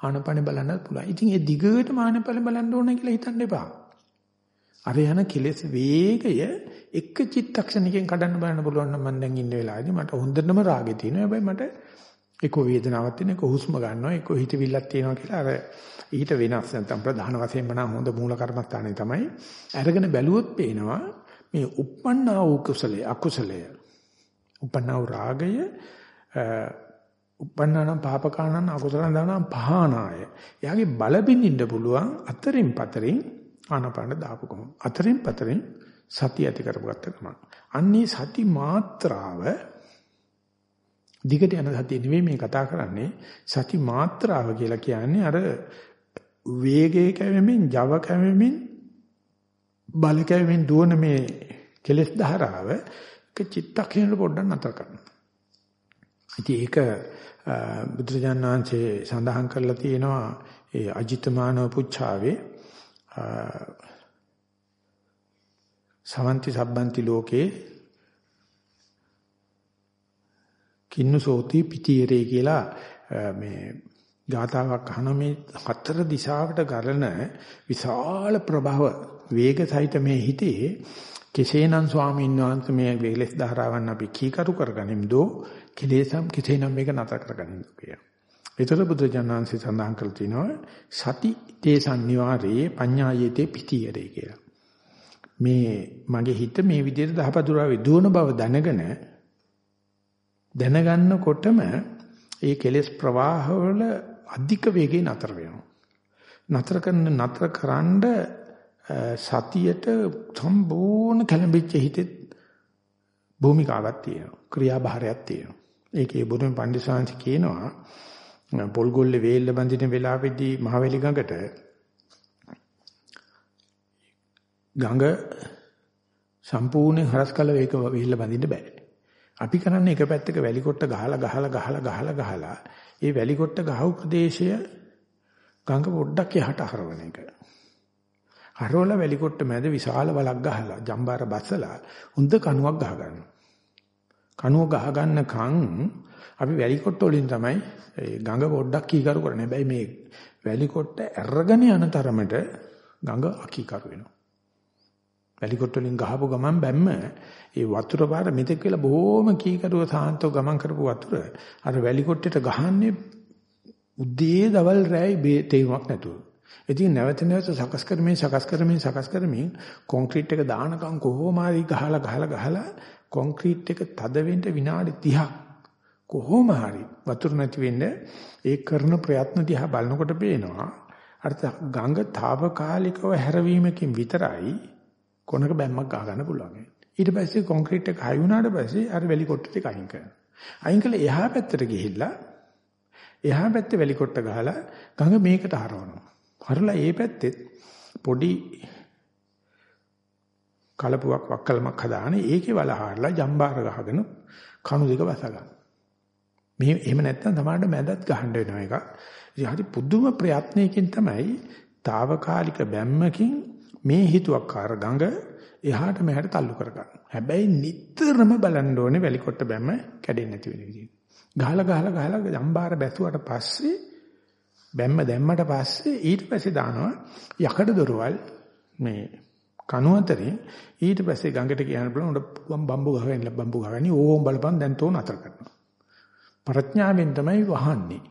ආනපන බලන්න පුළුවන්. ඉතින් ඒ දිගටම ආනපන බලන්න ඕන කියලා හිතන්න එපා. අර යන කෙලෙස් වේගය එක චිත්තක්ෂණිකෙන් කඩන්න බලන්න පුළුවන් නම් මම දැන් ඉන්න වෙලාවේදී මට හොඳටම රාගෙ තියෙනවා. හැබැයි මට එක වේදනාවක් තියෙන එක හුස්ම ගන්නවා එක හිතවිල්ලක් තියෙනවා කියලා අර ඊට වෙනස් නැත්නම් ප්‍රධාන වශයෙන්ම නම් හොඳ මූල කර්මස්ථානේ තමයි අරගෙන බැලුවොත් පේනවා මේ uppannā වූ කුසලයේ අකුසලය uppannā වූ රාගය uppannāනම් පාපකානං අකුසලං දානං පහනාය. එයාගේ බල බින්දින්න පුළුවන් අතරින් පතරින් ආනපාන දාපු ගමන් අතරින් පතරින් සතිය ඇති කරගත්ත ගමන්. අන්නේ සති මාත්‍රාව දිගට යන සතිය නෙවෙයි මේ කතා කරන්නේ සති මාත්‍රාව කියලා කියන්නේ අර වේගයේ කැවෙමින් Java කැවෙමින් බල කැවෙමින් දුවන මේ කෙලෙස් ධාරාව එක චිත්තක්ෂණයට පොඩ්ඩක් නතර කරනවා. ඉතින් ඒක බුදුරජාණන් වහන්සේ සඳහන් කරලා තියෙනවා ඒ අජිතමානව පුච්චාවේ සමන්ති සබ්බන්ති ලෝකේ කින්නසෝති පිටියරේ කියලා මේ ගාතාවක් අහන මේ හතර දිශාවට ගලන විශාල ප්‍රභව වේග සහිත මේ හිතේ කෙසේනම් ස්වාමීන් වහන්සේ මේ වේලස් ධාරාවන් අපි කීකරු කරගනිමුදෝ කෙලෙසම් කෙසේනම් මේක නතර කරගනිමුදෝ කියලා. ඒතර බුදුජානන්සේ සඳහන් කළ තිනවා සති තේසන් නිවාරේ පඤ්ඤායේතේ පිටියරේ කියලා. මේ මගේ හිත මේ විදිහට දහපදුරාවේ දුවන බව දැනගෙන දැනගන්නකොටම ඒ කෙලෙස් ප්‍රවාහවල අධික වේගයෙන් නතර වෙනවා. නතර කරන නතර කරන්ඩ සතියට සම්පූර්ණ කලඹිච්ච හිතෙත් භූමිකාවක් තියෙනවා. ක්‍රියාභාරයක් තියෙනවා. ඒකේ බුදුන් පණ්ඩිසාංශ කියනවා පොල් ගොල්ලේ වේල්ල බඳින වෙලාවේදී මහවැලි ගඟට ගඟ සම්පූර්ණ හරස් කළ වේක වේල්ල බඳින්න බෑ. අපි කරන්නේ එක පැත්තක වැලි කොට්ට ගහලා ගහලා ගහලා ගහලා ගහලා ඒ වැලි කොට්ට ගහව ප්‍රදේශය ගඟ පොඩ්ඩක් යහට හරවන එක. හරවලා වැලි කොට්ට මැද විශාල වලක් ගහලා ජම්බාර බස්සලා හොඳ කණුවක් ගහ ගන්නවා. කණුව ගහ ගන්නකන් අපි වැලි කොට්ට වලින් තමයි ගඟ පොඩ්ඩක් කීකරු කරන්නේ. හැබැයි මේ වැලි කොට්ට ඇරගෙන යන තරමට ගඟ අකීකරු වෙනවා. වැලි කොට්ට වලින් ගහපු ගමන් බැම්ම ඒ වතුර පාර මෙතෙක් වෙලා බොහොම කීකරුව සාහන්තව ගමන් කරපු වතුර අර වැලි කොට්ටේට ගහන්නේ උදේ දවල් රැයි තේරුමක් නැතුව. ඉතින් නැවත නැවත සකස් කරමින් සකස් කරමින් සකස් කරමින් කොන්ක්‍රීට් එක දානකම් කොහොම හරි ගහලා ගහලා ගහලා කොන්ක්‍රීට් එක තද වෙන්න විනාඩි 30ක් කොහොම හරි වතුර නැති වෙන්න ඒ කරන ප්‍රයත්න දිහා බලනකොට පේනවා අර ගඟ తాවකාලිකව හැරවීමකින් විතරයි කොනක බැම්මක් ගහ ගන්න පුළුවන්. ඊට පස්සේ කොන්ක්‍රීට් එක හයි වුණාට පස්සේ අර වැලි කොට්ට ටික අයින් කරනවා. අයින් කළා එහා පැත්තට ගිහිල්ලා එහා පැත්තේ වැලි කොට්ට ගහලා ගඟ මේකට හරවනවා. හරලා ඒ පැත්තෙත් පොඩි කලපුවක් වක්කලමක් හදාන ඒකේ වලහාරලා ජම්බාර ගහගෙන කණු දෙක වස ගන්න. මේ එහෙම නැත්නම් තමයි මැදත් ගහන්න වෙනවා එක. ඉතින් හරි පුදුම ප්‍රයත්නයකින් තමයි తాවකාලික බැම්මකින් මේ හිතුවක්කාර ගඟ එහාට මෙහාට තල්ලු කරගන්න. හැබැයි නිතරම බලන්න ඕනේ වැලිකොට්ට බැම්ම කැඩෙන්නේ නැති වෙන විදිහට. ගහලා ගහලා ගහලා ජම්බාර බැසුවට පස්සේ බැම්ම දැම්මට පස්සේ ඊට පස්සේ දානවා යකඩ දොරවල් මේ කණු අතරේ ඊට පස්සේ ගඟට කියන්න බලන උඩ බම්බු ගහගෙන බම්බු ගහගෙන ඕම් බලපන් දැන් තෝන අතර කරනවා. ප්‍රඥාවෙන් තමයි වහන්නේ.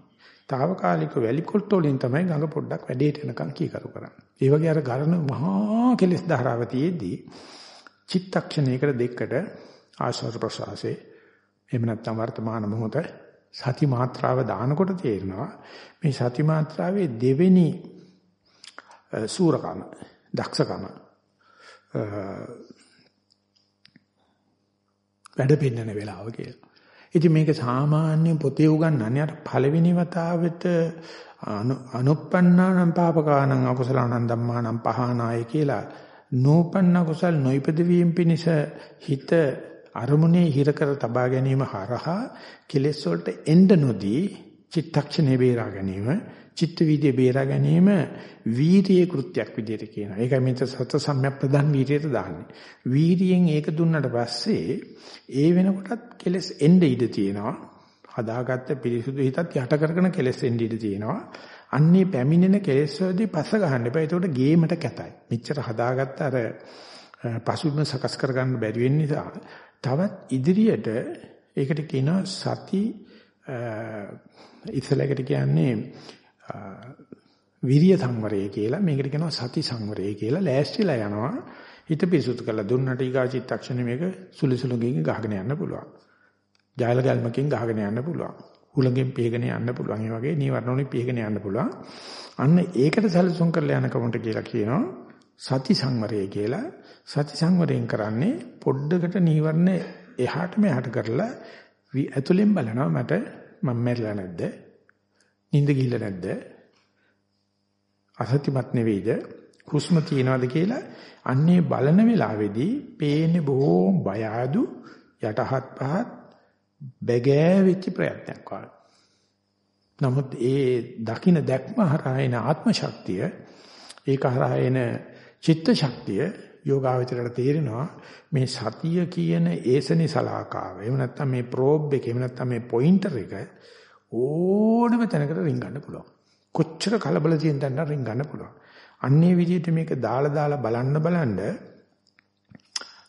తాවකාලික වැලිකොට්ට වලින් තමයි ගඟ පොඩ්ඩක් වැඩේට එනකන් කීකරු කරන්නේ. ඒ වගේ අර ගරන මහා කෙලස් ධාරාව තියේදී චිත්තක්ෂණයකට දෙකට ආශ්වාස ප්‍රශ්වාසයේ එහෙම නැත්නම් වර්තමාන මොහොත සති මාත්‍රාව දානකොට තේරෙනවා මේ සති මාත්‍රාවේ දෙවෙනි සූරකම දක්ෂකම වැඩ පෙන්නන වෙලාව කියලා. ඉතින් මේක සාමාන්‍ය පොතේ උගන්වන්නේ අර පළවෙනි වතාවට අනුප්පන්නානම් පාපකානම් අකුසලානම් ධම්මානම් පහනාය කියලා නූපන්න කුසල් නොයිපද වීම පිණිස හිත අරමුණේ හිර කර තබා ගැනීම හරහා කෙලෙස් වලට එන්න නොදී චිත්තක්ෂණේ බේරා ගැනීම චිත්ත වීදියේ බේරා ගැනීම වීරියේ කෘත්‍යයක් විදිහට කියනවා. ඒකයි මෙතන සත සම්‍යක් ප්‍රධාන වීරියට දාන්නේ. වීරියෙන් ඒක දුන්නට පස්සේ ඒ වෙනකොටත් කෙලස් එන්න ඉඩ තියෙනවා. හදාගත්ත පිරිසුදු හිතත් යට කරගෙන කෙලස් එන්න ඉඩ තියෙනවා. අන්නේ පැමිණෙන කෙලස් වලදී පස්ස ගන්න එපා. ඒකට ගේමට කැතයි. මෙච්චර හදාගත්ත අර පසුබිම සකස් කරගන්න බැරි වෙන නිසා තවත් ඉදිරියට ඒකට කියනවා සති ඉස්සලකට කියන්නේ විරිය සංවරය කියලා මේකට කියනවා සති සංවරය කියලා ලෑස්තිලා යනවා හිත පිරිසුදු කරලා දුන්නට ඊගා චිත්තක්ෂණය මේක සුලිසුලුකින් ගහගෙන යන්න පුළුවන්. ජාල ගල්මකින් ගහගෙන යන්න පුළුවන්. හුලඟෙන් පිහගෙන යන්න පුළුවන්. ඒ වගේ නීවරණ වලින් පිහගෙන යන්න පුළුවන්. අන්න ඒකට සැලසුම් කරලා යන කමට කියලා කියනවා සති සංවරය කියලා. සති සංවරයෙන් කරන්නේ පොඩ්ඩකට නීවරණ එහාට මෙහාට කරලා ඇතුලෙන් බලනවා මට මම මැරිලා නැද්ද? නිින්ද ගිහිල්ලා නැද්ද? අසත්‍යමත් නෙවෙයිද? හුස්ම තියනවාද කියලා අන්නේ බලන වෙලාවේදී පේන්නේ බොහොම බය අඩු යටහත් පහත් බැගෑවිච්ච ප්‍රයත්නයක් වගේ. නමුත් ඒ දකින දැක්ම හරහා එන ආත්ම ශක්තිය ඒක හරහා එන චිත්ත ශක්තිය යෝගාවචරයට තේරෙනවා මේ සතිය කියන ඒසනි සලාකාව. එහෙම නැත්නම් මේ ප්‍රෝබ් එක, එහෙම නැත්නම් මේ පොයින්ටර් එක ඕනම තැනකට රින් ගන්න පුළුවන්. කොච්චර කලබල තියෙන තැනට රින් ගන්න පුළුවන්. අන්නේ විදිහට මේක දාලා දාලා බලන්න බලන්න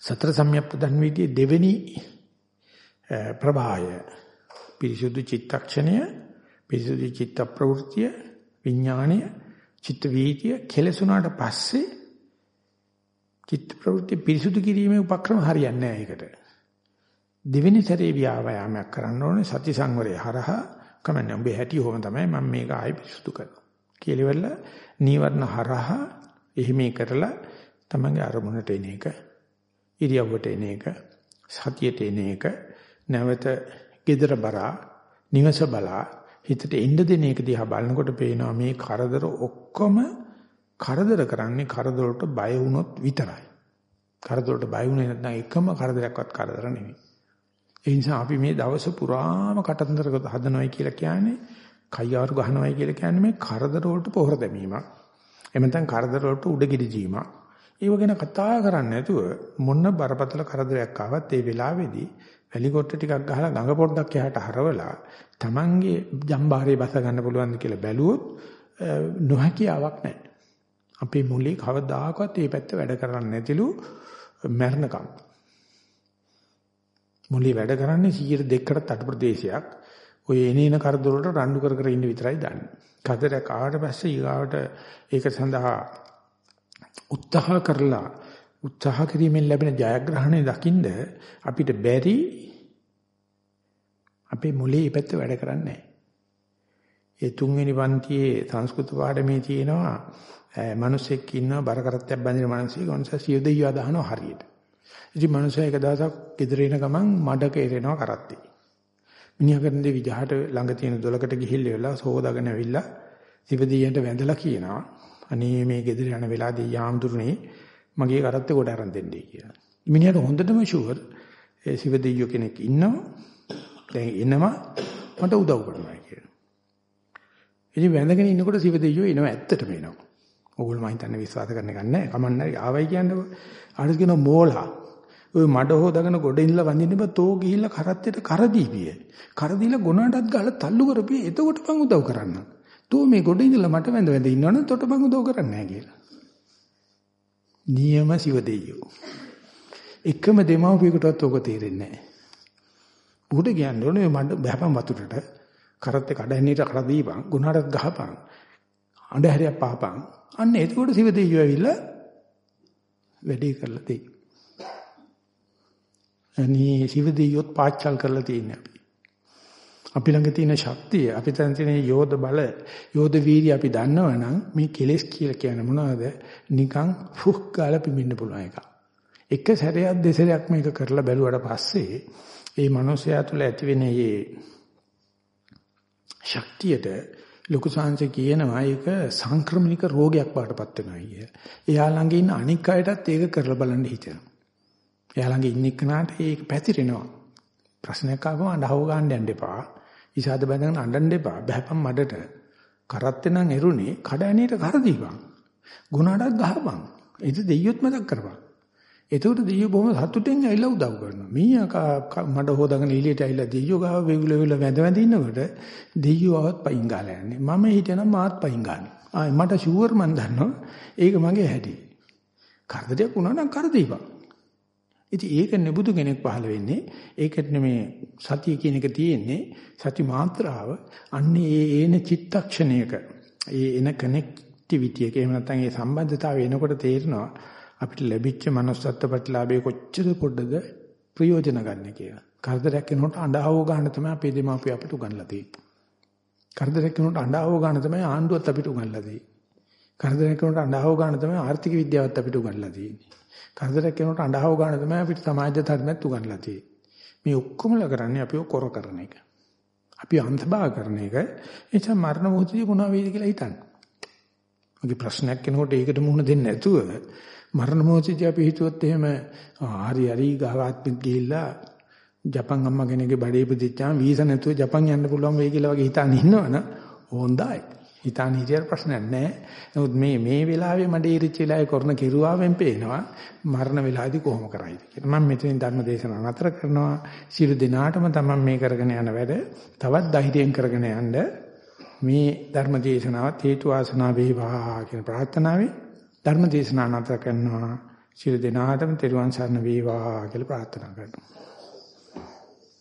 සතර සම්‍යක්පදන් විදිහේ දෙවෙනි ප්‍රභාය පිරිසුදු චිත්තක්ෂණය පිරිසුදු චිත්ත ප්‍රවෘත්තිය විඥාණය චිත්ත වීතිය කෙලසුණාට පස්සේ චිත්ත ප්‍රවෘත්ති පිරිසුදු කිරීමේ උපක්‍රම හරියන්නේ නැහැ ඒකට. දෙවෙනි සැරේ ව්‍යායාමයක් කරන්න ඕනේ සති සංවරය හරහා කමන්නේ උඹේ හැටි හොම තමයි මම මේක ආයෙ පිරිසුදු කරනවා. කියලෙවල නීවරණ හරහා එහිමේ කරලා තමන්ගේ අරමුණට එන එක ඉරියව්වට එන එක සතියට එන එක නැවත gedara bara නිවස බලා හිතට එන්න දෙන එක දිහා බලනකොට පේනවා මේ කරදර ඔක්කොම කරදර කරන්නේ කරදර වලට බය වුණොත් විතරයි. කරදර වලට බය වුණේ නැත්නම් එකම කරදරයක්වත් කරදර නෙවෙයි. ඒ නිසා අපි මේ දවස පුරාම කටන්දර හදනවයි කියලා කියන්නේ කයියාරු ගහනවයි කියලා කියන්නේ මේ කරදර වලට පොහොර දැමීමක්. එහෙම නැත්නම් කරදර වලට උඩගිඩි දීමක්. ඒව ගැන කතා කරන්නේ නැතුව මොන බරපතල කරදරයක් ආවත් ඒ වෙලාවේදී වැලිකොට්ට ටිකක් ගහලා ගඟ පොඩ්ඩක් එහාට හරවලා Tamange ජම්බාරේ බස ගන්න පුළුවන්ද කියලා බැලුවොත් නොහැකියාවක් නැහැ. අපේ මුලේ කවදාකවත් මේ පැත්ත වැඩ කරන්නේ නැතිලු මරණකම්. මුලි වැඩ කරන්නේ 102කට අඩු ප්‍රදේශයක්. ඔය එනේන කරදර වලට රණ්ඩු කර කර ඉන්න විතරයි දන්නේ. කතරක් ආවට පස්සේ ඊගාවට ඒක සඳහා උත්සාහ කරලා උත්සාහ කිරීමෙන් ලැබෙන ජයග්‍රහණය දකින්ද අපිට බැරි අපේ මොලේ ඉපැත්ත වැඩ කරන්නේ ඒ තුන්වෙනි පන්තියේ සංස්කෘත පාඩමේ තියෙනවා මිනිස්සෙක් ඉන්නවා බර කරත්තයක් බැඳින මිනිස්සෙක් ඔන්ස සිය දෙයියා දානවා හරියට. ඉතින් මනුස්සයා එක දවසක් ගෙදර එන ගමන් මඩක එරෙනවා කරත්තේ. මිනිහා කරන දේ විජහට ළඟ තියෙන දොලකට ගිහිල්ලා වෙලා සෝදාගෙන ඇවිල්ලා සිවදීයන්ට වැඳලා කියනවා. අනේ මේ ගෙදර යන වෙලාවදී යාම්දුරුනේ මගේ කරත්තේ කොට අරන් දෙන්නයි කියලා. මිනිහට හොඳටම ෂුවර් ඒ සිව දෙයියෝ කෙනෙක් ඉන්නවා. දැන් එනවා මට උදව් කරනවා කියලා. ඉතින් වැඳගෙන ඉන්නකොට සිව දෙයියෝ එනවා ඇත්තටම එනවා. ඕගොල්ලෝ මම හිතන්නේ විශ්වාස කරන එක නෑ. කමන්නරි ආවයි කියන්නේ. ආයෙත් කියන මෝලා. ඔය මඩ හොදාගෙන ගොඩ ඉඳලා වඳින්න බෑ තෝ ගිහිල්ලා කරත්තෙට කර දීපිය. කර දීලා ගොනාටත් ගහලා තල්ලු කරපිය. එතකොට මං උදව් කරන්න. තෝ මේ ගොඩ ඉඳලා මට වැඳ වැඳ ඉන්නවනම් තොට මං උදව් කරන්නේ නෑ කියලා. නියම සිව දෙයියෝ. එකම දෙමව්පියකටවත් ඕක තේරෙන්නේ නෑ. උඩ කියන්නේ ඕනේ මඩ බහපන් වතුරට කරත්තේ කඩහැන්නීට කර දීපන් ගුණාටත් ගහපන් අඬහැරියක් පහපන් අන්න එතකොට සිව දෙයියෝ ඇවිල්ලා වැඩේ කරලා දෙයි. අනේ සිව දෙයියොත් පාච්චල් කරලා තියෙන්නේ අපි. අපි ළඟ තියෙන ශක්තිය අපි තන තියෙන යෝධ බල යෝධ වීර්ය අපි දන්නවනම් මේ කෙලෙස් කියලා කියන්නේ මොනවද? නිකන් ෆුක් ගාලා පිඹින්න පුළුවන් එක. එක සැරයක් දෙසරයක් මේක කරලා බැලුවට පස්සේ ඒ මනුස්සයා තුළ ඇතිවෙන මේ ශක්තියට ලොකු සංසය කියනවා ඒක සංක්‍රමණික රෝගයක් බාටපත් වෙනවා කිය. එයා ළඟ ඉන්න අනික් අයටත් ඒක කරලා බලන්න හිතෙනවා. එයා ළඟ ඉන්න කෙනාට ඒක පැතිරෙනවා. ප්‍රශ්නයක් ආවම අඬව ගන්න යන්න එපා. ඉසాత බඳගෙන අඬන්න එපා. බහැපම් මඩට. කරත්තේ නම් එරුනේ කඩැණියට කර දීපන්. ගුණාටත් ගහපන්. ඒක දෙයියොත් මතක් කරපන්. එතකොට දෙයියෝ බොහොම සතුටින් ඇවිල්ලා උදව් කරනවා. මීයා මඩ හොදාගෙන එළියට ඇවිල්ලා දෙයියෝ ගාව වෙවිල වෙවිල වැඳ වැඳ ඉන්නකොට දෙයියෝ ආවත් පයින් ගාලා යන්නේ. මම හිටියනම් මාත් පයින් ගන්නවා. ආ මට ෂුවර් මන් දන්නවා. ඒක මගේ හැටි. කරදරයක් වුණා නම් කර දීපන්. ඉතින් ඒක නෙබුදු කෙනෙක් පහළ වෙන්නේ. ඒකට නෙමේ සතිය කියන එක තියෙන්නේ. සති මාත්‍රාව අන්නේ ඒ එන චිත්තක්ෂණයක ඒ එන කනෙක්ටිවිටි එක එහෙම නැත්නම් ඒ සම්බන්ධතාවය එනකොට තේරෙනවා අපිට ලැබිච්ච manussත්ත්ව ප්‍රතිලාභයේ කොච්චර පොඩද ප්‍රයෝජන ගන්න කියලා. කරදරයක් වෙනකොට අඬහව ගන්න තමයි අපේ දෙමාපිය අපිට උගන්ලා තියෙන්නේ. කරදරයක් වෙනකොට අඬහව ගන්න තමයි ආණ්ඩුවත් අපිට උගන්ලා තියෙන්නේ. කරදරයක් වෙනකොට අඬහව ගන්න තමයි ආර්ථික විද්‍යාවත් අපිට උගන්ලා තියෙන්නේ. කරදරයක් වෙනකොට අඬහව ගන්න තමයි අපිට සමාජ ධර්මයක් උගන්ලා තියෙන්නේ. මේ ඔක්කොමල කරන්නේ අපිව කොර කරන එක. අපි අන්තභාග කරන එක. ඒ නිසා මරණ මොහොතදී මොනවා වෙයිද කියලා හිතන්න. මගේ ප්‍රශ්නයක් කෙනෙකුට ඒකට මුහුණ දෙන්නේ නැතුව මරණ මොහොතදී අපි හිතුවොත් එහෙම හරි හරි ගහවත් ගිහිල්ලා ජපන් අම්මා කෙනෙක්ගේ බඩේ ඉපදිච්චාම වීසා නැතුව ජපන් යන්න පුළුවන් වෙයි කියලා වගේ හිතාන ඉන්නවනම් හොඳයි. හිතාන හිටියට ප්‍රශ්නයක් නැහැ. නමුත් මේ මේ වෙලාවේ මඩේ ඉරිච්ච වෙලාවේ කරන කිරුවාවෙන් පේනවා මරණ වෙලාවේදී කොහොම කරයිද කියලා. මම මෙතනින් ධර්ම දේශනාව නතර කරනවා. සියලු දිනාටම තමයි මේ කරගෙන යන වැඩ තවත් ධෛර්යයෙන් කරගෙන යන්න මේ ධර්ම දේශනාවත් හේතු ආසනාව වේවා කියන ප්‍රාර්ථනාවෙන් ධර්ම දේශනා නැවත කරනවා. සියලු දෙනාටම තෙරුවන් සරණ වේවා කියලා ප්‍රාර්ථනා කරනවා.